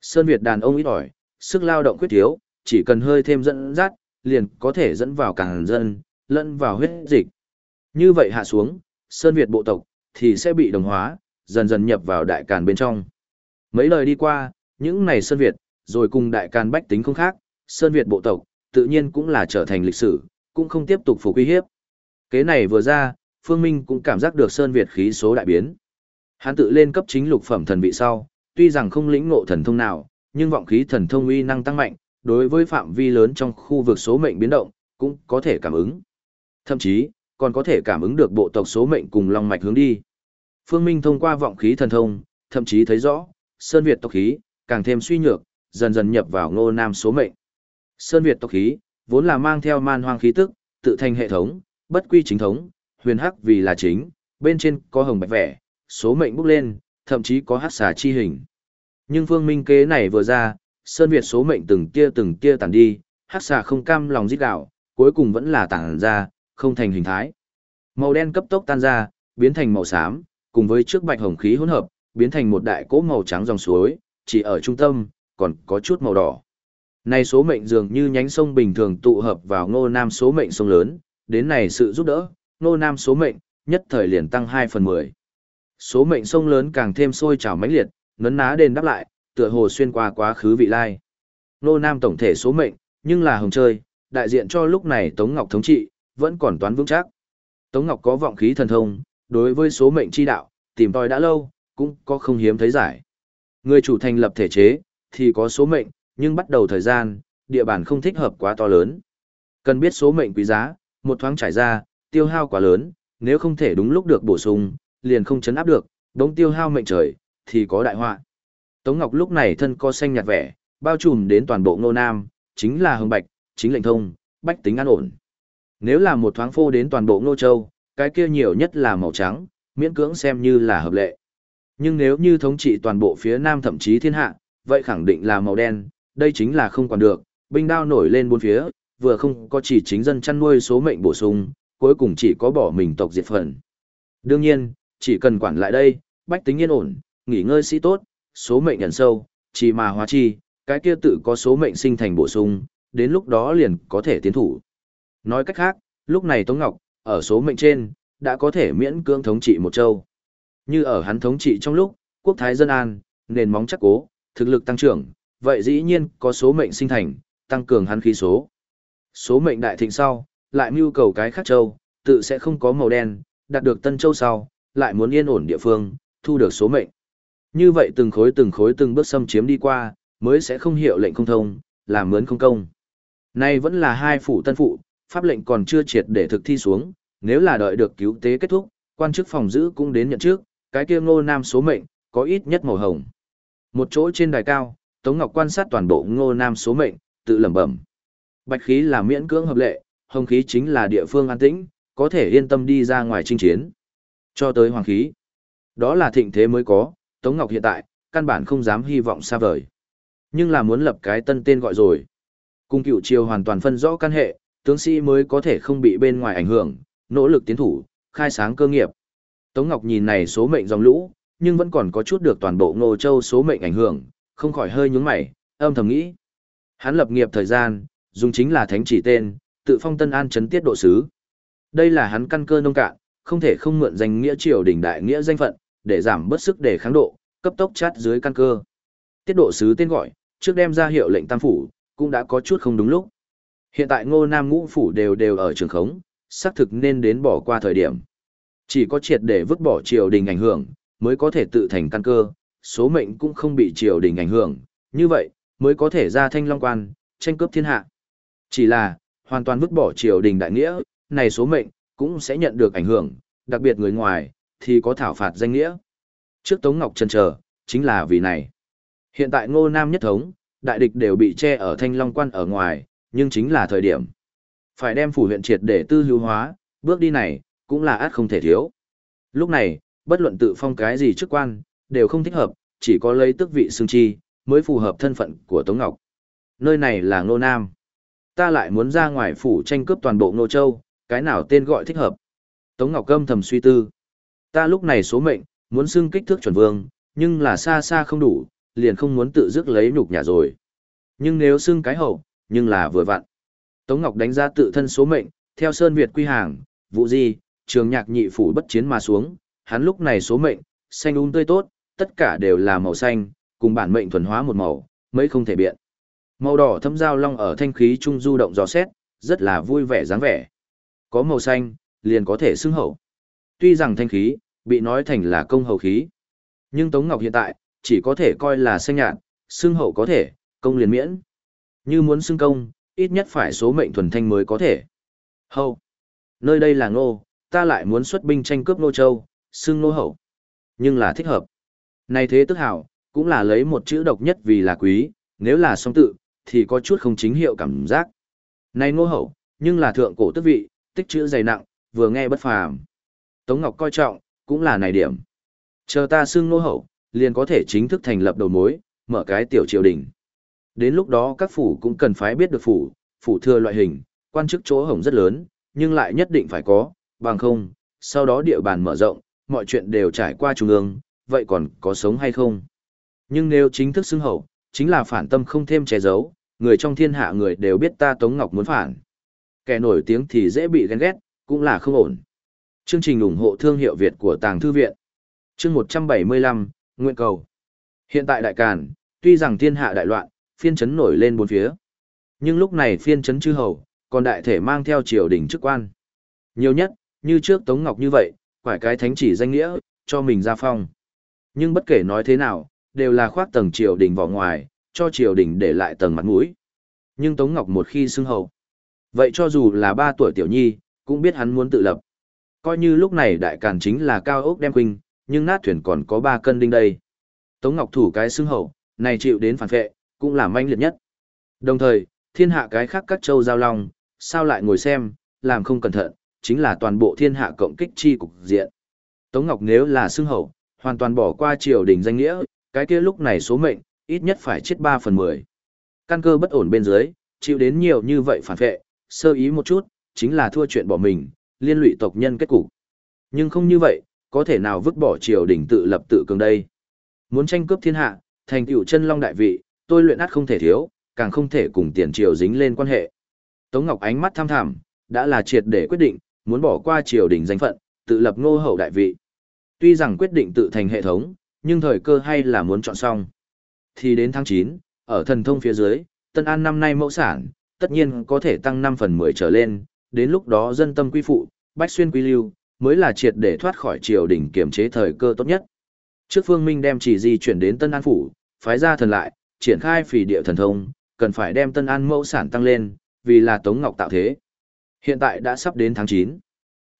Sơn Việt đàn ông ít ỏi, sức lao động quyết thiếu, chỉ cần hơi thêm dẫn dắt, liền có thể dẫn vào càng dân, lẫn vào huyết dịch. Như vậy hạ xuống, Sơn Việt bộ tộc, thì sẽ bị đồng hóa, dần dần nhập vào đại càn bên trong. Mấy lời đi qua, những này Sơn Việt, rồi cùng đại càn bách tính không khác, Sơn Việt bộ tộc, tự nhiên cũng là trở thành lịch sử, cũng không tiếp tục phục uy hiếp. Kế này vừa ra, Phương Minh cũng cảm giác được Sơn Việt khí số đại biến. Hắn tự lên cấp chính lục phẩm thần vị sau, tuy rằng không lĩnh ngộ thần thông nào, nhưng vọng khí thần thông uy năng tăng mạnh, đối với phạm vi lớn trong khu vực số mệnh biến động, cũng có thể cảm ứng. Thậm chí, còn có thể cảm ứng được bộ tộc số mệnh cùng long mạch hướng đi. Phương Minh thông qua vọng khí thần thông, thậm chí thấy rõ, Sơn Việt tộc khí, càng thêm suy nhược, dần dần nhập vào ngô nam số mệnh. Sơn Việt tộc khí, vốn là mang theo man hoang khí tức, tự thành hệ thống, bất quy chính thống, huyền hắc vì là chính, bên trên có hồng bạch vẻ, số mệnh bốc lên, thậm chí có hắc xà chi hình. Nhưng phương minh kế này vừa ra, Sơn Việt số mệnh từng tia từng tia tàn đi, hắc xà không cam lòng giết đạo, cuối cùng vẫn là tản ra, không thành hình thái. Màu đen cấp tốc tan ra, biến thành màu xám, cùng với trước bạch hồng khí hỗn hợp, biến thành một đại cỗ màu trắng dòng suối, chỉ ở trung tâm, còn có chút màu đỏ. Này số mệnh dường như nhánh sông bình thường tụ hợp vào ngô nam số mệnh sông lớn, đến này sự giúp đỡ, ngô nam số mệnh, nhất thời liền tăng 2 phần 10. Số mệnh sông lớn càng thêm sôi trào mãnh liệt, nấn ná đền đáp lại, tựa hồ xuyên qua quá khứ vị lai. Ngô nam tổng thể số mệnh, nhưng là hồng chơi, đại diện cho lúc này Tống Ngọc thống trị, vẫn còn toán vững chắc. Tống Ngọc có vọng khí thần thông, đối với số mệnh chi đạo, tìm tòi đã lâu, cũng có không hiếm thấy giải. Người chủ thành lập thể chế, thì có số mệnh, nhưng bắt đầu thời gian, địa bàn không thích hợp quá to lớn. Cần biết số mệnh quý giá, một thoáng trải ra, tiêu hao quá lớn, nếu không thể đúng lúc được bổ sung, liền không chấn áp được, đống tiêu hao mệnh trời, thì có đại họa. Tống Ngọc lúc này thân co xanh nhạt vẻ, bao trùm đến toàn bộ Ngô Nam, chính là hồng bạch, chính lệnh thông, bách tính an ổn. Nếu là một thoáng phô đến toàn bộ Ngô Châu, cái kia nhiều nhất là màu trắng, miễn cưỡng xem như là hợp lệ. Nhưng nếu như thống trị toàn bộ phía Nam thậm chí thiên hạ, vậy khẳng định là màu đen, đây chính là không còn được, binh đao nổi lên bốn phía, vừa không có chỉ chính dân chăn nuôi số mệnh bổ sung, cuối cùng chỉ có bỏ mình tộc diệt phần. Đương nhiên, chỉ cần quản lại đây, bách tính yên ổn, nghỉ ngơi sĩ tốt, số mệnh nhận sâu, chỉ mà hóa chi, cái kia tự có số mệnh sinh thành bổ sung, đến lúc đó liền có thể tiến thủ. Nói cách khác, lúc này Tống Ngọc, ở số mệnh trên, đã có thể miễn cưỡng thống trị một châu. Như ở hắn thống trị trong lúc, quốc thái dân an, nền móng chắc cố, thực lực tăng trưởng, vậy dĩ nhiên có số mệnh sinh thành, tăng cường hắn khí số. Số mệnh đại thịnh sau, lại mưu cầu cái khác châu, tự sẽ không có màu đen, đạt được tân châu sau, lại muốn yên ổn địa phương, thu được số mệnh. Như vậy từng khối từng khối từng bước xâm chiếm đi qua, mới sẽ không hiệu lệnh không thông, làm mướn không công. Nay vẫn là hai phủ tân phụ, pháp lệnh còn chưa triệt để thực thi xuống, nếu là đợi được cứu tế kết thúc, quan chức phòng giữ cũng đến nhận trước, cái kia ngô nam số mệnh, có ít nhất màu hồng. Một chỗ trên đài cao, Tống Ngọc quan sát toàn bộ ngô nam số mệnh, tự lẩm bẩm. Bạch khí là miễn cưỡng hợp lệ, hồng khí chính là địa phương an tĩnh, có thể yên tâm đi ra ngoài chinh chiến. Cho tới hoàng khí. Đó là thịnh thế mới có, Tống Ngọc hiện tại, căn bản không dám hy vọng xa vời. Nhưng là muốn lập cái tân tên gọi rồi. Cung cựu triều hoàn toàn phân rõ căn hệ, tướng sĩ mới có thể không bị bên ngoài ảnh hưởng, nỗ lực tiến thủ, khai sáng cơ nghiệp. Tống Ngọc nhìn này số mệnh dòng lũ, nhưng vẫn còn có chút được toàn bộ Ngô Châu số mệnh ảnh hưởng, không khỏi hơi nhướng mày, âm thầm nghĩ. Hắn lập nghiệp thời gian, dùng chính là thánh chỉ tên, tự phong Tân An Trấn tiết độ sứ. Đây là hắn căn cơ nông cạn, không thể không mượn danh nghĩa triều đình đại nghĩa danh phận, để giảm bớt sức để kháng độ, cấp tốc chát dưới căn cơ. Tiết độ sứ tên gọi, trước đem ra hiệu lệnh tam phủ, cũng đã có chút không đúng lúc. Hiện tại ngô nam ngũ phủ đều đều ở trường khống, xác thực nên đến bỏ qua thời điểm. Chỉ có triệt để vứt bỏ triều đình ảnh hưởng, mới có thể tự thành căn cơ, số mệnh cũng không bị triều đình ảnh hưởng, như vậy, mới có thể ra thanh long quan, tranh cướp thiên hạ. Chỉ là, hoàn toàn vứt bỏ triều đình đại nghĩa, này số mệnh, cũng sẽ nhận được ảnh hưởng, đặc biệt người ngoài, thì có thảo phạt danh nghĩa. Trước Tống Ngọc Trần chờ chính là vì này. Hiện tại ngô nam nhất thống, đại địch đều bị che ở thanh long quan ở ngoài, nhưng chính là thời điểm. Phải đem phủ huyện triệt để tư lưu hóa, bước đi này, cũng là át không thể thiếu. Lúc này, bất luận tự phong cái gì chức quan, đều không thích hợp, chỉ có lấy tước vị xương chi, mới phù hợp thân phận của Tống Ngọc. Nơi này là Ngô Nam. Ta lại muốn ra ngoài phủ tranh cướp toàn bộ Ngô Châu, cái nào tên gọi thích hợp. Tống Ngọc Câm thầm suy tư. Ta lúc này số mệnh, muốn xưng kích thước chuẩn vương, nhưng là xa xa không đủ, liền không muốn tự dứt lấy nhục nhà rồi. Nhưng nếu xưng cái hậu, nhưng là vừa vặn. Tống Ngọc đánh ra tự thân số mệnh, theo Sơn Việt quy hàng, vụ gì, trường nhạc nhị phủ bất chiến mà xuống, hắn lúc này số mệnh, xanh um tươi tốt, tất cả đều là màu xanh, cùng bản mệnh thuần hóa một màu, mấy không thể biện. Màu đỏ thâm giao long ở thanh khí trung du động gió xét, rất là vui vẻ dáng vẻ. Có màu xanh, liền có thể xưng hậu. Tuy rằng thanh khí, bị nói thành là công hậu khí. Nhưng Tống Ngọc hiện tại, chỉ có thể coi là xanh nhạt, xưng hậu có thể, công liền miễn. Như muốn xưng công, ít nhất phải số mệnh thuần thanh mới có thể. Hậu. Nơi đây là ngô, ta lại muốn xuất binh tranh cướp nô châu, xưng nô hậu. Nhưng là thích hợp. Này thế tức hảo, cũng là lấy một chữ độc nhất vì là quý, nếu là song tự, thì có chút không chính hiệu cảm giác. Này nô hậu, nhưng là thượng cổ tước vị, tích chữ dày nặng, vừa nghe bất phàm. Tống Ngọc coi trọng, cũng là này điểm. Chờ ta xưng nô hậu, liền có thể chính thức thành lập đầu mối, mở cái tiểu triều đình. Đến lúc đó các phủ cũng cần phải biết được phủ, phủ thừa loại hình, quan chức chỗ hổng rất lớn, nhưng lại nhất định phải có, bằng không, sau đó địa bàn mở rộng, mọi chuyện đều trải qua trung ương, vậy còn có sống hay không? Nhưng nếu chính thức xưng hậu, chính là phản tâm không thêm che giấu, người trong thiên hạ người đều biết ta Tống Ngọc muốn phản. Kẻ nổi tiếng thì dễ bị ghen ghét, cũng là không ổn. Chương trình ủng hộ thương hiệu Việt của Tàng Thư Viện. Chương 175, Nguyện Cầu. Hiện tại Đại Càn, tuy rằng thiên hạ đại loạn, phiên chấn nổi lên bốn phía. Nhưng lúc này phiên chấn chư hầu, còn đại thể mang theo triều đình chức quan. Nhiều nhất, như trước Tống Ngọc như vậy, quải cái thánh chỉ danh nghĩa, cho mình ra phong. Nhưng bất kể nói thế nào, đều là khoác tầng triều đình vào ngoài, cho triều đình để lại tầng mặt mũi. Nhưng Tống Ngọc một khi xưng hầu, vậy cho dù là ba tuổi tiểu nhi, cũng biết hắn muốn tự lập. Coi như lúc này đại càn chính là cao ốc đem quỳnh, nhưng nát thuyền còn có ba cân đinh đây. Tống Ngọc thủ cái xưng hầu, này chịu đến phản vệ, cũng là manh liệt nhất. Đồng thời, thiên hạ cái khác các châu giao long, sao lại ngồi xem, làm không cẩn thận, chính là toàn bộ thiên hạ cộng kích chi cục diện. Tống Ngọc nếu là xưng hậu, hoàn toàn bỏ qua triều đình danh nghĩa, cái kia lúc này số mệnh, ít nhất phải chết 3 phần 10. Căn cơ bất ổn bên dưới, chịu đến nhiều như vậy phản vệ, sơ ý một chút, chính là thua chuyện bỏ mình, liên lụy tộc nhân kết cục. Nhưng không như vậy, có thể nào vứt bỏ triều đình tự lập tự cường đây. Muốn tranh cướp thiên hạ, thành tựu chân long đại vị, tôi luyện át không thể thiếu, càng không thể cùng tiền triều dính lên quan hệ. Tống Ngọc ánh mắt tham thẳm, đã là triệt để quyết định, muốn bỏ qua triều đình danh phận, tự lập ngô hậu đại vị. Tuy rằng quyết định tự thành hệ thống, nhưng thời cơ hay là muốn chọn xong. Thì đến tháng 9, ở thần thông phía dưới, Tân An năm nay mẫu sản, tất nhiên có thể tăng 5 phần 10 trở lên, đến lúc đó dân tâm quy phụ, bách xuyên quy lưu, mới là triệt để thoát khỏi triều đình kiểm chế thời cơ tốt nhất. Trước Phương Minh đem chỉ di chuyển đến Tân An phủ, phái ra thần lại, triển khai phỉ địa thần thông, cần phải đem Tân An mẫu sản tăng lên, vì là Tống Ngọc tạo thế. Hiện tại đã sắp đến tháng 9.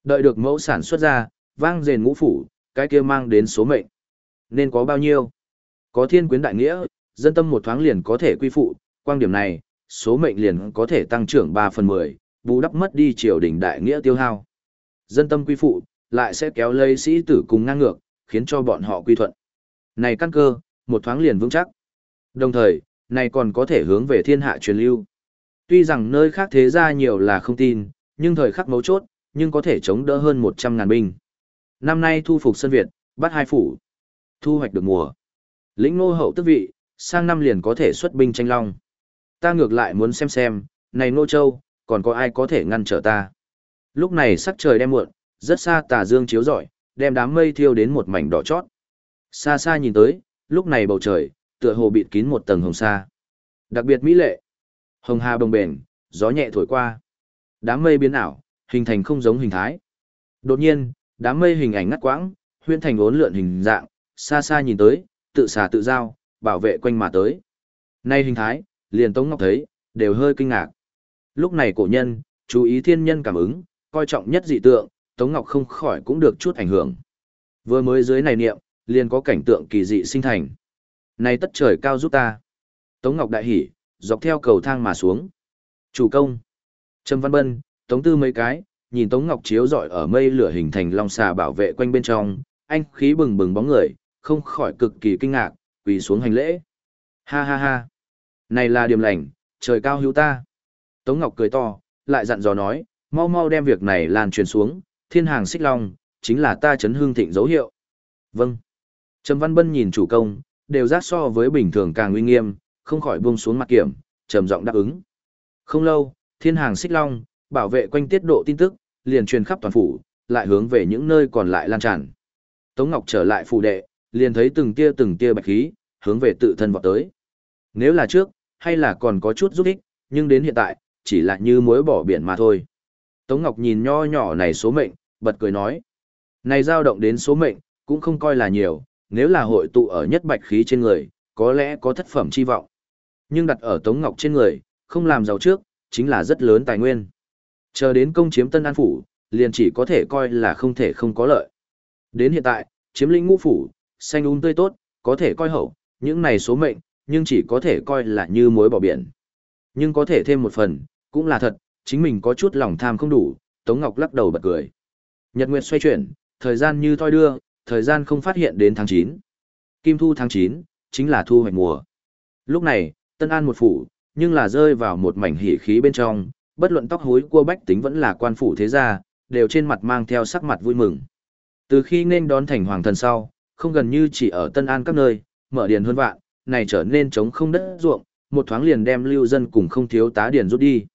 Đợi được mẫu sản xuất ra, vang rền ngũ phủ, cái kia mang đến số mệnh. Nên có bao nhiêu? Có thiên quyến đại nghĩa, dân tâm một thoáng liền có thể quy phụ, quan điểm này, số mệnh liền có thể tăng trưởng 3 phần 10, bù đắp mất đi triều đình đại nghĩa tiêu hao. Dân tâm quy phụ, lại sẽ kéo lây sĩ tử cùng ngang ngược, khiến cho bọn họ quy thuận. Này căn cơ, một thoáng liền vững chắc. Đồng thời, này còn có thể hướng về thiên hạ truyền lưu. Tuy rằng nơi khác thế gia nhiều là không tin, nhưng thời khắc mấu chốt, nhưng có thể chống đỡ hơn 100 ngàn binh. Năm nay thu phục sân Việt, bắt hai phủ. Thu hoạch được mùa. Lĩnh nô hậu tức vị, sang năm liền có thể xuất binh tranh long. Ta ngược lại muốn xem xem, này nô châu, còn có ai có thể ngăn trở ta. Lúc này sắc trời đem muộn, rất xa tà dương chiếu rọi, đem đám mây thiêu đến một mảnh đỏ chót. Xa xa nhìn tới, lúc này bầu trời, tựa hồ bịt kín một tầng hồng sa. Đặc biệt mỹ lệ. Hồng hà bồng bềnh, gió nhẹ thổi qua. Đám mây biến ảo, hình thành không giống hình thái. Đột nhiên, đám mây hình ảnh ngắt quãng, huyễn thành ốn lượn hình dạng, xa xa nhìn tới, tự xà tự giao, bảo vệ quanh mà tới. Nay hình thái, liền Tống Ngọc thấy, đều hơi kinh ngạc. Lúc này cổ nhân, chú ý thiên nhân cảm ứng, coi trọng nhất dị tượng, Tống Ngọc không khỏi cũng được chút ảnh hưởng. Vừa mới dưới này niệm, liền có cảnh tượng kỳ dị sinh thành. Này tất trời cao giúp ta. Tống Ngọc đại hỉ, dọc theo cầu thang mà xuống. Chủ công. Trâm Văn Bân, Tống Tư mấy cái, nhìn Tống Ngọc chiếu rọi ở mây lửa hình thành long xà bảo vệ quanh bên trong, anh khí bừng bừng bóng người, không khỏi cực kỳ kinh ngạc, quỳ xuống hành lễ. Ha ha ha. Này là điểm lành, trời cao hữu ta. Tống Ngọc cười to, lại dặn dò nói, mau mau đem việc này lan truyền xuống, thiên hàng xích long, chính là ta chấn hương thịnh dấu hiệu. Vâng. Trầm Văn Bân nhìn chủ công, đều giác so với bình thường càng uy nghiêm, không khỏi buông xuống mặt kiểm, trầm giọng đáp ứng. Không lâu, thiên hàng xích long, bảo vệ quanh tiết độ tin tức, liền truyền khắp toàn phủ, lại hướng về những nơi còn lại lan tràn. Tống Ngọc trở lại phủ đệ, liền thấy từng tia từng tia bạch khí, hướng về tự thân vọt tới. Nếu là trước, hay là còn có chút giúp ích, nhưng đến hiện tại, chỉ là như muối bỏ biển mà thôi. Tống Ngọc nhìn nho nhỏ này số mệnh, bật cười nói. Này dao động đến số mệnh, cũng không coi là nhiều, nếu là hội tụ ở nhất bạch khí trên người, có lẽ có thất phẩm chi vọng. Nhưng đặt ở Tống Ngọc trên người, không làm giàu trước, chính là rất lớn tài nguyên. Chờ đến công chiếm Tân An Phủ, liền chỉ có thể coi là không thể không có lợi. Đến hiện tại, chiếm lĩnh ngũ phủ, xanh un tươi tốt, có thể coi hậu, những này số mệnh, nhưng chỉ có thể coi là như muối bỏ biển. Nhưng có thể thêm một phần, cũng là thật, chính mình có chút lòng tham không đủ, Tống Ngọc lắc đầu bật cười. Nhật Nguyệt xoay chuyển, thời gian như thoi đưa, thời gian không phát hiện đến tháng 9. Kim thu tháng 9, chính là thu hoạch mùa. Lúc này, Tân An một phủ, nhưng là rơi vào một mảnh hỉ khí bên trong, bất luận tóc hối cua bách tính vẫn là quan phủ thế gia, đều trên mặt mang theo sắc mặt vui mừng. Từ khi nên đón thành hoàng thần sau, không gần như chỉ ở Tân An các nơi, mở điền hơn vạn, này trở nên trống không đất ruộng, một thoáng liền đem lưu dân cùng không thiếu tá điền rút đi.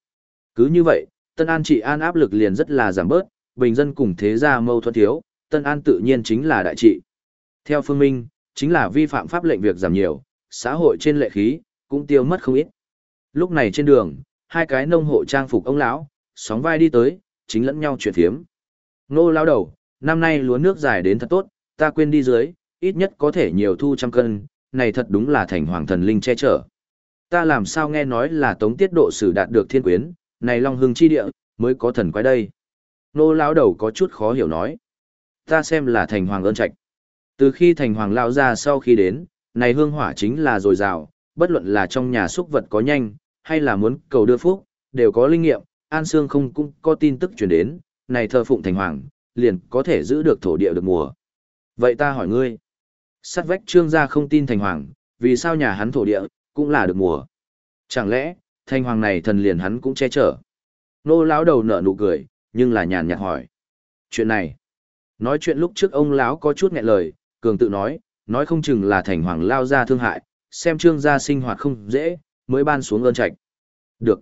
Cứ như vậy, Tân An trị an áp lực liền rất là giảm bớt, bình dân cùng thế gia mâu thuẫn thiếu, Tân An tự nhiên chính là đại trị. Theo Phương Minh, chính là vi phạm pháp lệnh việc giảm nhiều, xã hội trên lệ khí cũng tiêu mất không ít. Lúc này trên đường, hai cái nông hộ trang phục ông lão, sóng vai đi tới, chính lẫn nhau chuyện thiếm. Nô lao đầu, năm nay lúa nước dài đến thật tốt, ta quên đi dưới, ít nhất có thể nhiều thu trăm cân, này thật đúng là thành hoàng thần linh che chở. Ta làm sao nghe nói là tống tiết độ sử đạt được thiên quyến, này long hưng chi địa, mới có thần quái đây. Nô lão đầu có chút khó hiểu nói. Ta xem là thành hoàng ơn trạch. Từ khi thành hoàng lao ra sau khi đến, này hương hỏa chính là dồi dào, bất luận là trong nhà xúc vật có nhanh, hay là muốn cầu đưa phúc, đều có linh nghiệm, An Sương không cũng có tin tức truyền đến, này thờ phụng thành hoàng, liền có thể giữ được thổ địa được mùa. Vậy ta hỏi ngươi, sắt vách trương gia không tin thành hoàng, vì sao nhà hắn thổ địa, cũng là được mùa? Chẳng lẽ, thành hoàng này thần liền hắn cũng che chở? Nô lão đầu nở nụ cười, nhưng là nhàn nhạt hỏi. Chuyện này, nói chuyện lúc trước ông lão có chút nghẹn lời, cường tự nói, nói không chừng là thành hoàng lao ra thương hại, xem trương gia sinh hoạt không dễ, mới ban xuống ơn trạch. Được.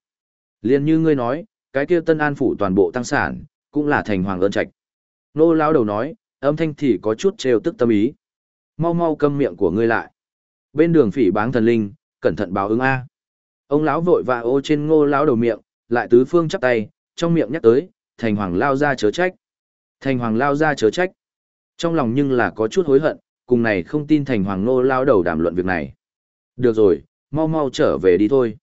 Liên như ngươi nói, cái kia tân an phủ toàn bộ tăng sản, cũng là thành hoàng ơn trạch. Nô lão đầu nói, âm thanh thì có chút trêu tức tâm ý. Mau mau câm miệng của ngươi lại. Bên đường phỉ báng thần linh, cẩn thận báo ứng A. Ông lão vội và ô trên ngô lão đầu miệng, lại tứ phương chắp tay, trong miệng nhắc tới, thành hoàng lao ra chớ trách. Thành hoàng lao ra chớ trách. Trong lòng nhưng là có chút hối hận, cùng này không tin thành hoàng nô lao đầu đàm luận việc này. Được rồi, mau mau trở về đi thôi.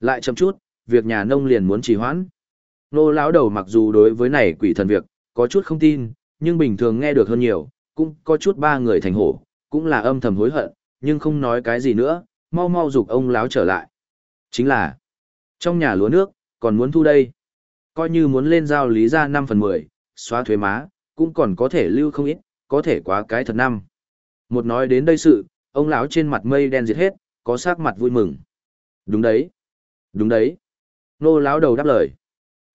Lại chậm chút, việc nhà nông liền muốn trì hoãn. Nô lão đầu mặc dù đối với này quỷ thần việc, có chút không tin, nhưng bình thường nghe được hơn nhiều, cũng có chút ba người thành hổ, cũng là âm thầm hối hận, nhưng không nói cái gì nữa, mau mau dục ông lão trở lại. Chính là, trong nhà lúa nước, còn muốn thu đây. Coi như muốn lên giao lý ra 5 phần 10, xóa thuế má, cũng còn có thể lưu không ít, có thể quá cái thật năm. Một nói đến đây sự, ông lão trên mặt mây đen diệt hết, có sắc mặt vui mừng. Đúng đấy. Đúng đấy. Nô lão đầu đáp lời.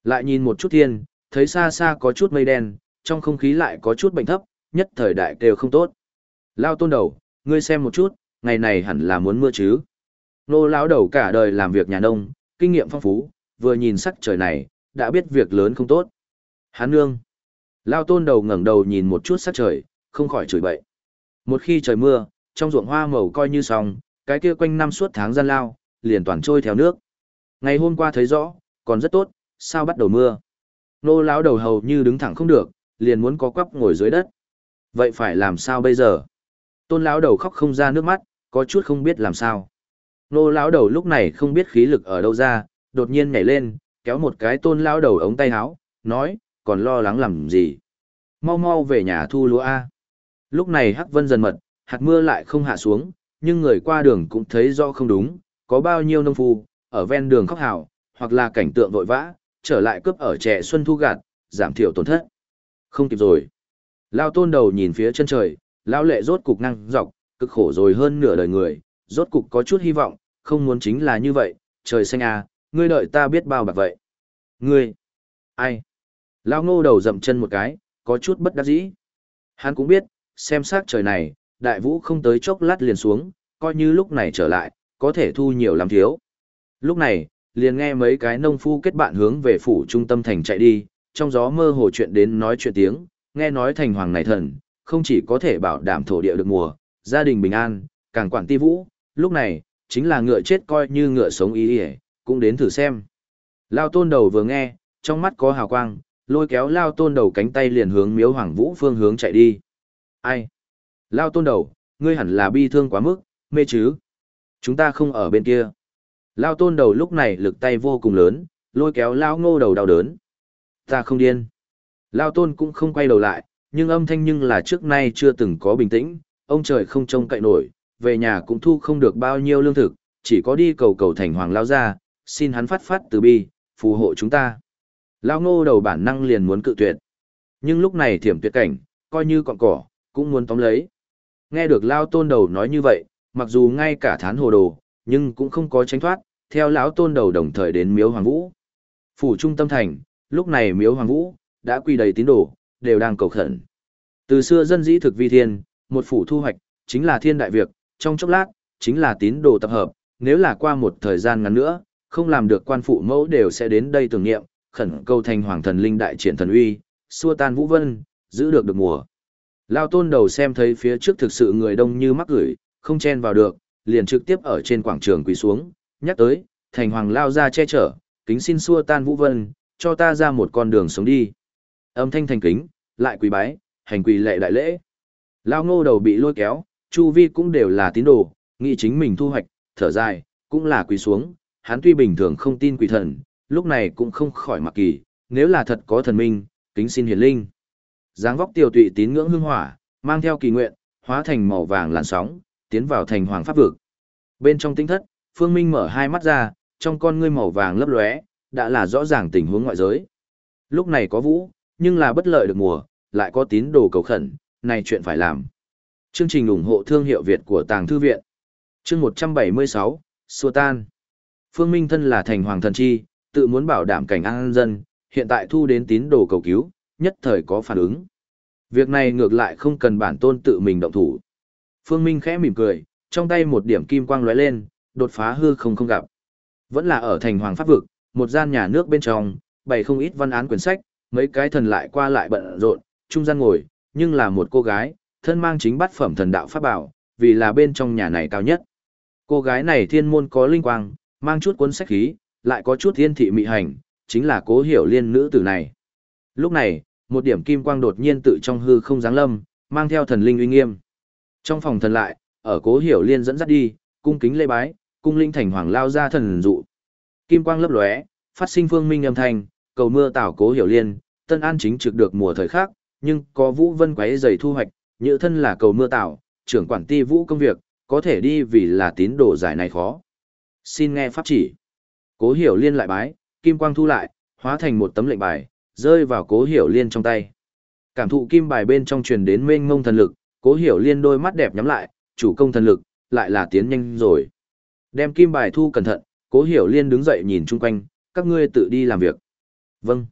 Lại nhìn một chút thiên, thấy xa xa có chút mây đen, trong không khí lại có chút bệnh thấp, nhất thời đại đều không tốt. Lao tôn đầu, ngươi xem một chút, ngày này hẳn là muốn mưa chứ. Nô lão đầu cả đời làm việc nhà nông, kinh nghiệm phong phú, vừa nhìn sắc trời này, đã biết việc lớn không tốt. Hán nương. Lao tôn đầu ngẩng đầu nhìn một chút sắc trời, không khỏi chửi bậy. Một khi trời mưa, trong ruộng hoa màu coi như xong, cái kia quanh năm suốt tháng gian lao, liền toàn trôi theo nước. Ngày hôm qua thấy rõ, còn rất tốt, sao bắt đầu mưa. Nô lão đầu hầu như đứng thẳng không được, liền muốn có quắp ngồi dưới đất. Vậy phải làm sao bây giờ? Tôn lão đầu khóc không ra nước mắt, có chút không biết làm sao. Nô lão đầu lúc này không biết khí lực ở đâu ra, đột nhiên nhảy lên, kéo một cái tôn lão đầu ống tay áo, nói, còn lo lắng làm gì? Mau mau về nhà thu lúa A. Lúc này Hắc Vân dần mật, hạt mưa lại không hạ xuống, nhưng người qua đường cũng thấy do không đúng, có bao nhiêu nông phu, ở ven đường khóc hào, hoặc là cảnh tượng vội vã, trở lại cướp ở trẻ xuân thu gạt, giảm thiểu tổn thất. Không kịp rồi. Lao tôn đầu nhìn phía chân trời, lao lệ rốt cục năng dọc, cực khổ rồi hơn nửa đời người, rốt cục có chút hy vọng, không muốn chính là như vậy, trời xanh à, ngươi đợi ta biết bao bạc vậy. Ngươi, ai? Lao ngô đầu dậm chân một cái, có chút bất đắc dĩ. Hắn cũng biết, xem sát trời này, đại vũ không tới chốc lát liền xuống, coi như lúc này trở lại, có thể thu nhiều lắm thiếu. Lúc này, liền nghe mấy cái nông phu kết bạn hướng về phủ trung tâm thành chạy đi, trong gió mơ hồ chuyện đến nói chuyện tiếng, nghe nói thành hoàng này thần, không chỉ có thể bảo đảm thổ địa được mùa, gia đình bình an, càng quản ti vũ, lúc này, chính là ngựa chết coi như ngựa sống ý ý, cũng đến thử xem. Lao tôn đầu vừa nghe, trong mắt có hào quang, lôi kéo lao tôn đầu cánh tay liền hướng miếu hoàng vũ phương hướng chạy đi. Ai? Lao tôn đầu, ngươi hẳn là bi thương quá mức, mê chứ. Chúng ta không ở bên kia. Lao tôn đầu lúc này lực tay vô cùng lớn, lôi kéo lao ngô đầu đau đớn. Ta không điên. Lao tôn cũng không quay đầu lại, nhưng âm thanh nhưng là trước nay chưa từng có bình tĩnh, ông trời không trông cậy nổi, về nhà cũng thu không được bao nhiêu lương thực, chỉ có đi cầu cầu thành hoàng lao ra, xin hắn phát phát từ bi, phù hộ chúng ta. Lao ngô đầu bản năng liền muốn cự tuyệt. Nhưng lúc này thiểm tuyệt cảnh, coi như cọn cỏ, cũng muốn tóm lấy. Nghe được Lao tôn đầu nói như vậy, mặc dù ngay cả thán hồ đồ, nhưng cũng không có tránh thoát, theo lão tôn đầu đồng thời đến miếu hoàng vũ. Phủ trung tâm thành, lúc này miếu hoàng vũ, đã quy đầy tín đồ, đều đang cầu khẩn. Từ xưa dân dĩ thực vi thiên, một phủ thu hoạch, chính là thiên đại việc, trong chốc lát, chính là tín đồ tập hợp, nếu là qua một thời gian ngắn nữa, không làm được quan phụ mẫu đều sẽ đến đây tưởng niệm, khẩn cầu thành hoàng thần linh đại triển thần uy, xua tan vũ vân, giữ được được mùa. Lao tôn đầu xem thấy phía trước thực sự người đông như mắc gửi, không chen vào được, liền trực tiếp ở trên quảng trường quỳ xuống, nhắc tới, thành hoàng lao ra che chở, kính xin xua tan vũ vân, cho ta ra một con đường sống đi. Âm thanh thành kính, lại quỳ bái, hành quỳ lệ đại lễ. Lao ngô đầu bị lôi kéo, chu vi cũng đều là tín đồ, nghĩ chính mình thu hoạch, thở dài, cũng là quỳ xuống, hắn tuy bình thường không tin quỷ thần, lúc này cũng không khỏi mặc kỳ, nếu là thật có thần minh, kính xin hiển linh dáng vóc tiểu tụy tín ngưỡng hương hỏa, mang theo kỳ nguyện, hóa thành màu vàng làn sóng, tiến vào thành hoàng pháp vực. Bên trong tinh thất, Phương Minh mở hai mắt ra, trong con ngươi màu vàng lấp lóe, đã là rõ ràng tình huống ngoại giới. Lúc này có vũ, nhưng là bất lợi được mùa, lại có tín đồ cầu khẩn, này chuyện phải làm. Chương trình ủng hộ thương hiệu Việt của Tàng Thư Viện. Chương 176, Xua Tan. Phương Minh thân là thành hoàng thần chi, tự muốn bảo đảm cảnh an dân, hiện tại thu đến tín đồ cầu cứu, nhất thời có phản ứng. Việc này ngược lại không cần bản tôn tự mình động thủ. Phương Minh khẽ mỉm cười, trong tay một điểm kim quang lóe lên, đột phá hư không không gặp. Vẫn là ở thành hoàng pháp vực, một gian nhà nước bên trong, bày không ít văn án quyển sách, mấy cái thần lại qua lại bận rộn, trung gian ngồi, nhưng là một cô gái, thân mang chính bát phẩm thần đạo pháp bảo, vì là bên trong nhà này cao nhất. Cô gái này thiên môn có linh quang, mang chút cuốn sách khí, lại có chút thiên thị mị hành, chính là cố hiểu liên nữ tử này. Lúc này, một điểm kim quang đột nhiên tự trong hư không giáng lâm, mang theo thần linh uy nghiêm. Trong phòng thần lại, ở cố hiểu liên dẫn dắt đi, cung kính lê bái, cung linh thành hoàng lao ra thần dụ. Kim quang lấp lóe, phát sinh phương minh âm thanh, cầu mưa tảo cố hiểu liên, tân an chính trực được mùa thời khác, nhưng có vũ vân quấy dày thu hoạch, như thân là cầu mưa tảo, trưởng quản ti vũ công việc, có thể đi vì là tín đồ giải này khó. Xin nghe pháp chỉ. Cố hiểu liên lại bái, kim quang thu lại, hóa thành một tấm lệnh bài, rơi vào cố hiểu liên trong tay. Cảm thụ kim bài bên trong truyền đến mênh mông thần lực, cố hiểu liên đôi mắt đẹp nhắm lại, chủ công thần lực, lại là tiến nhanh rồi. Đem kim bài thu cẩn thận, cố hiểu liên đứng dậy nhìn chung quanh, các ngươi tự đi làm việc. Vâng.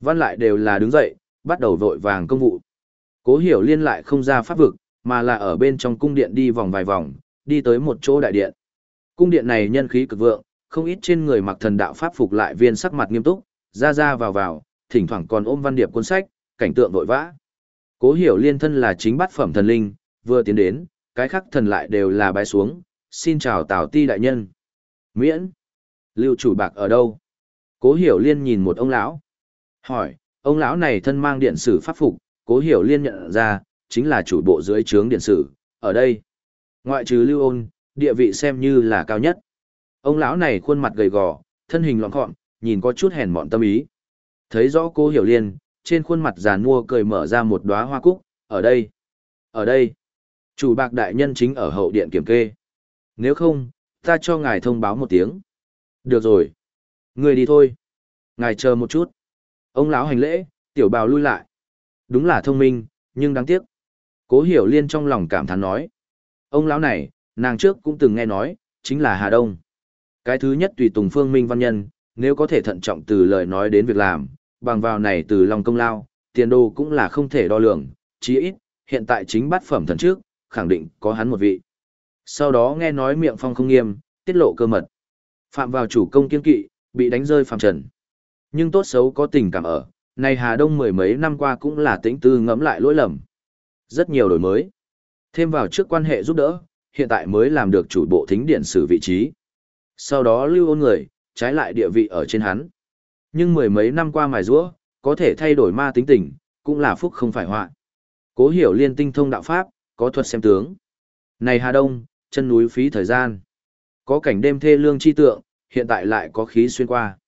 Văn lại đều là đứng dậy, bắt đầu vội vàng công vụ. Cố hiểu liên lại không ra pháp vực, mà là ở bên trong cung điện đi vòng vài vòng, đi tới một chỗ đại điện. Cung điện này nhân khí cực vượng, không ít trên người mặc thần đạo pháp phục lại viên sắc mặt nghiêm túc, ra ra vào vào, thỉnh thoảng còn ôm văn điệp cuốn sách, cảnh tượng vội vã. Cố hiểu liên thân là chính bát phẩm thần linh, vừa tiến đến, cái khác thần lại đều là bái xuống, xin chào tào ti đại nhân. Miễn, lưu chủ bạc ở đâu? Cố hiểu liên nhìn một ông lão, hỏi, ông lão này thân mang điện sử pháp phục, cố hiểu liên nhận ra, chính là chủ bộ dưới trướng điện sử, ở đây. Ngoại trừ lưu ôn, địa vị xem như là cao nhất. Ông lão này khuôn mặt gầy gò, thân hình loạn gọn, nhìn có chút hèn mọn tâm ý. Thấy rõ cô hiểu liên, trên khuôn mặt giàn mua cười mở ra một đóa hoa cúc, ở đây, ở đây. Chủ bạc đại nhân chính ở hậu điện kiểm kê. Nếu không, ta cho ngài thông báo một tiếng. Được rồi. Người đi thôi. Ngài chờ một chút. Ông lão hành lễ, tiểu bào lui lại. Đúng là thông minh, nhưng đáng tiếc. Cố hiểu liên trong lòng cảm thán nói. Ông lão này, nàng trước cũng từng nghe nói, chính là Hà Đông. Cái thứ nhất tùy tùng phương minh văn nhân, nếu có thể thận trọng từ lời nói đến việc làm, bằng vào này từ lòng công lao, tiền đồ cũng là không thể đo lường, chí ít, hiện tại chính bắt phẩm thần trước, khẳng định có hắn một vị. Sau đó nghe nói miệng phong không nghiêm, tiết lộ cơ mật. Phạm vào chủ công kiên kỵ, bị đánh rơi phàm trần. Nhưng tốt xấu có tình cảm ở, này Hà Đông mười mấy năm qua cũng là tĩnh tư ngẫm lại lỗi lầm. Rất nhiều đổi mới. Thêm vào trước quan hệ giúp đỡ, hiện tại mới làm được chủ bộ thính điện sử vị trí. Sau đó lưu ôn người, trái lại địa vị ở trên hắn. Nhưng mười mấy năm qua mài rũa, có thể thay đổi ma tính tình, cũng là phúc không phải họa. Cố hiểu liên tinh thông đạo pháp, có thuật xem tướng. Này Hà Đông, chân núi phí thời gian. Có cảnh đêm thê lương chi tượng, hiện tại lại có khí xuyên qua.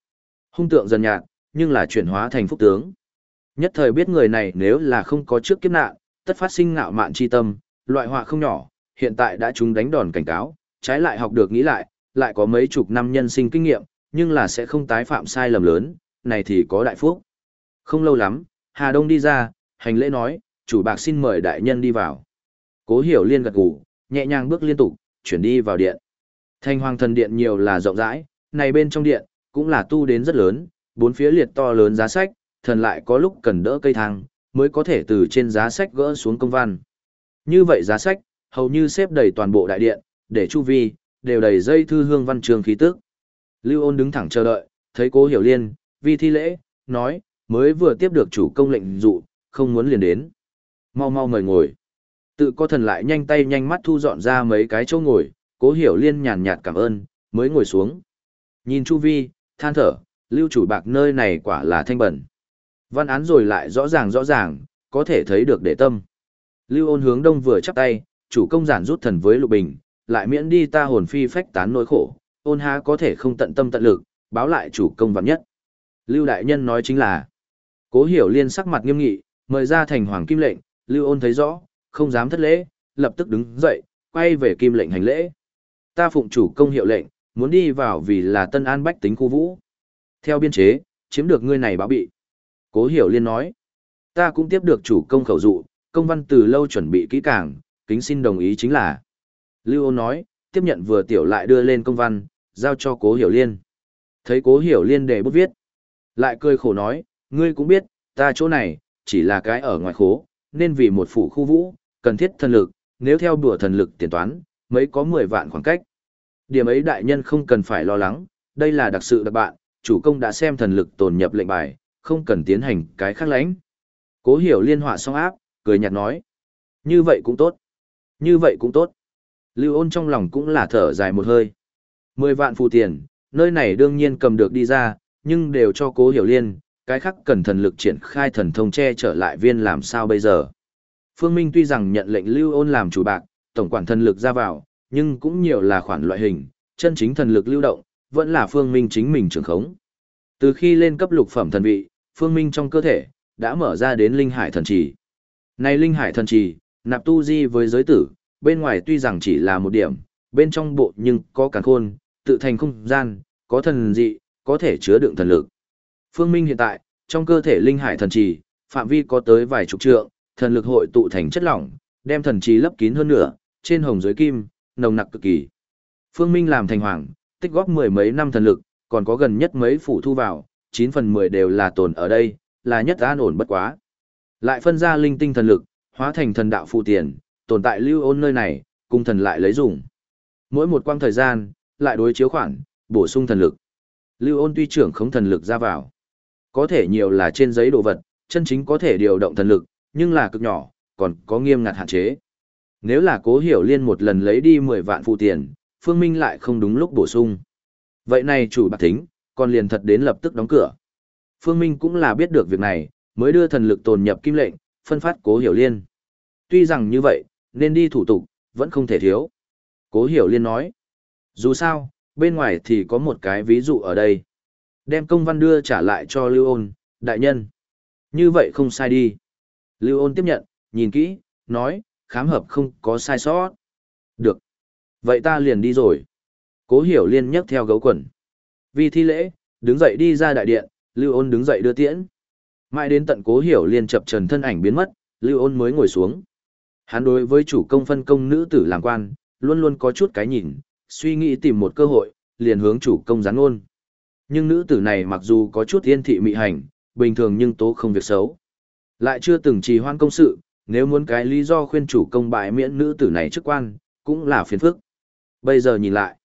Hung tượng dần nhạt, nhưng là chuyển hóa thành phúc tướng. Nhất thời biết người này nếu là không có trước kiếp nạn, tất phát sinh ngạo mạn chi tâm, loại họa không nhỏ, hiện tại đã chúng đánh đòn cảnh cáo, trái lại học được nghĩ lại, lại có mấy chục năm nhân sinh kinh nghiệm, nhưng là sẽ không tái phạm sai lầm lớn, này thì có đại phúc. Không lâu lắm, Hà Đông đi ra, hành lễ nói, chủ bạc xin mời đại nhân đi vào. Cố hiểu liên gật gù, nhẹ nhàng bước liên tục, chuyển đi vào điện. Thanh hoàng thần điện nhiều là rộng rãi, này bên trong điện, cũng là tu đến rất lớn, bốn phía liệt to lớn giá sách, thần lại có lúc cần đỡ cây thang, mới có thể từ trên giá sách gỡ xuống công văn. Như vậy giá sách, hầu như xếp đầy toàn bộ đại điện, để chu vi, đều đầy dây thư hương văn trường khí tức. Lưu ôn đứng thẳng chờ đợi, thấy cố hiểu liên, vi thi lễ, nói, mới vừa tiếp được chủ công lệnh dụ, không muốn liền đến. Mau mau mời ngồi. Tự có thần lại nhanh tay nhanh mắt thu dọn ra mấy cái chỗ ngồi, cố hiểu liên nhàn nhạt cảm ơn, mới ngồi xuống. Nhìn chu vi, than thở, lưu chủ bạc nơi này quả là thanh bẩn. Văn án rồi lại rõ ràng rõ ràng, có thể thấy được để tâm. Lưu ôn hướng đông vừa chắp tay, chủ công giản rút thần với lục bình, lại miễn đi ta hồn phi phách tán nỗi khổ, ôn há có thể không tận tâm tận lực, báo lại chủ công vạn nhất. Lưu đại nhân nói chính là, cố hiểu liên sắc mặt nghiêm nghị, mời ra thành hoàng kim lệnh, lưu ôn thấy rõ, không dám thất lễ, lập tức đứng dậy, quay về kim lệnh hành lễ. Ta phụng chủ công hiệu lệnh, muốn đi vào vì là tân an bách tính khu vũ. Theo biên chế, chiếm được ngươi này báo bị. Cố hiểu liên nói, ta cũng tiếp được chủ công khẩu dụ, công văn từ lâu chuẩn bị kỹ càng, kính xin đồng ý chính là. Lưu ôn nói, tiếp nhận vừa tiểu lại đưa lên công văn, giao cho cố hiểu liên. Thấy cố hiểu liên để bút viết. Lại cười khổ nói, ngươi cũng biết, ta chỗ này, chỉ là cái ở ngoài khố, nên vì một phủ khu vũ, cần thiết thần lực, nếu theo đùa thần lực tiền toán, mấy có 10 vạn khoảng cách. Điểm ấy đại nhân không cần phải lo lắng, đây là đặc sự đặc bạn, chủ công đã xem thần lực tồn nhập lệnh bài, không cần tiến hành cái khác lãnh. Cố hiểu liên họa song áp, cười nhạt nói. Như vậy cũng tốt. Như vậy cũng tốt. Lưu ôn trong lòng cũng là thở dài một hơi. Mười vạn phù tiền, nơi này đương nhiên cầm được đi ra, nhưng đều cho cố hiểu liên, cái khác cần thần lực triển khai thần thông che trở lại viên làm sao bây giờ. Phương Minh tuy rằng nhận lệnh lưu ôn làm chủ bạc, tổng quản thần lực ra vào, nhưng cũng nhiều là khoản loại hình, chân chính thần lực lưu động, vẫn là Phương Minh chính mình trưởng khống. Từ khi lên cấp lục phẩm thần vị, Phương Minh trong cơ thể, đã mở ra đến linh hải thần trì. Này linh hải thần trì, nạp tu di với giới tử, bên ngoài tuy rằng chỉ là một điểm, bên trong bộ nhưng có càn khôn, tự thành không gian, có thần dị, có thể chứa đựng thần lực. Phương Minh hiện tại, trong cơ thể linh hải thần trì, phạm vi có tới vài chục trượng, thần lực hội tụ thành chất lỏng, đem thần trì lấp kín hơn nữa, trên hồng dưới kim, nồng nặc cực kỳ. Phương Minh làm thành hoàng, tích góp mười mấy năm thần lực, còn có gần nhất mấy phủ thu vào, 9 phần 10 đều là tồn ở đây, là nhất an ổn bất quá. Lại phân ra linh tinh thần lực, hóa thành thần đạo phụ tiền, tồn tại lưu ôn nơi này, cung thần lại lấy dùng. Mỗi một quang thời gian, lại đối chiếu khoản, bổ sung thần lực. Lưu ôn tuy trưởng không thần lực ra vào. Có thể nhiều là trên giấy đồ vật, chân chính có thể điều động thần lực, nhưng là cực nhỏ, còn có nghiêm ngặt hạn chế. Nếu là cố hiểu liên một lần lấy đi 10 vạn phụ tiền, Phương Minh lại không đúng lúc bổ sung. Vậy này chủ bạc tính, còn liền thật đến lập tức đóng cửa. Phương Minh cũng là biết được việc này, mới đưa thần lực tồn nhập kim lệnh, phân phát cố hiểu liên. Tuy rằng như vậy, nên đi thủ tục, vẫn không thể thiếu. Cố hiểu liên nói. Dù sao, bên ngoài thì có một cái ví dụ ở đây. Đem công văn đưa trả lại cho Lưu ôn, đại nhân. Như vậy không sai đi. Lưu ôn tiếp nhận, nhìn kỹ, nói, khám hợp không có sai sót. Được. Vậy ta liền đi rồi. Cố hiểu liên nhấc theo gấu quần. Vì thi lễ, đứng dậy đi ra đại điện, Lưu ôn đứng dậy đưa tiễn. Mãi đến tận cố hiểu liên chập trần thân ảnh biến mất, Lưu ôn mới ngồi xuống. Hắn đối với chủ công phân công nữ tử làm quan, luôn luôn có chút cái nhìn, suy nghĩ tìm một cơ hội, liền hướng chủ công gián ôn. Nhưng nữ tử này mặc dù có chút yên thị mị hành, bình thường nhưng tố không việc xấu. Lại chưa từng trì hoan công sự, nếu muốn cái lý do khuyên chủ công bại miễn nữ tử này chức quan, cũng là phiền phức. Bây giờ nhìn lại,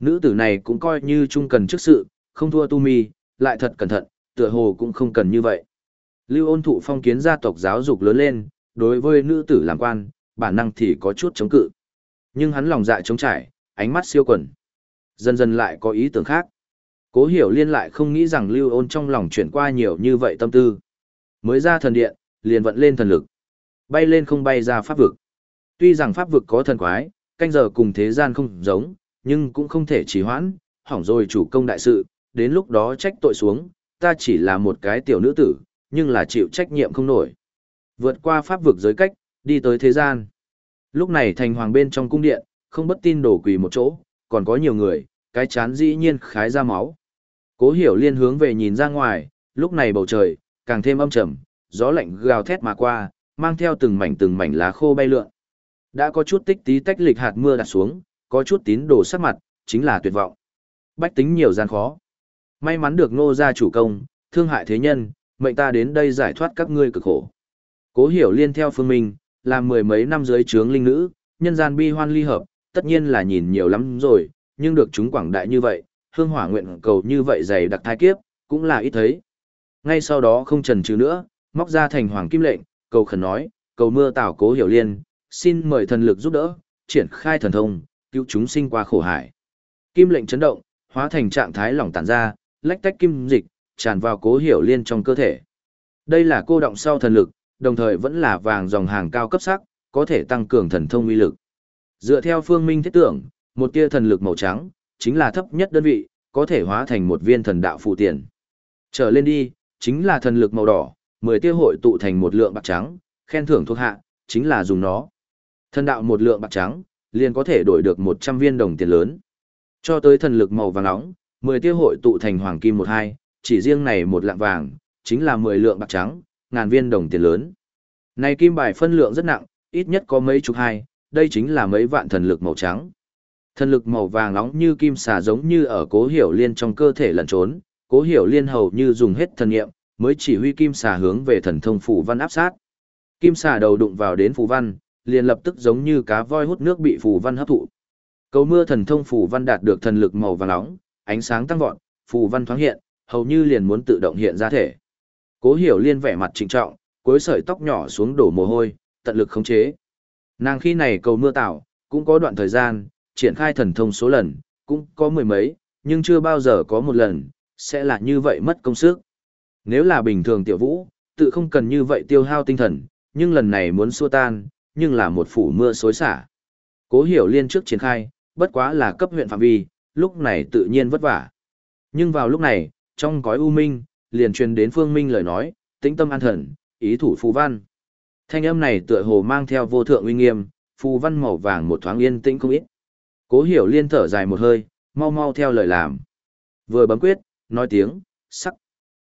nữ tử này cũng coi như trung cần chức sự, không thua tu mi, lại thật cẩn thận, tựa hồ cũng không cần như vậy. Lưu ôn thụ phong kiến gia tộc giáo dục lớn lên, đối với nữ tử làm quan, bản năng thì có chút chống cự. Nhưng hắn lòng dạ chống trải, ánh mắt siêu quần. Dần dần lại có ý tưởng khác. Cố hiểu liên lại không nghĩ rằng lưu ôn trong lòng chuyển qua nhiều như vậy tâm tư. Mới ra thần điện, liền vận lên thần lực. Bay lên không bay ra pháp vực. Tuy rằng pháp vực có thần quái, canh giờ cùng thế gian không giống, nhưng cũng không thể trì hoãn, hỏng rồi chủ công đại sự, đến lúc đó trách tội xuống, ta chỉ là một cái tiểu nữ tử, nhưng là chịu trách nhiệm không nổi. Vượt qua pháp vực giới cách, đi tới thế gian. Lúc này thành hoàng bên trong cung điện, không bất tin đổ quỳ một chỗ, còn có nhiều người, cái chán dĩ nhiên khái ra máu. Cố hiểu liên hướng về nhìn ra ngoài, lúc này bầu trời, càng thêm âm trầm, gió lạnh gào thét mà qua, mang theo từng mảnh từng mảnh lá khô bay lượn. Đã có chút tích tí tách lịch hạt mưa đặt xuống, có chút tín đồ sắc mặt, chính là tuyệt vọng. Bách tính nhiều gian khó. May mắn được ngô gia chủ công, thương hại thế nhân, mệnh ta đến đây giải thoát các ngươi cực khổ. Cố hiểu liên theo phương minh, làm mười mấy năm dưới trướng linh nữ, nhân gian bi hoan ly hợp, tất nhiên là nhìn nhiều lắm rồi, nhưng được chúng quảng đại như vậy, hương hỏa nguyện cầu như vậy dày đặc thai kiếp, cũng là ít thấy. Ngay sau đó không trần trừ nữa, móc ra thành hoàng kim lệnh, cầu khẩn nói, cầu mưa tảo cố hiểu liên, xin mời thần lực giúp đỡ, triển khai thần thông, cứu chúng sinh qua khổ hải. Kim lệnh chấn động, hóa thành trạng thái lỏng tản ra, lách tách kim dịch, tràn vào cố hiểu liên trong cơ thể. Đây là cô động sau thần lực, đồng thời vẫn là vàng dòng hàng cao cấp sắc, có thể tăng cường thần thông uy lực. Dựa theo phương minh thiết tưởng, một tia thần lực màu trắng, chính là thấp nhất đơn vị, có thể hóa thành một viên thần đạo phụ tiền. Trở lên đi, chính là thần lực màu đỏ, mười tia hội tụ thành một lượng bạc trắng, khen thưởng thuộc hạ, chính là dùng nó. Thần đạo một lượng bạc trắng, liền có thể đổi được 100 viên đồng tiền lớn. Cho tới thần lực màu vàng nóng, 10 tia hội tụ thành hoàng kim 12, chỉ riêng này một lạng vàng, chính là 10 lượng bạc trắng, ngàn viên đồng tiền lớn. Này kim bài phân lượng rất nặng, ít nhất có mấy chục hai, đây chính là mấy vạn thần lực màu trắng. Thần lực màu vàng nóng như kim xà giống như ở cố hiểu liên trong cơ thể lẩn trốn, cố hiểu liên hầu như dùng hết thần nghiệm, mới chỉ huy kim xà hướng về thần thông phủ văn áp sát. Kim xà đầu đụng vào đến phù văn, liền lập tức giống như cá voi hút nước bị phù văn hấp thụ. Cầu mưa thần thông phù văn đạt được thần lực màu vàng nóng, ánh sáng tăng vọt, phù văn thoáng hiện, hầu như liền muốn tự động hiện ra thể. Cố Hiểu Liên vẻ mặt trịnh trọng, cuối sợi tóc nhỏ xuống đổ mồ hôi, tận lực khống chế. Nàng khi này cầu mưa tạo, cũng có đoạn thời gian, triển khai thần thông số lần, cũng có mười mấy, nhưng chưa bao giờ có một lần, sẽ là như vậy mất công sức. Nếu là bình thường tiểu vũ, tự không cần như vậy tiêu hao tinh thần, nhưng lần này muốn xua tan, nhưng là một phủ mưa xối xả. Cố hiểu liên trước triển khai, bất quá là cấp huyện phạm vi, lúc này tự nhiên vất vả. Nhưng vào lúc này, trong gói u minh, liền truyền đến phương minh lời nói, tĩnh tâm an thần, ý thủ phù văn. Thanh âm này tựa hồ mang theo vô thượng uy nghiêm, phù văn màu vàng một thoáng yên tĩnh không ít. Cố hiểu liên thở dài một hơi, mau mau theo lời làm. Vừa bấm quyết, nói tiếng, sắc.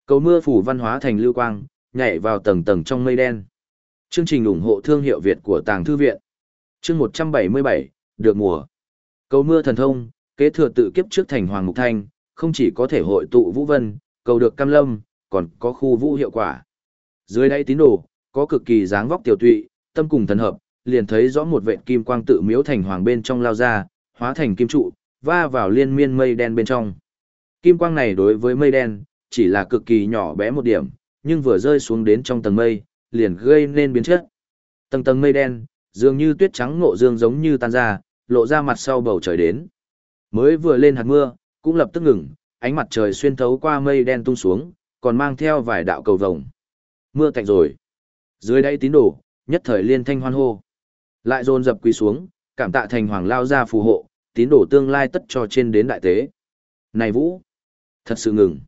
Cầu mưa phù văn hóa thành lưu quang, nhảy vào tầng tầng trong mây đen. Chương trình ủng hộ thương hiệu Việt của Tàng Thư Viện. Chương 177, được mùa. Cầu mưa thần thông, kế thừa tự kiếp trước thành Hoàng Mục Thanh, không chỉ có thể hội tụ vũ vân, cầu được cam lâm, còn có khu vũ hiệu quả. Dưới đây tín đồ, có cực kỳ dáng vóc tiểu tụy, tâm cùng thần hợp, liền thấy rõ một vệt kim quang tự miếu thành hoàng bên trong lao ra, hóa thành kim trụ, va vào liên miên mây đen bên trong. Kim quang này đối với mây đen, chỉ là cực kỳ nhỏ bé một điểm, nhưng vừa rơi xuống đến trong tầng mây, liền gây nên biến chất. Tầng tầng mây đen, dường như tuyết trắng ngộ dương giống như tan ra, lộ ra mặt sau bầu trời đến. Mới vừa lên hạt mưa, cũng lập tức ngừng, ánh mặt trời xuyên thấu qua mây đen tung xuống, còn mang theo vài đạo cầu vồng. Mưa tạnh rồi. Dưới đây tín đồ, nhất thời liên thanh hoan hô. Lại dồn dập quỳ xuống, cảm tạ thành hoàng lao ra phù hộ, tín đồ tương lai tất cho trên đến đại tế. Này Vũ! Thật sự ngừng.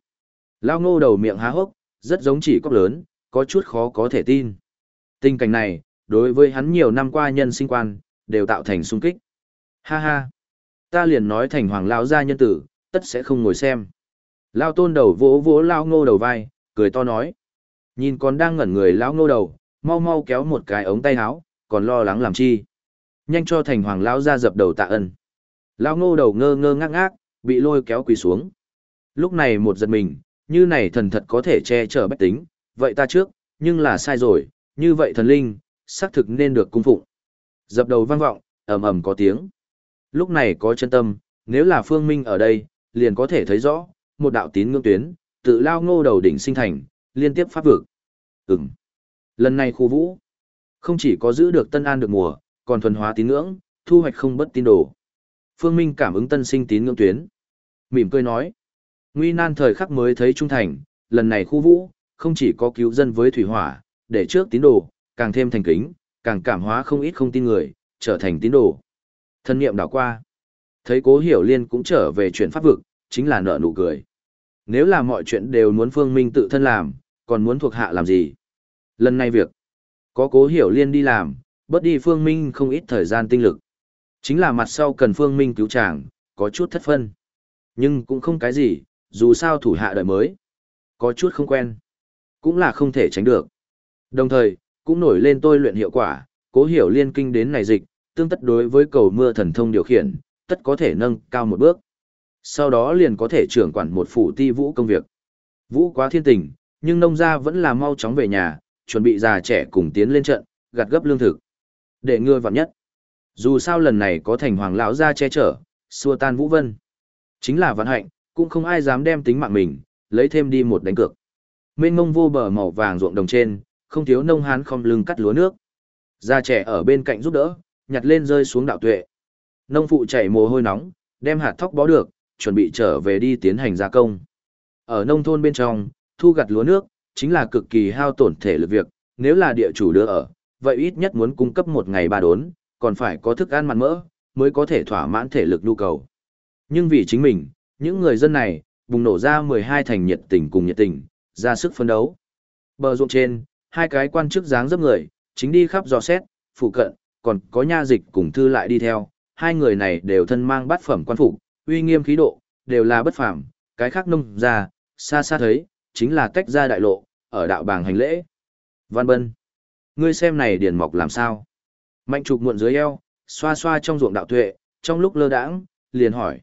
Lao ngô đầu miệng há hốc, rất giống chỉ cóc lớn, có chút khó có thể tin. Tình cảnh này, đối với hắn nhiều năm qua nhân sinh quan, đều tạo thành sung kích. Ha ha! Ta liền nói thành hoàng lao gia nhân tử, tất sẽ không ngồi xem. Lao tôn đầu vỗ vỗ lao ngô đầu vai, cười to nói. Nhìn còn đang ngẩn người lao ngô đầu, mau mau kéo một cái ống tay áo, còn lo lắng làm chi. Nhanh cho thành hoàng Lão ra dập đầu tạ ân. Lao ngô đầu ngơ ngơ ngác ngác, bị lôi kéo quỳ xuống. Lúc này một giật mình, như này thần thật có thể che chở bách tính, vậy ta trước, nhưng là sai rồi, như vậy thần linh, xác thực nên được cung phụng. Dập đầu vang vọng, ầm ầm có tiếng. Lúc này có chân tâm, nếu là phương minh ở đây, liền có thể thấy rõ, một đạo tín ngưỡng tuyến, tự lao ngô đầu đỉnh sinh thành, liên tiếp pháp vực. Ừm. Lần này khu vũ, không chỉ có giữ được tân an được mùa, còn thuần hóa tín ngưỡng, thu hoạch không bất tín đồ. Phương Minh cảm ứng tân sinh tín ngưỡng tuyến. Mỉm cười nói. Nguy nan thời khắc mới thấy trung thành, lần này khu vũ, không chỉ có cứu dân với thủy hỏa, để trước tín đồ, càng thêm thành kính, càng cảm hóa không ít không tin người, trở thành tín đồ. Thân niệm đảo qua. Thấy cố hiểu liên cũng trở về chuyện pháp vực, chính là nợ nụ cười. Nếu là mọi chuyện đều muốn Phương Minh tự thân làm, còn muốn thuộc hạ làm gì? Lần này việc, có cố hiểu liên đi làm, bớt đi Phương Minh không ít thời gian tinh lực. Chính là mặt sau cần Phương Minh cứu chàng, có chút thất phân. Nhưng cũng không cái gì, dù sao thủ hạ đời mới. Có chút không quen. Cũng là không thể tránh được. Đồng thời, cũng nổi lên tôi luyện hiệu quả, cố hiểu liên kinh đến này dịch, tương tất đối với cầu mưa thần thông điều khiển, tất có thể nâng cao một bước. Sau đó liền có thể trưởng quản một phủ ti vũ công việc. Vũ quá thiên tình, nhưng nông gia vẫn là mau chóng về nhà, chuẩn bị già trẻ cùng tiến lên trận, gặt gấp lương thực. Để ngươi vặn nhất. Dù sao lần này có thành hoàng lão ra che chở, xua tan vũ vân. Chính là vận hạnh, cũng không ai dám đem tính mạng mình, lấy thêm đi một đánh cược. Mênh mông vô bờ màu vàng ruộng đồng trên, không thiếu nông hán không lưng cắt lúa nước. Già trẻ ở bên cạnh giúp đỡ, nhặt lên rơi xuống đạo tuệ. Nông phụ chảy mồ hôi nóng, đem hạt thóc bó được, chuẩn bị trở về đi tiến hành gia công. Ở nông thôn bên trong, thu gặt lúa nước, chính là cực kỳ hao tổn thể lực việc, nếu là địa chủ đưa ở, vậy ít nhất muốn cung cấp một ngày ba đốn, còn phải có thức ăn mặn mỡ, mới có thể thỏa mãn thể lực nhu cầu. Nhưng vì chính mình, những người dân này, bùng nổ ra 12 thành nhiệt tình cùng nhiệt tình, ra sức phấn đấu. Bờ ruộng trên, hai cái quan chức dáng dấp người, chính đi khắp dò xét, phụ cận, còn có nha dịch cùng thư lại đi theo, hai người này đều thân mang bát phẩm quan phục, uy nghiêm khí độ, đều là bất phàm, cái khác nông ra, xa xa thấy, chính là tách ra đại lộ, ở đạo bàng hành lễ. Văn Bân, ngươi xem này điền mọc làm sao? Mạnh trục muộn dưới eo, xoa xoa trong ruộng đạo tuệ, trong lúc lơ đãng, liền hỏi.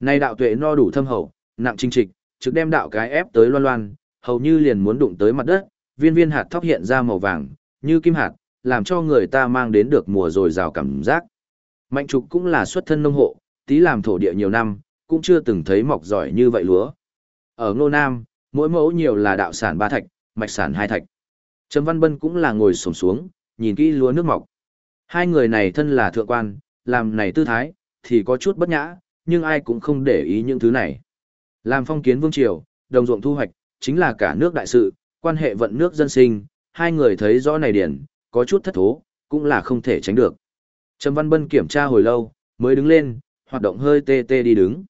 Này đạo tuệ no đủ thâm hậu, nặng trinh trịch, trực đem đạo cái ép tới loan loan, hầu như liền muốn đụng tới mặt đất, viên viên hạt thóc hiện ra màu vàng, như kim hạt, làm cho người ta mang đến được mùa rồi rào cảm giác. Mạnh trục cũng là xuất thân nông hộ, tí làm thổ địa nhiều năm, cũng chưa từng thấy mọc giỏi như vậy lúa. Ở Ngô Nam, mỗi mẫu nhiều là đạo sản ba thạch, mạch sản hai thạch. Trầm Văn Bân cũng là ngồi xổm xuống, nhìn kỹ lúa nước mọc. Hai người này thân là thượng quan, làm này tư thái, thì có chút bất nhã, nhưng ai cũng không để ý những thứ này. Làm phong kiến vương triều, đồng ruộng thu hoạch, chính là cả nước đại sự, quan hệ vận nước dân sinh, hai người thấy rõ này điển, có chút thất thố, cũng là không thể tránh được. Trầm Văn Bân kiểm tra hồi lâu, mới đứng lên, hoạt động hơi tê tê đi đứng.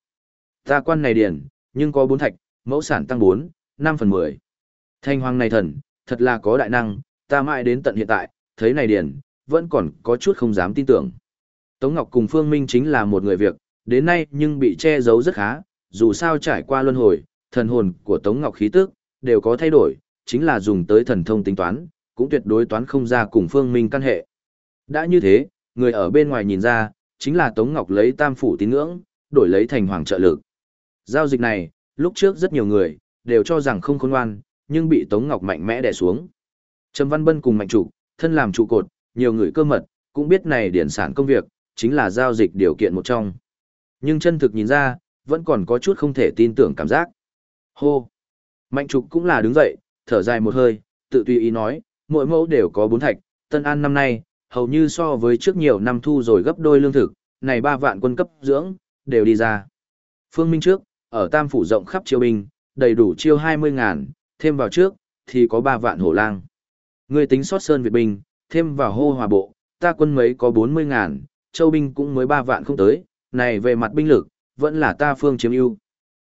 Ta quan này điển, nhưng có bốn thạch, mẫu sản tăng bốn. 5 phần 10. Thanh hoàng này thần, thật là có đại năng, ta mãi đến tận hiện tại, thấy này điển, vẫn còn có chút không dám tin tưởng. Tống Ngọc cùng Phương Minh chính là một người việc, đến nay nhưng bị che giấu rất khá, dù sao trải qua luân hồi, thần hồn của Tống Ngọc khí tức đều có thay đổi, chính là dùng tới thần thông tính toán, cũng tuyệt đối toán không ra cùng Phương Minh căn hệ. Đã như thế, người ở bên ngoài nhìn ra, chính là Tống Ngọc lấy tam phủ tín ngưỡng, đổi lấy thành hoàng trợ lực. Giao dịch này, lúc trước rất nhiều người, đều cho rằng không khôn ngoan, nhưng bị Tống Ngọc mạnh mẽ đè xuống. Trầm Văn Bân cùng Mạnh Chủ, thân làm trụ cột, nhiều người cơ mật, cũng biết này điển sản công việc, chính là giao dịch điều kiện một trong. Nhưng chân thực nhìn ra, vẫn còn có chút không thể tin tưởng cảm giác. Hô! Mạnh trục cũng là đứng dậy, thở dài một hơi, tự tùy ý nói, mỗi mẫu đều có bốn thạch, Tân An năm nay, hầu như so với trước nhiều năm thu rồi gấp đôi lương thực, này ba vạn quân cấp dưỡng, đều đi ra. Phương Minh trước, ở Tam Phủ rộng khắp triều binh, đầy đủ chiêu 20 ngàn, thêm vào trước, thì có ba vạn hổ lang. Người tính sót sơn Việt binh, thêm vào hô hòa bộ, ta quân mấy có 40 ngàn, châu binh cũng mới 3 vạn không tới, này về mặt binh lực, vẫn là ta phương chiếm ưu.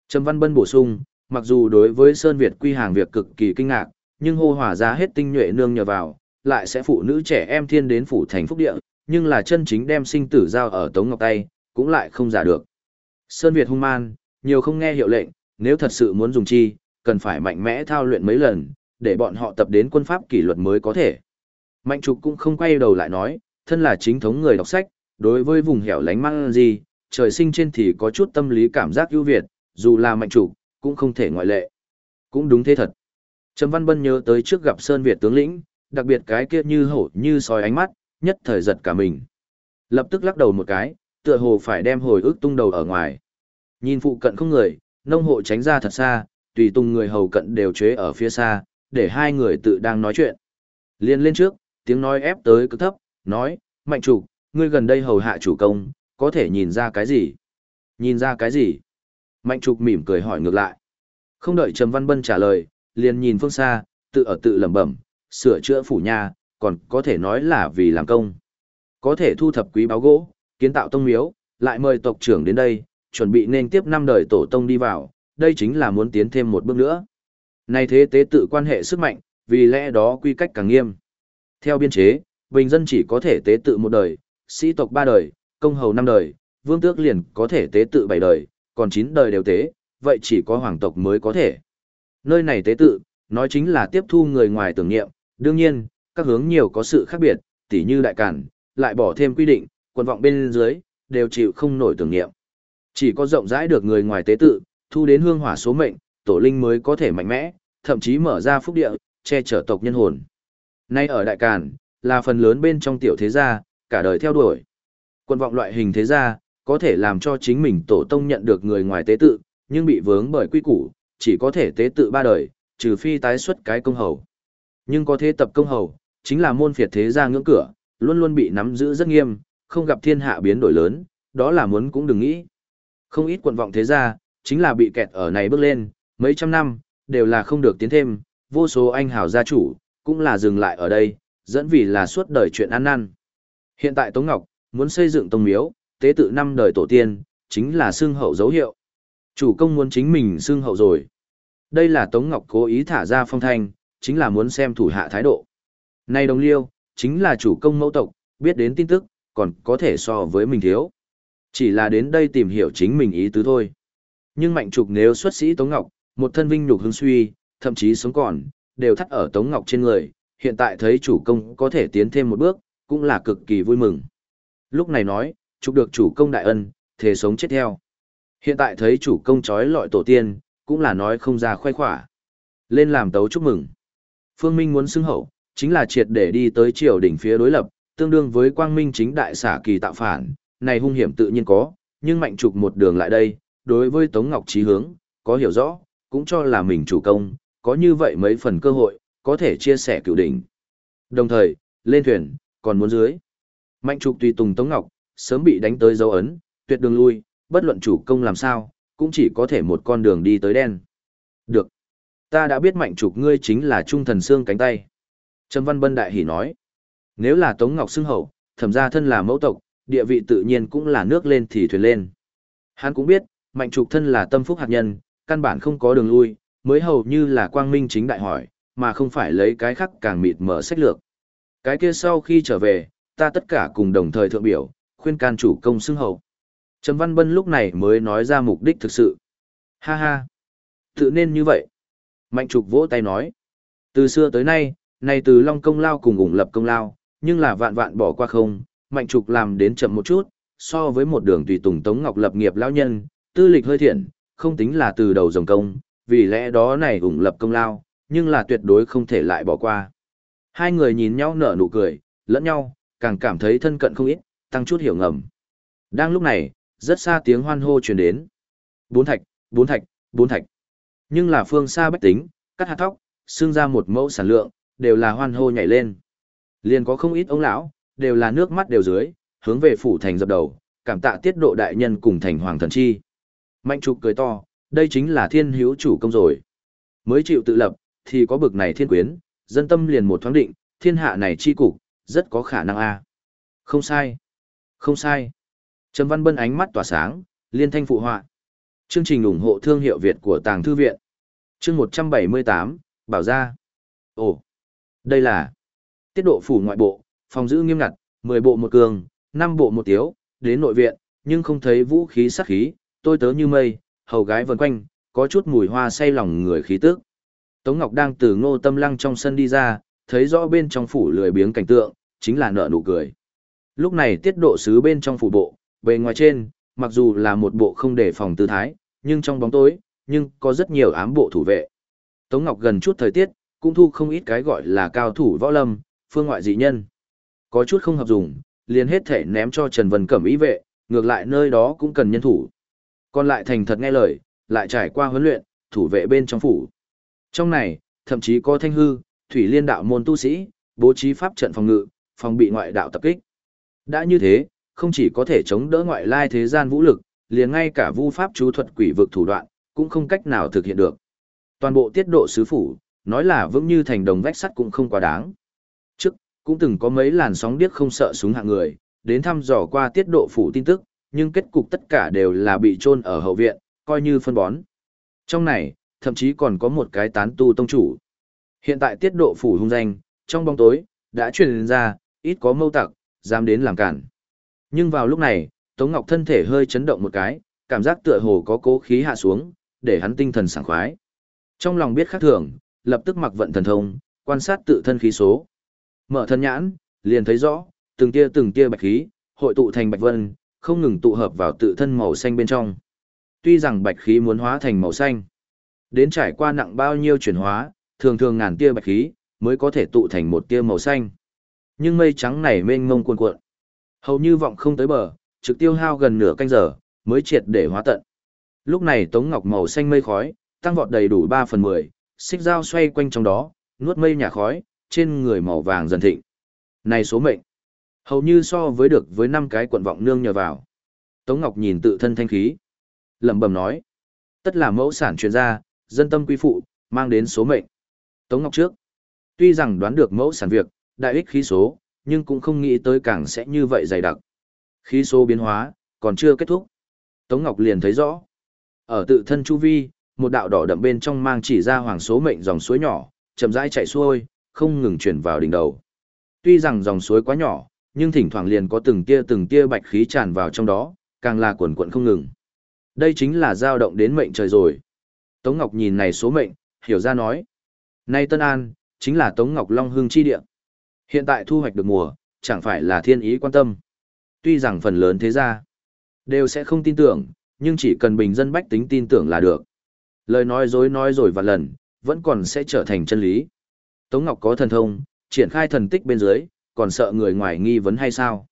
Trầm Văn Bân bổ sung, mặc dù đối với Sơn Việt quy hàng việc cực kỳ kinh ngạc, nhưng hô hòa ra hết tinh nhuệ nương nhờ vào, lại sẽ phụ nữ trẻ em thiên đến phủ thành phúc địa, nhưng là chân chính đem sinh tử giao ở Tống Ngọc tay, cũng lại không giả được. Sơn Việt hung man, nhiều không nghe hiệu lệnh, nếu thật sự muốn dùng chi, cần phải mạnh mẽ thao luyện mấy lần, để bọn họ tập đến quân pháp kỷ luật mới có thể. Mạnh trục cũng không quay đầu lại nói, thân là chính thống người đọc sách, đối với vùng hẻo lánh mang gì, trời sinh trên thì có chút tâm lý cảm giác ưu việt, dù là mạnh trục, cũng không thể ngoại lệ. Cũng đúng thế thật. Trầm Văn Bân nhớ tới trước gặp Sơn Việt tướng lĩnh, đặc biệt cái kia như hổ như sói ánh mắt, nhất thời giật cả mình. Lập tức lắc đầu một cái, tựa hồ phải đem hồi ức tung đầu ở ngoài. Nhìn phụ cận không người, nông hộ tránh ra thật xa, tùy tung người hầu cận đều chế ở phía xa, để hai người tự đang nói chuyện. Liên lên trước, tiếng nói ép tới cực thấp, nói, mạnh chủ, ngươi gần đây hầu hạ chủ công, có thể nhìn ra cái gì? Nhìn ra cái gì? Mạnh trục mỉm cười hỏi ngược lại. Không đợi Trầm Văn Bân trả lời, liền nhìn phương xa, tự ở tự lẩm bẩm, sửa chữa phủ nhà, còn có thể nói là vì làm công. Có thể thu thập quý báo gỗ, kiến tạo tông miếu, lại mời tộc trưởng đến đây, chuẩn bị nên tiếp năm đời tổ tông đi vào, đây chính là muốn tiến thêm một bước nữa. nay thế tế tự quan hệ sức mạnh, vì lẽ đó quy cách càng nghiêm. Theo biên chế, bình dân chỉ có thể tế tự một đời, sĩ tộc ba đời, công hầu năm đời, vương tước liền có thể tế tự bảy đời, còn chín đời đều tế, vậy chỉ có hoàng tộc mới có thể. Nơi này tế tự, nói chính là tiếp thu người ngoài tưởng niệm, đương nhiên, các hướng nhiều có sự khác biệt, tỉ như đại cản, lại bỏ thêm quy định, quần vọng bên dưới, đều chịu không nổi tưởng niệm. Chỉ có rộng rãi được người ngoài tế tự, thu đến hương hỏa số mệnh, tổ linh mới có thể mạnh mẽ, thậm chí mở ra phúc địa, che chở tộc nhân hồn. Nay ở Đại Càn, là phần lớn bên trong tiểu thế gia, cả đời theo đuổi. Quân vọng loại hình thế gia, có thể làm cho chính mình tổ tông nhận được người ngoài tế tự, nhưng bị vướng bởi quy củ, chỉ có thể tế tự ba đời, trừ phi tái xuất cái công hầu. Nhưng có thế tập công hầu, chính là môn phiệt thế gia ngưỡng cửa, luôn luôn bị nắm giữ rất nghiêm, không gặp thiên hạ biến đổi lớn, đó là muốn cũng đừng nghĩ. Không ít quận vọng thế gia, chính là bị kẹt ở này bước lên, mấy trăm năm, đều là không được tiến thêm, vô số anh hào gia chủ, cũng là dừng lại ở đây, dẫn vì là suốt đời chuyện ăn năn. Hiện tại Tống Ngọc, muốn xây dựng tông miếu, tế tự năm đời tổ tiên, chính là xương hậu dấu hiệu. Chủ công muốn chính mình xương hậu rồi. Đây là Tống Ngọc cố ý thả ra phong thanh, chính là muốn xem thủ hạ thái độ. Nay đồng liêu, chính là chủ công mẫu tộc, biết đến tin tức, còn có thể so với mình thiếu. Chỉ là đến đây tìm hiểu chính mình ý tứ thôi. Nhưng mạnh trục nếu xuất sĩ Tống Ngọc, một thân vinh nhục hứng suy, thậm chí sống còn, đều thắt ở Tống Ngọc trên người, hiện tại thấy chủ công có thể tiến thêm một bước, cũng là cực kỳ vui mừng. Lúc này nói, trục được chủ công đại ân, thề sống chết theo. Hiện tại thấy chủ công trói lọi tổ tiên, cũng là nói không ra khoai khỏa. Lên làm tấu chúc mừng. Phương Minh muốn xưng hậu, chính là triệt để đi tới triều đỉnh phía đối lập, tương đương với quang minh chính đại xả kỳ tạo phản, này hung hiểm tự nhiên có, nhưng mạnh trục một đường lại đây, đối với Tống Ngọc trí hướng, có hiểu rõ, cũng cho là mình chủ công, có như vậy mấy phần cơ hội, có thể chia sẻ cựu đỉnh. Đồng thời, lên thuyền, còn muốn dưới. Mạnh trục tùy tùng Tống Ngọc, sớm bị đánh tới dấu ấn, tuyệt đường lui, bất luận chủ công làm sao, cũng chỉ có thể một con đường đi tới đen. Được. Ta đã biết mạnh trục ngươi chính là trung thần xương cánh tay. Trâm Văn Bân Đại Hỷ nói. Nếu là Tống Ngọc xưng hậu, thẩm ra thân là mẫu tộc, địa vị tự nhiên cũng là nước lên thì thuyền lên. Hắn cũng biết, mạnh trục thân là tâm phúc hạt nhân, căn bản không có đường lui, mới hầu như là quang minh chính đại hỏi, mà không phải lấy cái khác càng mịt mở sách lược. Cái kia sau khi trở về, ta tất cả cùng đồng thời thượng biểu, khuyên can chủ công xưng hậu. Trầm Văn Bân lúc này mới nói ra mục đích thực sự. Ha ha! Tự nên như vậy. Mạnh trục vỗ tay nói. Từ xưa tới nay, này từ Long công lao cùng ủng lập công lao, nhưng là vạn vạn bỏ qua không, mạnh trục làm đến chậm một chút, so với một đường tùy tùng Tống Ngọc lập nghiệp lao nhân, tư lịch hơi thiện, không tính là từ đầu dòng công, vì lẽ đó này ủng lập công lao, nhưng là tuyệt đối không thể lại bỏ qua. Hai người nhìn nhau nở nụ cười, lẫn nhau, càng cảm thấy thân cận không ít, tăng chút hiểu ngầm. Đang lúc này, rất xa tiếng hoan hô truyền đến. Bốn thạch, bốn thạch, bốn thạch. Nhưng là phương xa bách tính, cắt hạt thóc, xương ra một mẫu sản lượng, đều là hoan hô nhảy lên. Liền có không ít ông lão, đều là nước mắt đều dưới, hướng về phủ thành dập đầu, cảm tạ tiết độ đại nhân cùng thành hoàng thần chi. Mạnh trục cười to, đây chính là thiên hữu chủ công rồi. Mới chịu tự lập, thì có bực này thiên quyến, dân tâm liền một thoáng định, thiên hạ này chi cục, rất có khả năng a. Không sai. Không sai. Trầm Văn Bân ánh mắt tỏa sáng, liên thanh phụ họa. Chương trình ủng hộ thương hiệu Việt của Tàng Thư Viện. Chương 178, Bảo gia. Ồ, đây là tiết độ phủ ngoại bộ, phòng giữ nghiêm ngặt, 10 bộ một cường, 5 bộ một tiếu, đến nội viện, nhưng không thấy vũ khí sắc khí, tôi tớ như mây, hầu gái vần quanh, có chút mùi hoa say lòng người khí tức. Tống Ngọc đang từ ngô tâm lăng trong sân đi ra, thấy rõ bên trong phủ lười biếng cảnh tượng, chính là nợ nụ cười. Lúc này tiết độ sứ bên trong phủ bộ, bề ngoài trên, mặc dù là một bộ không để phòng tư thái, nhưng trong bóng tối, nhưng có rất nhiều ám bộ thủ vệ. Tống Ngọc gần chút thời tiết, cũng thu không ít cái gọi là cao thủ võ lâm, phương ngoại dị nhân. Có chút không hợp dùng, liền hết thể ném cho Trần Vân Cẩm ý vệ, ngược lại nơi đó cũng cần nhân thủ. Còn lại thành thật nghe lời, lại trải qua huấn luyện, thủ vệ bên trong phủ. Trong này, thậm chí có thanh hư, thủy liên đạo môn tu sĩ, bố trí pháp trận phòng ngự, phòng bị ngoại đạo tập kích. Đã như thế, không chỉ có thể chống đỡ ngoại lai thế gian vũ lực, liền ngay cả vu pháp chú thuật quỷ vực thủ đoạn, cũng không cách nào thực hiện được. Toàn bộ tiết độ sứ phủ, nói là vững như thành đồng vách sắt cũng không quá đáng. Cũng từng có mấy làn sóng điếc không sợ súng hạng người, đến thăm dò qua tiết độ phủ tin tức, nhưng kết cục tất cả đều là bị chôn ở hậu viện, coi như phân bón. Trong này, thậm chí còn có một cái tán tu tông chủ. Hiện tại tiết độ phủ hung danh, trong bóng tối, đã truyền ra, ít có mâu tặc, dám đến làm cản. Nhưng vào lúc này, Tống Ngọc thân thể hơi chấn động một cái, cảm giác tựa hồ có cố khí hạ xuống, để hắn tinh thần sảng khoái. Trong lòng biết khác thường, lập tức mặc vận thần thông, quan sát tự thân khí số. Mở thân nhãn, liền thấy rõ, từng tia từng tia bạch khí, hội tụ thành bạch vân, không ngừng tụ hợp vào tự thân màu xanh bên trong. Tuy rằng bạch khí muốn hóa thành màu xanh, đến trải qua nặng bao nhiêu chuyển hóa, thường thường ngàn tia bạch khí mới có thể tụ thành một tia màu xanh. Nhưng mây trắng này mênh mông cuồn cuộn, hầu như vọng không tới bờ, trực tiêu hao gần nửa canh giờ mới triệt để hóa tận. Lúc này Tống Ngọc màu xanh mây khói, tăng vọt đầy đủ 3 phần 10, xích dao xoay quanh trong đó, nuốt mây nhà khói, trên người màu vàng dần thịnh. Này số mệnh, hầu như so với được với năm cái quận vọng nương nhờ vào. Tống Ngọc nhìn tự thân thanh khí, lẩm bẩm nói, tất là mẫu sản truyền gia, dân tâm quy phụ, mang đến số mệnh. Tống Ngọc trước, tuy rằng đoán được mẫu sản việc, đại ích khí số, nhưng cũng không nghĩ tới càng sẽ như vậy dày đặc. Khí số biến hóa, còn chưa kết thúc. Tống Ngọc liền thấy rõ. Ở tự thân chu vi, một đạo đỏ đậm bên trong mang chỉ ra hoàng số mệnh dòng suối nhỏ, chậm rãi chạy xuôi, không ngừng chuyển vào đỉnh đầu. Tuy rằng dòng suối quá nhỏ, nhưng thỉnh thoảng liền có từng tia từng tia bạch khí tràn vào trong đó, càng là cuồn cuộn không ngừng. Đây chính là dao động đến mệnh trời rồi. Tống Ngọc nhìn này số mệnh, hiểu ra nói. Nay Tân An, chính là Tống Ngọc Long Hương chi địa. Hiện tại thu hoạch được mùa, chẳng phải là thiên ý quan tâm. Tuy rằng phần lớn thế gia đều sẽ không tin tưởng, nhưng chỉ cần bình dân bách tính tin tưởng là được. Lời nói dối nói rồi và lần, vẫn còn sẽ trở thành chân lý. Tống Ngọc có thần thông, triển khai thần tích bên dưới, còn sợ người ngoài nghi vấn hay sao?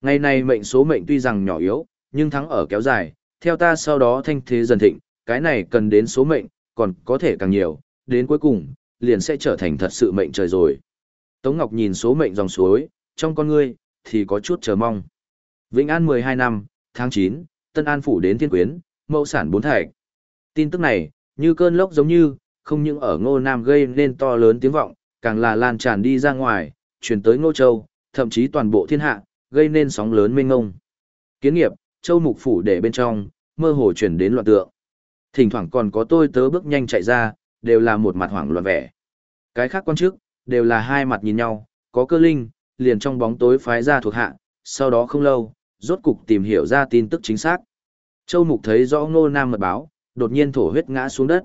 Ngày nay mệnh số mệnh tuy rằng nhỏ yếu, nhưng thắng ở kéo dài, theo ta sau đó thanh thế dần thịnh, cái này cần đến số mệnh, còn có thể càng nhiều, đến cuối cùng, liền sẽ trở thành thật sự mệnh trời rồi. Tống Ngọc nhìn số mệnh dòng suối, trong con ngươi, thì có chút chờ mong. Vĩnh An 12 năm, tháng 9, Tân An phủ đến Thiên Quyến, mẫu sản bốn thạch. Tin tức này, như cơn lốc giống như, không những ở Ngô Nam gây nên to lớn tiếng vọng, càng là lan tràn đi ra ngoài, truyền tới Ngô Châu, thậm chí toàn bộ thiên hạ, gây nên sóng lớn mênh ngông. Kiến nghiệp, Châu Mục phủ để bên trong, mơ hồ truyền đến loạn tượng. Thỉnh thoảng còn có tôi tớ bước nhanh chạy ra, đều là một mặt hoảng loạn vẻ. Cái khác quan chức, đều là hai mặt nhìn nhau, có cơ linh, liền trong bóng tối phái ra thuộc hạ, sau đó không lâu, rốt cục tìm hiểu ra tin tức chính xác. Châu Mục thấy rõ Ngô Nam mật báo, đột nhiên thổ huyết ngã xuống đất.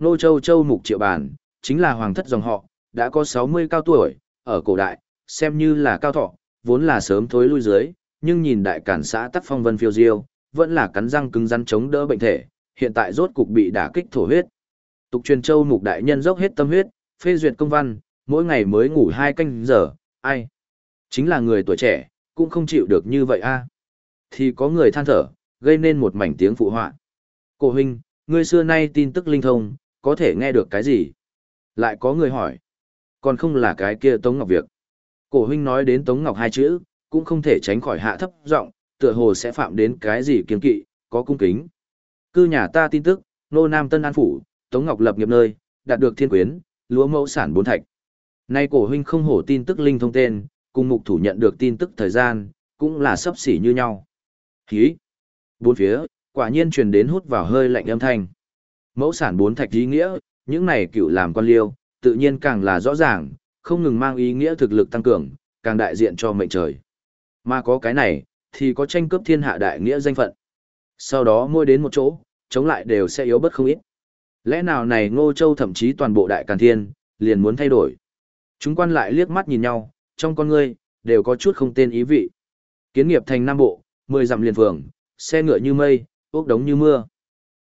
Nô Châu Châu Mục Triệu Bản, chính là hoàng thất dòng họ, đã có 60 cao tuổi, ở cổ đại, xem như là cao thọ, vốn là sớm thối lui dưới, nhưng nhìn đại cản xã tắc phong vân phiêu diêu, vẫn là cắn răng cứng rắn chống đỡ bệnh thể, hiện tại rốt cục bị đả kích thổ huyết. Tục truyền Châu Mục đại nhân dốc hết tâm huyết, phê duyệt công văn, mỗi ngày mới ngủ hai canh giờ, ai? Chính là người tuổi trẻ, cũng không chịu được như vậy a. Thì có người than thở, gây nên một mảnh tiếng phụ họa. Cổ huynh, ngươi xưa nay tin tức linh thông, có thể nghe được cái gì? Lại có người hỏi. Còn không là cái kia Tống Ngọc việc. Cổ huynh nói đến Tống Ngọc hai chữ, cũng không thể tránh khỏi hạ thấp giọng, tựa hồ sẽ phạm đến cái gì kiêng kỵ, có cung kính. Cư nhà ta tin tức, nô nam tân an phủ, Tống Ngọc lập nghiệp nơi, đạt được thiên quyến, lúa mẫu sản bốn thạch. Nay cổ huynh không hổ tin tức linh thông tên, cùng mục thủ nhận được tin tức thời gian, cũng là sấp xỉ như nhau. Hí! Bốn phía, quả nhiên truyền đến hút vào hơi lạnh âm thanh. Mẫu sản bốn thạch ý nghĩa, những này cựu làm quan liêu, tự nhiên càng là rõ ràng, không ngừng mang ý nghĩa thực lực tăng cường, càng đại diện cho mệnh trời. Mà có cái này, thì có tranh cướp thiên hạ đại nghĩa danh phận. Sau đó môi đến một chỗ, chống lại đều sẽ yếu bất không ít. Lẽ nào này Ngô Châu thậm chí toàn bộ đại càn thiên, liền muốn thay đổi. Chúng quan lại liếc mắt nhìn nhau, trong con ngươi, đều có chút không tên ý vị. Kiến nghiệp thành Nam Bộ, mười dặm liền phường, xe ngựa như mây, ốc đống như mưa.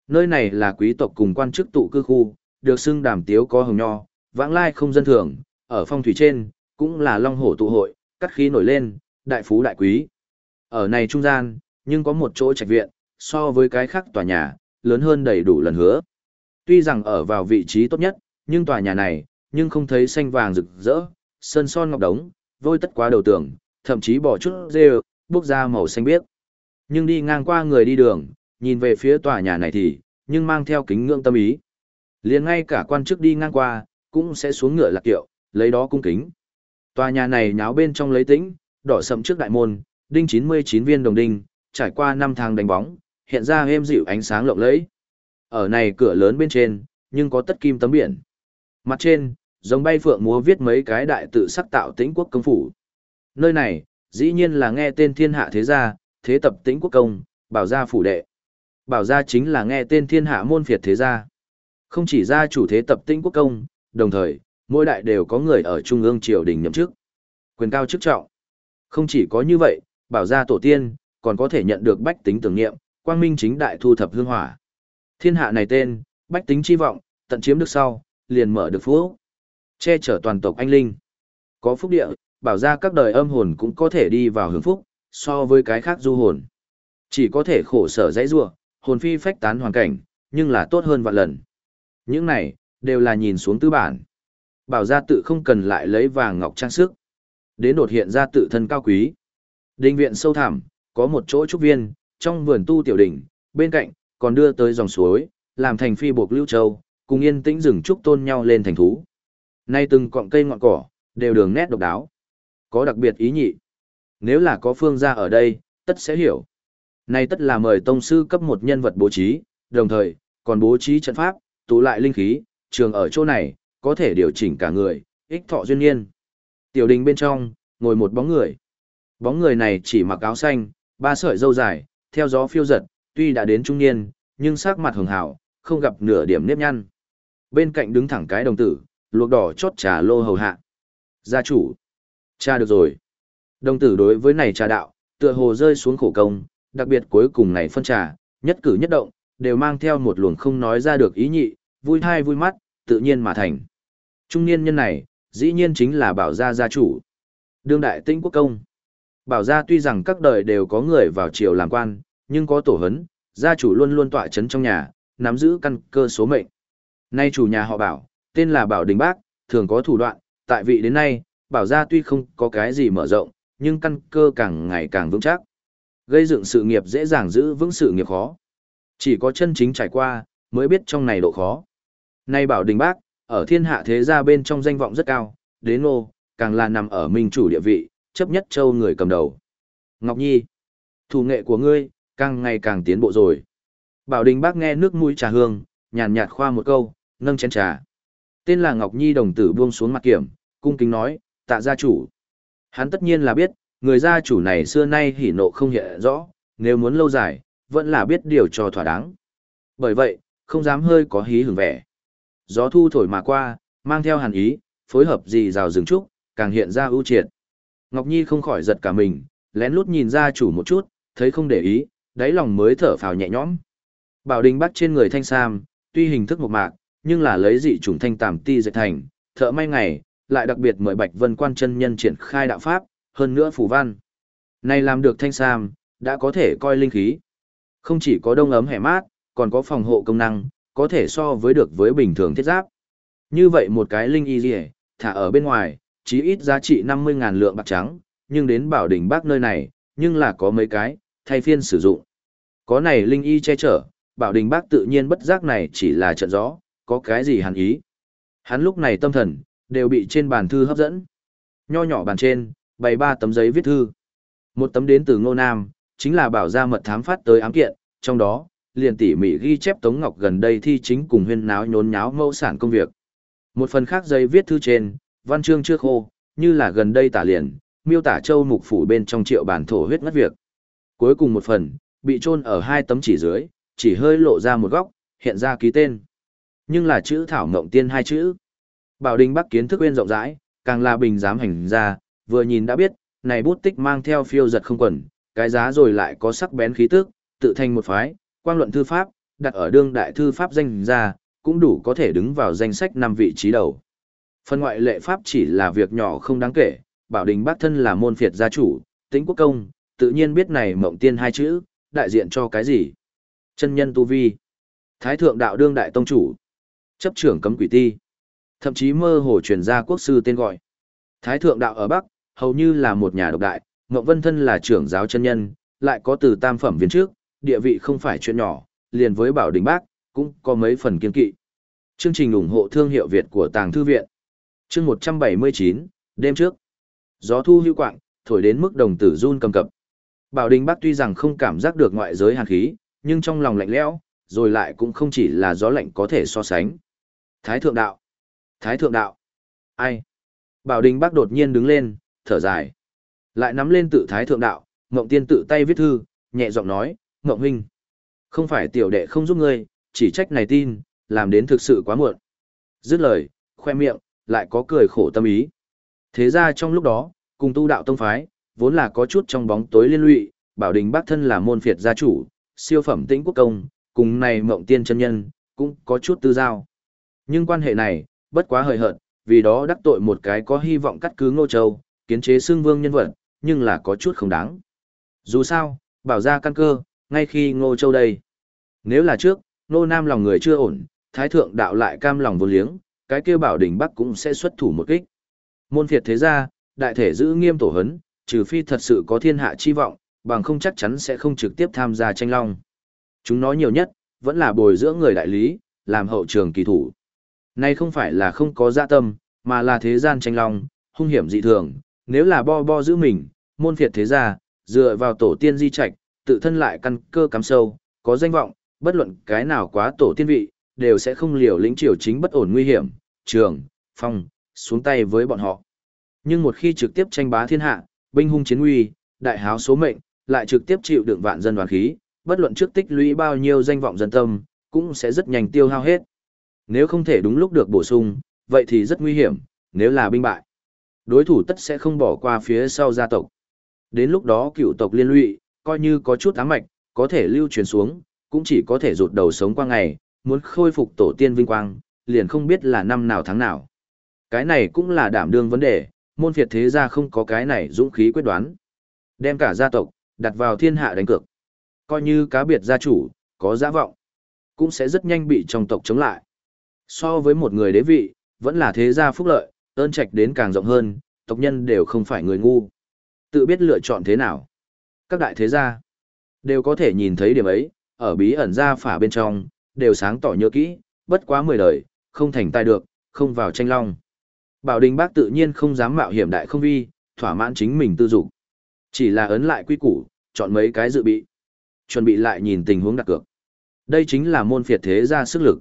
Nơi này là quý tộc cùng quan chức tụ cư khu, được xưng đàm tiếu có hồng nho, vãng lai không dân thường, ở phong thủy trên, cũng là long hổ tụ hội, cắt khí nổi lên, đại phú đại quý. Ở này trung gian, nhưng có một chỗ trạch viện, so với cái khác tòa nhà, lớn hơn đầy đủ lần hứa. Tuy rằng ở vào vị trí tốt nhất, nhưng tòa nhà này, nhưng không thấy xanh vàng rực rỡ, sơn son ngọc đống, vôi tất quá đầu tường, thậm chí bỏ chút rêu, bước ra màu xanh biếc. Nhưng đi ngang qua người đi đường, nhìn về phía tòa nhà này thì, nhưng mang theo kính ngưỡng tâm ý. liền ngay cả quan chức đi ngang qua, cũng sẽ xuống ngựa lạc kiệu, lấy đó cung kính. Tòa nhà này nháo bên trong lấy tĩnh, đỏ sậm trước đại môn, đinh 99 viên đồng đinh, trải qua năm tháng đánh bóng, hiện ra êm dịu ánh sáng lộng lẫy. Ở này cửa lớn bên trên, nhưng có tất kim tấm biển. Mặt trên, giống bay phượng múa viết mấy cái đại tự sắc tạo tĩnh quốc công phủ. Nơi này, dĩ nhiên là nghe tên thiên hạ thế gia, thế tập tĩnh quốc công, bảo gia phủ đệ. Bảo gia chính là nghe tên thiên hạ môn phiệt thế gia. Không chỉ gia chủ thế tập tĩnh quốc công, đồng thời, mỗi đại đều có người ở trung ương triều đình nhậm chức. Quyền cao chức trọng. Không chỉ có như vậy, bảo gia tổ tiên, còn có thể nhận được bách tính tưởng niệm, quang minh chính đại thu thập hương hỏa. Thiên hạ này tên, bách tính chi vọng, tận chiếm được sau, liền mở được phú Che chở toàn tộc anh linh. Có phúc địa, bảo ra các đời âm hồn cũng có thể đi vào hưởng phúc, so với cái khác du hồn. Chỉ có thể khổ sở dãy rua, hồn phi phách tán hoàn cảnh, nhưng là tốt hơn vạn lần. Những này, đều là nhìn xuống tư bản. Bảo gia tự không cần lại lấy vàng ngọc trang sức. Đến đột hiện ra tự thân cao quý. Đình viện sâu thẳm, có một chỗ trúc viên, trong vườn tu tiểu đỉnh, bên cạnh, còn đưa tới dòng suối, làm thành phi buộc lưu châu, cùng yên tĩnh rừng trúc tôn nhau lên thành thú. Nay từng cọng cây ngọn cỏ, đều đường nét độc đáo. Có đặc biệt ý nhị. Nếu là có phương gia ở đây, tất sẽ hiểu. Nay tất là mời tông sư cấp một nhân vật bố trí, đồng thời, còn bố trí trận pháp, tụ lại linh khí, trường ở chỗ này, có thể điều chỉnh cả người, ích thọ duyên nhiên. Tiểu đình bên trong, ngồi một bóng người. Bóng người này chỉ mặc áo xanh, ba sợi râu dài, theo gió phiêu giật, tuy đã đến trung niên, nhưng sắc mặt hường hảo, không gặp nửa điểm nếp nhăn. Bên cạnh đứng thẳng cái đồng tử, luộc đỏ chót trà lô hầu hạ. Gia chủ. Cha được rồi. Đồng tử đối với này trà đạo, tựa hồ rơi xuống khổ công, đặc biệt cuối cùng này phân trà, nhất cử nhất động, đều mang theo một luồng không nói ra được ý nhị, vui thai vui mắt, tự nhiên mà thành. Trung niên nhân này, dĩ nhiên chính là bảo gia gia chủ. Đương đại tinh quốc công. Bảo gia tuy rằng các đời đều có người vào triều làm quan, nhưng có tổ hấn, gia chủ luôn luôn tọa chấn trong nhà, nắm giữ căn cơ số mệnh. Nay chủ nhà họ bảo, tên là Bảo Đình Bác, thường có thủ đoạn, tại vị đến nay, bảo gia tuy không có cái gì mở rộng, nhưng căn cơ càng ngày càng vững chắc. Gây dựng sự nghiệp dễ dàng giữ vững sự nghiệp khó. Chỉ có chân chính trải qua, mới biết trong này độ khó. Nay Bảo Đình Bác, ở thiên hạ thế gia bên trong danh vọng rất cao, đến nô, càng là nằm ở minh chủ địa vị, chấp nhất châu người cầm đầu. Ngọc Nhi, thủ nghệ của ngươi, càng ngày càng tiến bộ rồi. Bảo Đình Bác nghe nước mũi trà hương, nhàn nhạt khoa một câu, nâng chén trà. Tên là Ngọc Nhi đồng tử buông xuống mặt kiểm, cung kính nói, tạ gia chủ. Hắn tất nhiên là biết, người gia chủ này xưa nay hỉ nộ không hiện rõ, nếu muốn lâu dài, vẫn là biết điều cho thỏa đáng. Bởi vậy, không dám hơi có hí hưởng vẻ. Gió thu thổi mà qua, mang theo hàn ý, phối hợp gì rào rừng trúc, càng hiện ra ưu triệt. Ngọc Nhi không khỏi giật cả mình, lén lút nhìn gia chủ một chút, thấy không để ý, đáy lòng mới thở phào nhẹ nhõm. Bảo đình bắt trên người thanh sam, tuy hình thức một mạc, nhưng là lấy dị trùng thanh tàm ti dệt thành, thợ may ngày, lại đặc biệt mời Bạch Vân Quan chân nhân triển khai đạo pháp, hơn nữa phù văn. Này làm được thanh sam, đã có thể coi linh khí. Không chỉ có đông ấm hẻ mát, còn có phòng hộ công năng, có thể so với được với bình thường thiết giáp. Như vậy một cái linh y gì, thả ở bên ngoài, chí ít giá trị 50.000 lượng bạc trắng, nhưng đến bảo đỉnh bác nơi này, nhưng là có mấy cái, thay phiên sử dụng. Có này linh y che chở, bảo đình bác tự nhiên bất giác này chỉ là trận gió, có cái gì hắn ý. Hắn lúc này tâm thần, đều bị trên bàn thư hấp dẫn. Nho nhỏ bàn trên, bày ba tấm giấy viết thư. Một tấm đến từ Ngô Nam, chính là bảo ra mật thám phát tới ám kiện, trong đó, liền tỉ mỉ ghi chép Tống Ngọc gần đây thi chính cùng huyên náo nhốn nháo mâu sản công việc. Một phần khác giấy viết thư trên, văn chương chưa khô, như là gần đây tả liền, miêu tả châu mục phủ bên trong triệu bản thổ huyết ngất việc. Cuối cùng một phần, bị chôn ở hai tấm chỉ dưới, chỉ hơi lộ ra một góc, hiện ra ký tên. Nhưng là chữ thảo mộng tiên hai chữ. Bảo Đình Bắc kiến thức uyên rộng rãi, càng là bình dám hành ra, vừa nhìn đã biết, này bút tích mang theo phiêu giật không quần, cái giá rồi lại có sắc bén khí tức, tự thành một phái, quang luận thư pháp, đặt ở đương đại thư pháp danh ra, cũng đủ có thể đứng vào danh sách năm vị trí đầu. Phần ngoại lệ pháp chỉ là việc nhỏ không đáng kể, Bảo Đình bác thân là môn phiệt gia chủ, tính quốc công, tự nhiên biết này mộng tiên hai chữ, đại diện cho cái gì. Chân nhân tu vi, thái thượng đạo đương đại tông chủ, chấp trưởng cấm quỷ ti, thậm chí mơ hồ truyền ra quốc sư tên gọi. Thái thượng đạo ở Bắc, hầu như là một nhà độc đại, Ngọc Vân Thân là trưởng giáo chân nhân, lại có từ tam phẩm viên trước, địa vị không phải chuyện nhỏ, liền với Bảo Đình Bác, cũng có mấy phần kiên kỵ. Chương trình ủng hộ thương hiệu Việt của Tàng Thư Viện. Chương 179, đêm trước. Gió thu hưu quạng, thổi đến mức đồng tử run cầm cập. Bảo Đình bác tuy rằng không cảm giác được ngoại giới hàn khí, nhưng trong lòng lạnh lẽo, rồi lại cũng không chỉ là gió lạnh có thể so sánh. Thái thượng đạo. Thái thượng đạo. Ai? Bảo Đình bác đột nhiên đứng lên, thở dài. Lại nắm lên tự Thái thượng đạo, Ngộng Tiên tự tay viết thư, nhẹ giọng nói, Ngộng huynh. Không phải tiểu đệ không giúp ngươi, chỉ trách này tin, làm đến thực sự quá muộn. Dứt lời, khoe miệng, lại có cười khổ tâm ý. Thế ra trong lúc đó, cùng tu đạo tông phái, vốn là có chút trong bóng tối liên lụy, bảo đình bác thân là môn phiệt gia chủ, siêu phẩm tĩnh quốc công, cùng này mộng tiên chân nhân, cũng có chút tư giao. Nhưng quan hệ này, bất quá hời hợt, vì đó đắc tội một cái có hy vọng cắt cứ ngô châu, kiến chế xương vương nhân vật, nhưng là có chút không đáng. Dù sao, bảo ra căn cơ, ngay khi ngô châu đây. Nếu là trước, ngô nam lòng người chưa ổn, thái thượng đạo lại cam lòng vô liếng, cái kia bảo đỉnh bắc cũng sẽ xuất thủ một kích. Môn phiệt thế ra, đại thể giữ nghiêm tổ hấn, trừ phi thật sự có thiên hạ chi vọng, bằng không chắc chắn sẽ không trực tiếp tham gia tranh long. Chúng nói nhiều nhất, vẫn là bồi dưỡng người đại lý, làm hậu trường kỳ thủ. nay không phải là không có dạ tâm, mà là thế gian tranh long, hung hiểm dị thường, nếu là bo bo giữ mình, môn phiệt thế gia, dựa vào tổ tiên di trạch, tự thân lại căn cơ cắm sâu, có danh vọng, bất luận cái nào quá tổ tiên vị, đều sẽ không liều lĩnh triều chính bất ổn nguy hiểm, trường, phong, xuống tay với bọn họ. Nhưng một khi trực tiếp tranh bá thiên hạ, binh hung chiến uy, đại háo số mệnh, lại trực tiếp chịu đựng vạn dân đoàn khí, bất luận trước tích lũy bao nhiêu danh vọng dân tâm, cũng sẽ rất nhanh tiêu hao hết. Nếu không thể đúng lúc được bổ sung, vậy thì rất nguy hiểm, nếu là binh bại. Đối thủ tất sẽ không bỏ qua phía sau gia tộc. Đến lúc đó cựu tộc liên lụy, coi như có chút ám mạch, có thể lưu truyền xuống, cũng chỉ có thể rụt đầu sống qua ngày, muốn khôi phục tổ tiên vinh quang, liền không biết là năm nào tháng nào. Cái này cũng là đảm đương vấn đề, môn phiệt thế gia không có cái này dũng khí quyết đoán. Đem cả gia tộc, đặt vào thiên hạ đánh cược. Coi như cá biệt gia chủ, có giá vọng, cũng sẽ rất nhanh bị trong tộc chống lại. So với một người đế vị, vẫn là thế gia phúc lợi, ơn trạch đến càng rộng hơn, tộc nhân đều không phải người ngu. Tự biết lựa chọn thế nào. Các đại thế gia, đều có thể nhìn thấy điểm ấy, ở bí ẩn gia phả bên trong, đều sáng tỏ nhớ kỹ, bất quá mười đời, không thành tài được, không vào tranh long. Bảo Đình Bác tự nhiên không dám mạo hiểm đại không vi, thỏa mãn chính mình tư dục. Chỉ là ấn lại quy củ, chọn mấy cái dự bị. Chuẩn bị lại nhìn tình huống đặt cược. Đây chính là môn phiệt thế gia sức lực.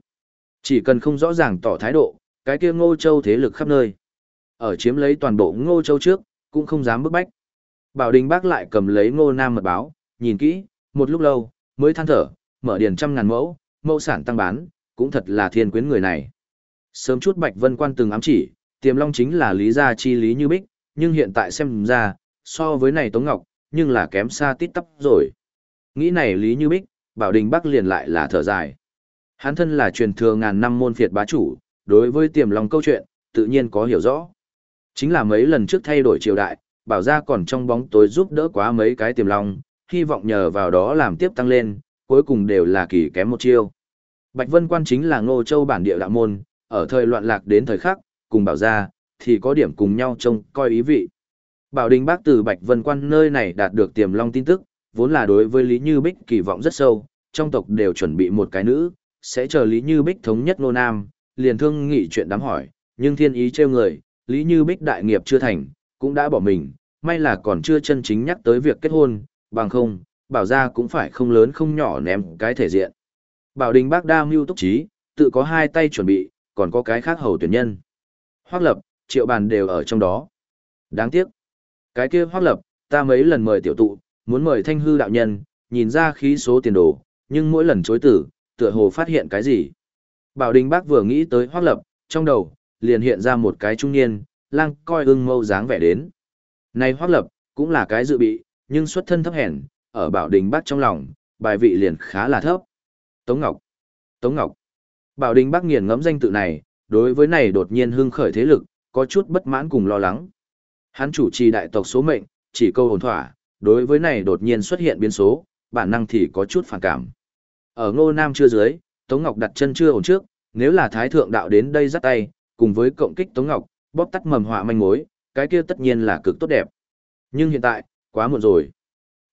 Chỉ cần không rõ ràng tỏ thái độ, cái kia ngô châu thế lực khắp nơi. Ở chiếm lấy toàn bộ ngô châu trước, cũng không dám bức bách. Bảo Đình Bác lại cầm lấy ngô nam mật báo, nhìn kỹ, một lúc lâu, mới than thở, mở điền trăm ngàn mẫu, mẫu sản tăng bán, cũng thật là thiên quyến người này. Sớm chút Bạch Vân Quan từng ám chỉ, tiềm long chính là lý gia chi lý như bích, nhưng hiện tại xem ra, so với này Tống Ngọc, nhưng là kém xa tít tắp rồi. Nghĩ này lý như bích, Bảo Đình Bắc liền lại là thở dài. Hắn thân là truyền thừa ngàn năm môn phiệt bá chủ, đối với tiềm long câu chuyện, tự nhiên có hiểu rõ. Chính là mấy lần trước thay đổi triều đại, bảo ra còn trong bóng tối giúp đỡ quá mấy cái tiềm long, hy vọng nhờ vào đó làm tiếp tăng lên, cuối cùng đều là kỳ kém một chiêu. Bạch Vân Quan chính là Ngô Châu bản địa đạo môn, ở thời loạn lạc đến thời khắc, cùng bảo ra, thì có điểm cùng nhau trông coi ý vị. Bảo Đình Bác từ Bạch Vân Quan nơi này đạt được tiềm long tin tức, vốn là đối với Lý Như Bích kỳ vọng rất sâu, trong tộc đều chuẩn bị một cái nữ, sẽ chờ Lý Như Bích thống nhất Nô Nam, liền thương nghị chuyện đám hỏi, nhưng thiên ý trêu người, Lý Như Bích đại nghiệp chưa thành, cũng đã bỏ mình, may là còn chưa chân chính nhắc tới việc kết hôn, bằng không, bảo ra cũng phải không lớn không nhỏ ném cái thể diện. Bảo Đình Bác đa mưu túc trí, tự có hai tay chuẩn bị, còn có cái khác hầu tuyển nhân. Hoác lập, triệu bàn đều ở trong đó. Đáng tiếc. Cái kia hoác lập, ta mấy lần mời tiểu tụ, muốn mời thanh hư đạo nhân, nhìn ra khí số tiền đồ, nhưng mỗi lần chối tử, tựa hồ phát hiện cái gì. Bảo Đình Bác vừa nghĩ tới hoác lập, trong đầu, liền hiện ra một cái trung niên, lang coi ưng mâu dáng vẻ đến. Này hoác lập, cũng là cái dự bị, nhưng xuất thân thấp hèn, ở Bảo Đình Bắc trong lòng, bài vị liền khá là thấp. Tống Ngọc. Tống Ngọc. Bảo Đình Bắc nghiền ngẫm danh tự này, đối với này đột nhiên hưng khởi thế lực, có chút bất mãn cùng lo lắng. Hắn chủ trì đại tộc số mệnh, chỉ câu hồn thỏa, đối với này đột nhiên xuất hiện biến số, bản năng thì có chút phản cảm. Ở ngô nam chưa dưới, Tống Ngọc đặt chân chưa ổn trước, nếu là Thái Thượng Đạo đến đây dắt tay, cùng với cộng kích Tống Ngọc, bóp tắt mầm họa manh mối, cái kia tất nhiên là cực tốt đẹp. Nhưng hiện tại, quá muộn rồi.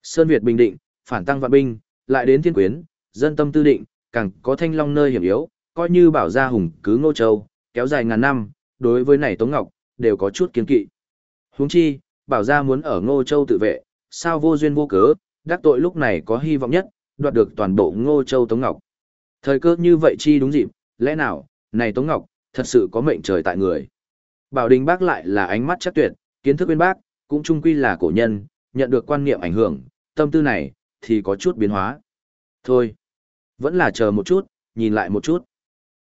Sơn Việt bình định, phản tăng vạn binh, lại đến thiên quyến, dân tâm tư định, càng có thanh long nơi hiểm yếu, coi như bảo gia hùng cứ ngô châu, kéo dài ngàn năm, đối với này Tống Ngọc, đều có chút kiên kỵ. Huống chi, bảo gia muốn ở ngô châu tự vệ, sao vô duyên vô cớ, đắc tội lúc này có hy vọng nhất, đoạt được toàn bộ Ngô Châu Tống Ngọc. Thời cơ như vậy chi đúng dịp, lẽ nào, này Tống Ngọc, thật sự có mệnh trời tại người. Bảo Đình Bác lại là ánh mắt chắc tuyệt, kiến thức bên bác, cũng trung quy là cổ nhân, nhận được quan niệm ảnh hưởng, tâm tư này, thì có chút biến hóa. Thôi, vẫn là chờ một chút, nhìn lại một chút.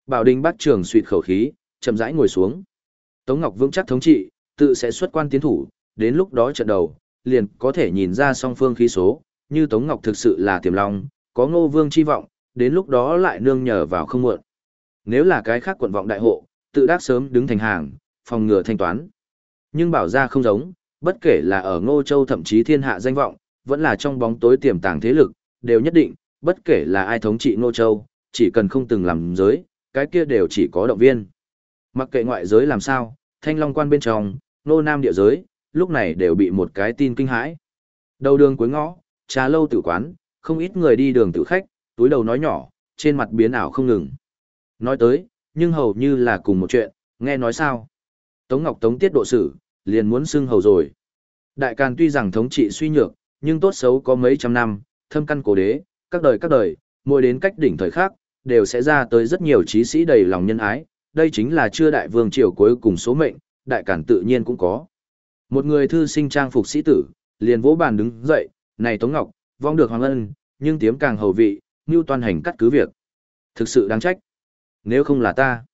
Bảo Đình Bác trường suyệt khẩu khí, chậm rãi ngồi xuống. Tống Ngọc vững chắc thống trị, tự sẽ xuất quan tiến thủ, đến lúc đó trận đầu, liền có thể nhìn ra song phương khí số, như Tống Ngọc thực sự là tiềm long, có ngô vương chi vọng, đến lúc đó lại nương nhờ vào không muộn. Nếu là cái khác quận vọng đại hộ, tự đắc sớm đứng thành hàng, phòng ngừa thanh toán. Nhưng bảo ra không giống, bất kể là ở Ngô Châu thậm chí thiên hạ danh vọng, vẫn là trong bóng tối tiềm tàng thế lực, đều nhất định, bất kể là ai thống trị Ngô Châu, chỉ cần không từng làm giới, cái kia đều chỉ có động viên. Mặc kệ ngoại giới làm sao, thanh long quan bên trong, Ngô Nam địa giới, lúc này đều bị một cái tin kinh hãi. Đầu đường cuối ngõ, trà lâu tử quán, không ít người đi đường tự khách, túi đầu nói nhỏ, trên mặt biến ảo không ngừng. Nói tới, nhưng hầu như là cùng một chuyện, nghe nói sao. Tống Ngọc Tống tiết độ sử, liền muốn xưng hầu rồi. Đại Càn tuy rằng thống trị suy nhược, nhưng tốt xấu có mấy trăm năm, thâm căn cổ đế, các đời các đời, mỗi đến cách đỉnh thời khác, đều sẽ ra tới rất nhiều trí sĩ đầy lòng nhân ái, đây chính là chưa đại vương triều cuối cùng số mệnh, đại càn tự nhiên cũng có. Một người thư sinh trang phục sĩ tử, liền vỗ bàn đứng dậy, này Tống Ngọc, vong được hoàng ân, nhưng tiếm càng hầu vị, như toàn hành cắt cứ việc. Thực sự đáng trách. Nếu không là ta.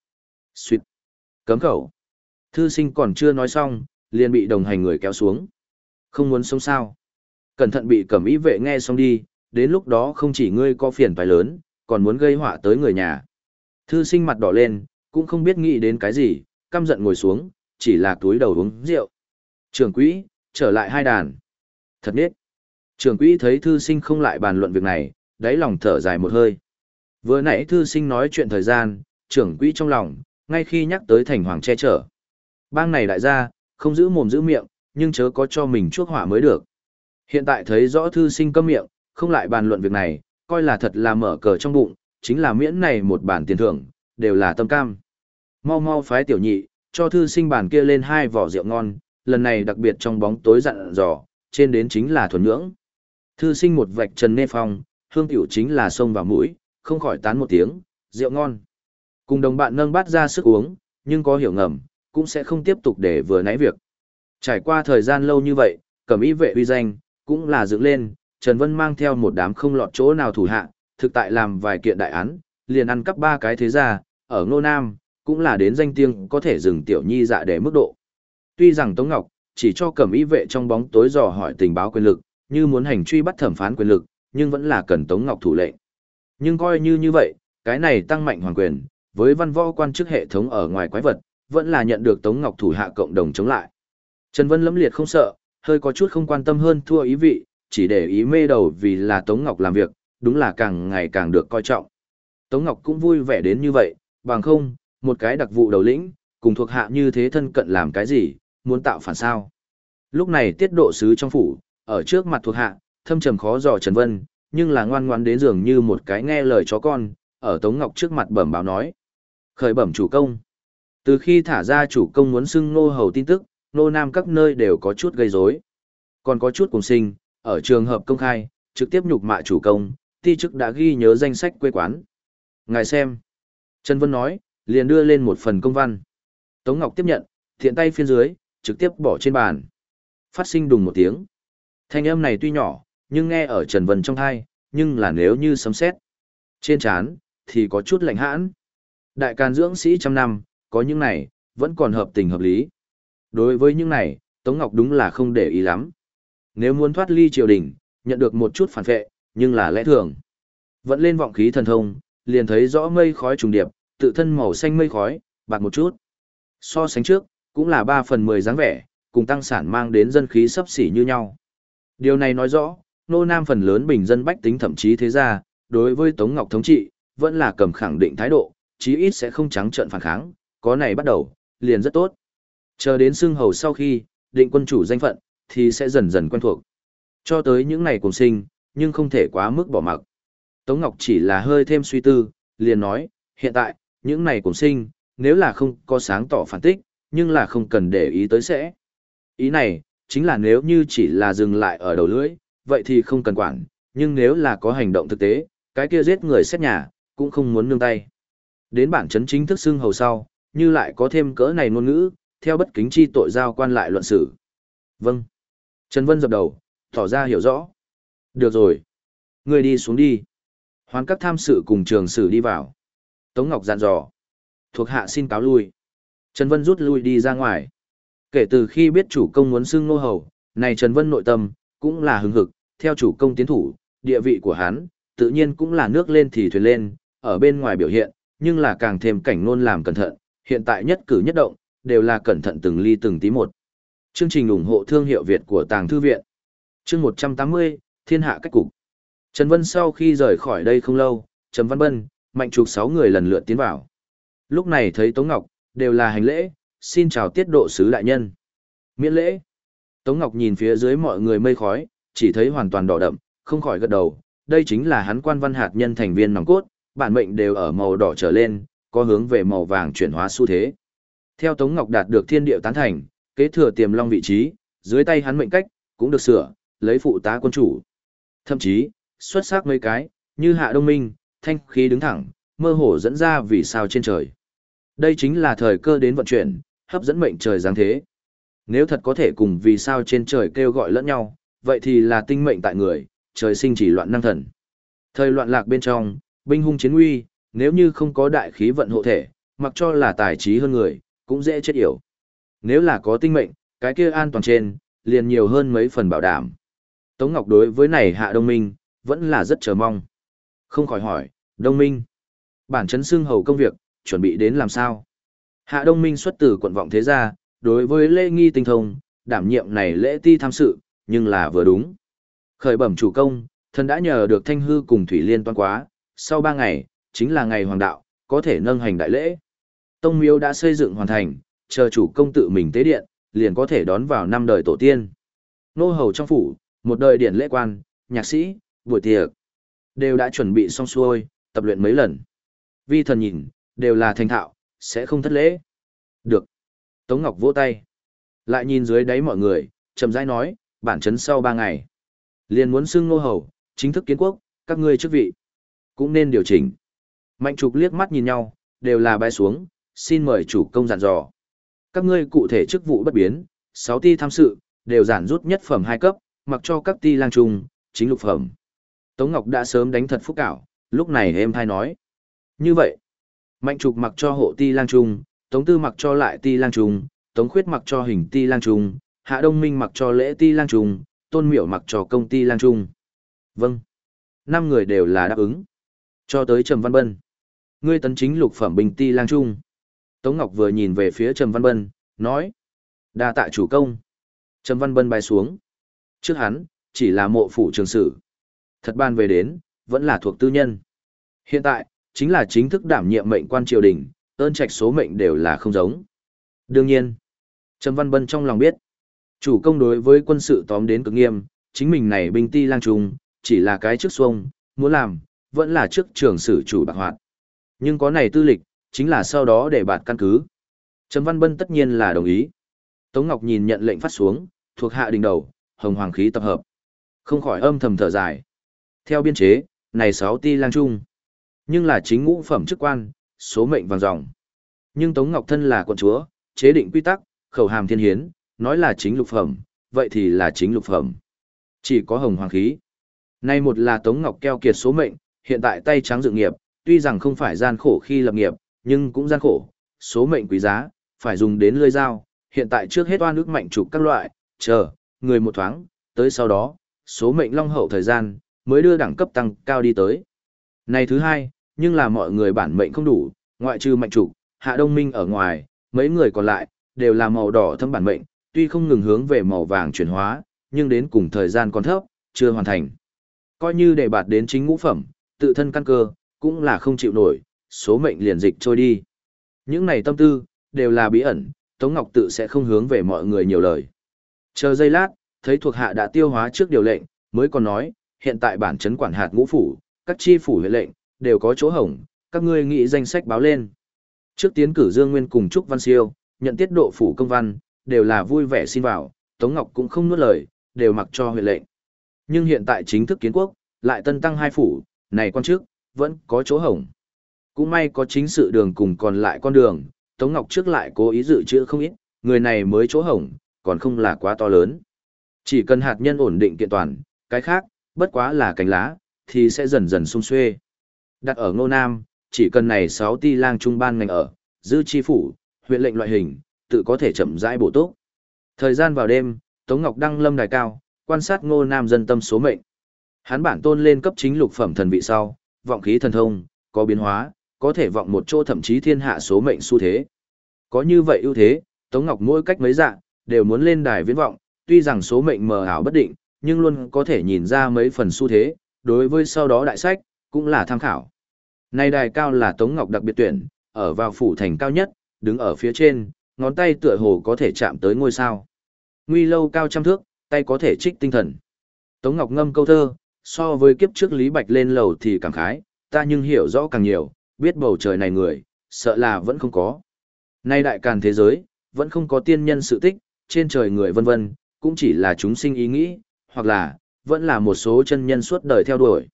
Xuyệt. Cấm khẩu. Thư sinh còn chưa nói xong, liền bị đồng hành người kéo xuống. Không muốn sống sao. Cẩn thận bị cẩm ý vệ nghe xong đi, đến lúc đó không chỉ ngươi có phiền phải lớn, còn muốn gây họa tới người nhà. Thư sinh mặt đỏ lên, cũng không biết nghĩ đến cái gì, căm giận ngồi xuống, chỉ là túi đầu uống rượu. Trường quỹ, trở lại hai đàn. Thật biết. Trường quỹ thấy thư sinh không lại bàn luận việc này, đáy lòng thở dài một hơi. Vừa nãy thư sinh nói chuyện thời gian, trưởng quỹ trong lòng, ngay khi nhắc tới thành hoàng che chở. Bang này đại gia, không giữ mồm giữ miệng, nhưng chớ có cho mình chuốc họa mới được. Hiện tại thấy rõ thư sinh câm miệng, không lại bàn luận việc này, coi là thật là mở cờ trong bụng, chính là miễn này một bản tiền thưởng, đều là tâm cam. Mau mau phái tiểu nhị, cho thư sinh bản kia lên hai vỏ rượu ngon, lần này đặc biệt trong bóng tối dặn dò, trên đến chính là thuần nhưỡng. Thư sinh một vạch trần nê phong, hương tiểu chính là sông vào mũi, không khỏi tán một tiếng, rượu ngon. Cùng đồng bạn nâng bát ra sức uống, nhưng có hiểu ngầm, cũng sẽ không tiếp tục để vừa nãy việc. Trải qua thời gian lâu như vậy, cẩm ý vệ uy danh, cũng là dựng lên, Trần Vân mang theo một đám không lọt chỗ nào thủ hạ, thực tại làm vài kiện đại án, liền ăn cắp ba cái thế gia, ở Ngô Nam, cũng là đến danh tiếng có thể dừng tiểu nhi dạ để mức độ. Tuy rằng Tống Ngọc, chỉ cho cẩm ý vệ trong bóng tối dò hỏi tình báo quyền lực, như muốn hành truy bắt thẩm phán quyền lực, nhưng vẫn là cần Tống Ngọc thủ lệnh. Nhưng coi như như vậy, cái này tăng mạnh hoàng quyền, với văn võ quan chức hệ thống ở ngoài quái vật, vẫn là nhận được Tống Ngọc thủ hạ cộng đồng chống lại. Trần Vân lẫm liệt không sợ, hơi có chút không quan tâm hơn thua ý vị, chỉ để ý mê đầu vì là Tống Ngọc làm việc, đúng là càng ngày càng được coi trọng. Tống Ngọc cũng vui vẻ đến như vậy, bằng không, một cái đặc vụ đầu lĩnh, cùng thuộc hạ như thế thân cận làm cái gì, muốn tạo phản sao. Lúc này tiết độ sứ trong phủ, ở trước mặt thuộc hạ, thâm trầm khó dò Trần Vân, nhưng là ngoan ngoãn đến dường như một cái nghe lời chó con, ở Tống Ngọc trước mặt bẩm báo nói. Khởi bẩm chủ công. Từ khi thả ra chủ công muốn xưng nô hầu tin tức, nô nam các nơi đều có chút gây rối. Còn có chút cùng sinh, ở trường hợp công khai, trực tiếp nhục mạ chủ công, ti chức đã ghi nhớ danh sách quê quán. Ngài xem. Trần Vân nói, liền đưa lên một phần công văn. Tống Ngọc tiếp nhận, thiện tay phiên dưới, trực tiếp bỏ trên bàn. Phát sinh đùng một tiếng. Thanh âm này tuy nhỏ, nhưng nghe ở Trần Vân trong thai, nhưng là nếu như sấm sét. Trên chán, thì có chút lạnh hãn. Đại can dưỡng sĩ trăm năm, có những này, vẫn còn hợp tình hợp lý. Đối với những này, Tống Ngọc đúng là không để ý lắm. Nếu muốn thoát ly triều đình, nhận được một chút phản vệ, nhưng là lẽ thường. Vẫn lên vọng khí thần thông, liền thấy rõ mây khói trùng điệp, tự thân màu xanh mây khói, bạc một chút. So sánh trước, cũng là 3 phần 10 dáng vẻ, cùng tăng sản mang đến dân khí sấp xỉ như nhau. Điều này nói rõ, nô nam phần lớn bình dân bách tính thậm chí thế gia đối với Tống Ngọc thống trị, vẫn là cầm khẳng định thái độ, chí ít sẽ không trắng trợn phản kháng, có này bắt đầu, liền rất tốt. Chờ đến xương hầu sau khi, định quân chủ danh phận, thì sẽ dần dần quen thuộc. Cho tới những ngày cùng sinh, nhưng không thể quá mức bỏ mặc. Tống Ngọc chỉ là hơi thêm suy tư, liền nói, hiện tại, những này cùng sinh, nếu là không có sáng tỏ phản tích, nhưng là không cần để ý tới sẽ. Ý này, chính là nếu như chỉ là dừng lại ở đầu lưỡi, vậy thì không cần quản, nhưng nếu là có hành động thực tế, cái kia giết người xét nhà, cũng không muốn nương tay. Đến bản chấn chính thức xưng hầu sau, như lại có thêm cỡ này ngôn ngữ, theo bất kính chi tội giao quan lại luận xử. Vâng. Trần Vân dập đầu, tỏ ra hiểu rõ. Được rồi. Người đi xuống đi. Hoán các tham sự cùng trường sử đi vào. Tống Ngọc dặn dò. Thuộc hạ xin cáo lui. Trần Vân rút lui đi ra ngoài. Kể từ khi biết chủ công muốn xưng nô hầu, này Trần Vân nội tâm, cũng là hứng hực, theo chủ công tiến thủ, địa vị của hắn, tự nhiên cũng là nước lên thì thuyền lên, ở bên ngoài biểu hiện, nhưng là càng thêm cảnh nôn làm cẩn thận, hiện tại nhất cử nhất động, đều là cẩn thận từng ly từng tí một. Chương trình ủng hộ thương hiệu Việt của Tàng Thư Viện Chương 180, Thiên Hạ Cách Cục Trần Vân sau khi rời khỏi đây không lâu, Trầm Văn Bân, Mạnh Trục sáu người lần lượt tiến vào. Lúc này thấy Tống Ngọc, đều là hành lễ, xin chào tiết độ sứ đại nhân. Miễn lễ. Tống Ngọc nhìn phía dưới mọi người mây khói, chỉ thấy hoàn toàn đỏ đậm, không khỏi gật đầu. Đây chính là hắn quan văn hạt nhân thành viên nòng cốt, bản mệnh đều ở màu đỏ trở lên, có hướng về màu vàng chuyển hóa xu thế. Theo Tống Ngọc đạt được thiên điệu tán thành, kế thừa tiềm long vị trí, dưới tay hắn mệnh cách, cũng được sửa, lấy phụ tá quân chủ. Thậm chí, xuất sắc mấy cái, như hạ đông minh, thanh khí đứng thẳng, mơ hồ dẫn ra vì sao trên trời. Đây chính là thời cơ đến vận chuyển, hấp dẫn mệnh trời giáng thế. Nếu thật có thể cùng vì sao trên trời kêu gọi lẫn nhau, vậy thì là tinh mệnh tại người, trời sinh chỉ loạn năng thần. Thời loạn lạc bên trong, binh hung chiến uy nếu như không có đại khí vận hộ thể, mặc cho là tài trí hơn người, cũng dễ chết yểu. Nếu là có tinh mệnh, cái kia an toàn trên, liền nhiều hơn mấy phần bảo đảm. Tống Ngọc đối với này hạ đông minh, vẫn là rất chờ mong. Không khỏi hỏi, đông minh, bản chấn xương hầu công việc, chuẩn bị đến làm sao? Hạ đông minh xuất từ quận vọng thế gia, đối với lễ nghi tinh thông, đảm nhiệm này lễ ti tham sự, nhưng là vừa đúng. Khởi bẩm chủ công, thần đã nhờ được thanh hư cùng thủy liên toan quá, sau ba ngày, chính là ngày hoàng đạo, có thể nâng hành đại lễ. Tông miếu đã xây dựng hoàn thành, chờ chủ công tự mình tế điện, liền có thể đón vào năm đời tổ tiên. Nô hầu trong phủ, một đời điện lễ quan, nhạc sĩ, buổi tiệc, đều đã chuẩn bị xong xuôi, tập luyện mấy lần. Vi thần nhìn, đều là thành thạo, sẽ không thất lễ. Được. Tống Ngọc vỗ tay. Lại nhìn dưới đáy mọi người, chậm rãi nói, bản chấn sau ba ngày. Liền muốn xưng nô hầu, chính thức kiến quốc, các ngươi chức vị. Cũng nên điều chỉnh. Mạnh trục liếc mắt nhìn nhau, đều là bay xuống, xin mời chủ công dặn dò. Các ngươi cụ thể chức vụ bất biến, 6 ti tham sự, đều giản rút nhất phẩm hai cấp, mặc cho các ti lang trung, chính lục phẩm. Tống Ngọc đã sớm đánh thật phúc cảo, lúc này em thai nói. Như vậy, Mạnh trục mặc cho hộ ti lang trung, Tống Tư mặc cho lại ti lang trung, Tống Khuyết mặc cho hình ti lang trung, Hạ Đông Minh mặc cho lễ ti lang trung, Tôn Miểu mặc cho công ti lang trung. Vâng. Năm người đều là đáp ứng. Cho tới Trầm Văn Bân. Ngươi tấn chính lục phẩm bình ti lang trung. Tống Ngọc vừa nhìn về phía Trầm Văn Bân, nói. đa tạ chủ công. Trầm Văn Bân bay xuống. Trước hắn, chỉ là mộ phủ trường sử. Thật ban về đến, vẫn là thuộc tư nhân. Hiện tại, chính là chính thức đảm nhiệm mệnh quan triều đình, ơn trạch số mệnh đều là không giống. Đương nhiên, Trầm Văn Bân trong lòng biết, chủ công đối với quân sự tóm đến cực nghiêm, chính mình này binh ti lang trùng, chỉ là cái trước xuông, muốn làm, vẫn là trước trưởng sử chủ bạc hoạt. Nhưng có này tư lịch, chính là sau đó để bạt căn cứ. Trầm Văn Bân tất nhiên là đồng ý. Tống Ngọc nhìn nhận lệnh phát xuống, thuộc hạ đình đầu, hồng hoàng khí tập hợp. Không khỏi âm thầm thở dài. Theo biên chế, này sáu ti lang trung nhưng là chính ngũ phẩm chức quan, số mệnh vàng dòng. Nhưng Tống Ngọc Thân là quận chúa, chế định quy tắc, khẩu hàm thiên hiến, nói là chính lục phẩm, vậy thì là chính lục phẩm. Chỉ có hồng hoàng khí. Nay một là Tống Ngọc keo kiệt số mệnh, hiện tại tay trắng dự nghiệp, tuy rằng không phải gian khổ khi lập nghiệp, nhưng cũng gian khổ, số mệnh quý giá, phải dùng đến lưỡi dao, hiện tại trước hết oan ức mạnh trục các loại, chờ, người một thoáng, tới sau đó, số mệnh long hậu thời gian, mới đưa đẳng cấp tăng cao đi tới. Này thứ hai, nhưng là mọi người bản mệnh không đủ, ngoại trừ mạnh trục, hạ đông minh ở ngoài, mấy người còn lại, đều là màu đỏ thâm bản mệnh, tuy không ngừng hướng về màu vàng chuyển hóa, nhưng đến cùng thời gian còn thấp, chưa hoàn thành. Coi như để bạt đến chính ngũ phẩm, tự thân căn cơ, cũng là không chịu nổi, số mệnh liền dịch trôi đi. Những này tâm tư, đều là bí ẩn, Tống Ngọc tự sẽ không hướng về mọi người nhiều lời. Chờ giây lát, thấy thuộc hạ đã tiêu hóa trước điều lệnh, mới còn nói, hiện tại bản chấn quản hạt ngũ phủ, các chi phủ huyện lệnh, đều có chỗ hổng, các ngươi nghĩ danh sách báo lên. Trước tiến cử Dương Nguyên cùng Trúc Văn Siêu, nhận tiết độ phủ công văn, đều là vui vẻ xin vào, Tống Ngọc cũng không nuốt lời, đều mặc cho huyện lệnh. Nhưng hiện tại chính thức kiến quốc, lại tân tăng hai phủ, này quan trước, vẫn có chỗ hổng. Cũng may có chính sự đường cùng còn lại con đường, Tống Ngọc trước lại cố ý dự trữ không ít, người này mới chỗ hổng, còn không là quá to lớn. Chỉ cần hạt nhân ổn định kiện toàn, cái khác, bất quá là cánh lá, thì sẽ dần dần sung xuê. Đặt ở Ngô Nam, chỉ cần này 6 ti lang trung ban ngành ở, dư chi phủ, huyện lệnh loại hình, tự có thể chậm rãi bổ túc. Thời gian vào đêm, Tống Ngọc đăng lâm đài cao, quan sát Ngô Nam dân tâm số mệnh. Hắn bản tôn lên cấp chính lục phẩm thần vị sau, vọng khí thần thông, có biến hóa, có thể vọng một chỗ thậm chí thiên hạ số mệnh xu thế. Có như vậy ưu thế, Tống Ngọc mỗi cách mấy dạng, đều muốn lên đài viễn vọng, tuy rằng số mệnh mờ ảo bất định, nhưng luôn có thể nhìn ra mấy phần xu thế, đối với sau đó đại sách, cũng là tham khảo. Nay đài cao là Tống Ngọc đặc biệt tuyển, ở vào phủ thành cao nhất, đứng ở phía trên, ngón tay tựa hồ có thể chạm tới ngôi sao. Nguy lâu cao trăm thước, tay có thể trích tinh thần. Tống Ngọc ngâm câu thơ, so với kiếp trước Lý Bạch lên lầu thì cảm khái, ta nhưng hiểu rõ càng nhiều, biết bầu trời này người, sợ là vẫn không có. Nay đại càn thế giới, vẫn không có tiên nhân sự tích, trên trời người vân vân, cũng chỉ là chúng sinh ý nghĩ, hoặc là, vẫn là một số chân nhân suốt đời theo đuổi.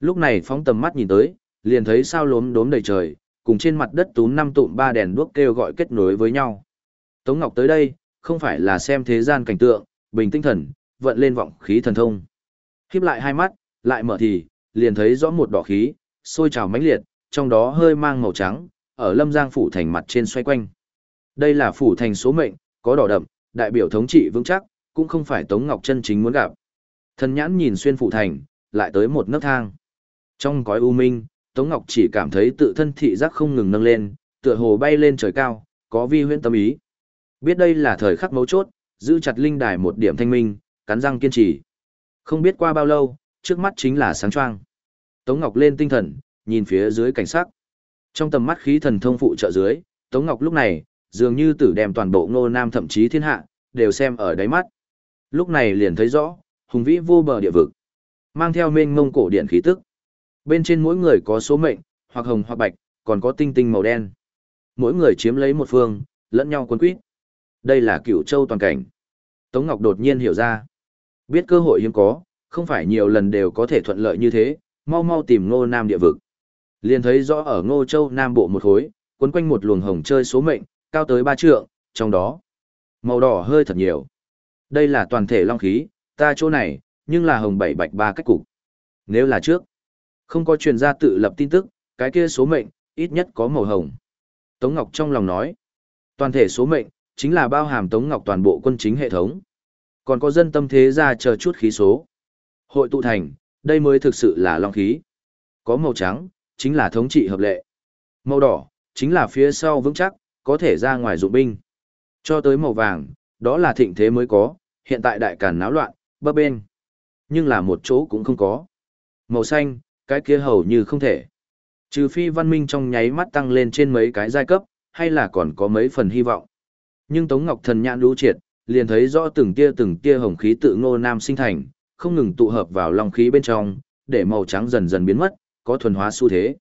Lúc này phóng tầm mắt nhìn tới, liền thấy sao lốm đốm đầy trời, cùng trên mặt đất túm năm tụm ba đèn đuốc kêu gọi kết nối với nhau. Tống Ngọc tới đây, không phải là xem thế gian cảnh tượng, bình tinh thần, vận lên vọng khí thần thông. Khiếp lại hai mắt, lại mở thì, liền thấy rõ một đỏ khí, sôi trào mãnh liệt, trong đó hơi mang màu trắng, ở lâm giang phủ thành mặt trên xoay quanh. Đây là phủ thành số mệnh, có đỏ đậm, đại biểu thống trị vững chắc, cũng không phải Tống Ngọc chân chính muốn gặp. Thần nhãn nhìn xuyên phủ thành, lại tới một nấc thang. Trong cõi u minh, Tống Ngọc chỉ cảm thấy tự thân thị giác không ngừng nâng lên, tựa hồ bay lên trời cao, có vi huyễn tâm ý. Biết đây là thời khắc mấu chốt, giữ chặt linh đài một điểm thanh minh, cắn răng kiên trì. Không biết qua bao lâu, trước mắt chính là sáng choang. Tống Ngọc lên tinh thần, nhìn phía dưới cảnh sắc. Trong tầm mắt khí thần thông phụ trợ dưới, Tống Ngọc lúc này, dường như tử đem toàn bộ ngô nam thậm chí thiên hạ, đều xem ở đáy mắt. Lúc này liền thấy rõ, hùng vĩ vô bờ địa vực. Mang theo mênh mông cổ điện khí tức. Bên trên mỗi người có số mệnh, hoặc hồng hoặc bạch, còn có tinh tinh màu đen. Mỗi người chiếm lấy một phương, lẫn nhau cuốn quýt. Đây là cửu châu toàn cảnh. Tống Ngọc đột nhiên hiểu ra. Biết cơ hội hiếm có, không phải nhiều lần đều có thể thuận lợi như thế, mau mau tìm ngô nam địa vực. Liền thấy rõ ở ngô châu nam bộ một khối, cuốn quanh một luồng hồng chơi số mệnh, cao tới ba trượng, trong đó, màu đỏ hơi thật nhiều. Đây là toàn thể long khí, ta chỗ này, nhưng là hồng bảy bạch ba cách cục. Nếu là trước, không có truyền gia tự lập tin tức, cái kia số mệnh, ít nhất có màu hồng. Tống Ngọc trong lòng nói, toàn thể số mệnh, chính là bao hàm Tống Ngọc toàn bộ quân chính hệ thống. Còn có dân tâm thế ra chờ chút khí số. Hội tụ thành, đây mới thực sự là long khí. Có màu trắng, chính là thống trị hợp lệ. Màu đỏ, chính là phía sau vững chắc, có thể ra ngoài dụng binh. Cho tới màu vàng, đó là thịnh thế mới có, hiện tại đại càn náo loạn, bấp bên. Nhưng là một chỗ cũng không có. Màu xanh, cái kia hầu như không thể. Trừ phi văn minh trong nháy mắt tăng lên trên mấy cái giai cấp, hay là còn có mấy phần hy vọng. Nhưng Tống Ngọc Thần nhãn lũ triệt, liền thấy rõ từng tia từng tia hồng khí tự ngô nam sinh thành, không ngừng tụ hợp vào long khí bên trong, để màu trắng dần dần biến mất, có thuần hóa xu thế.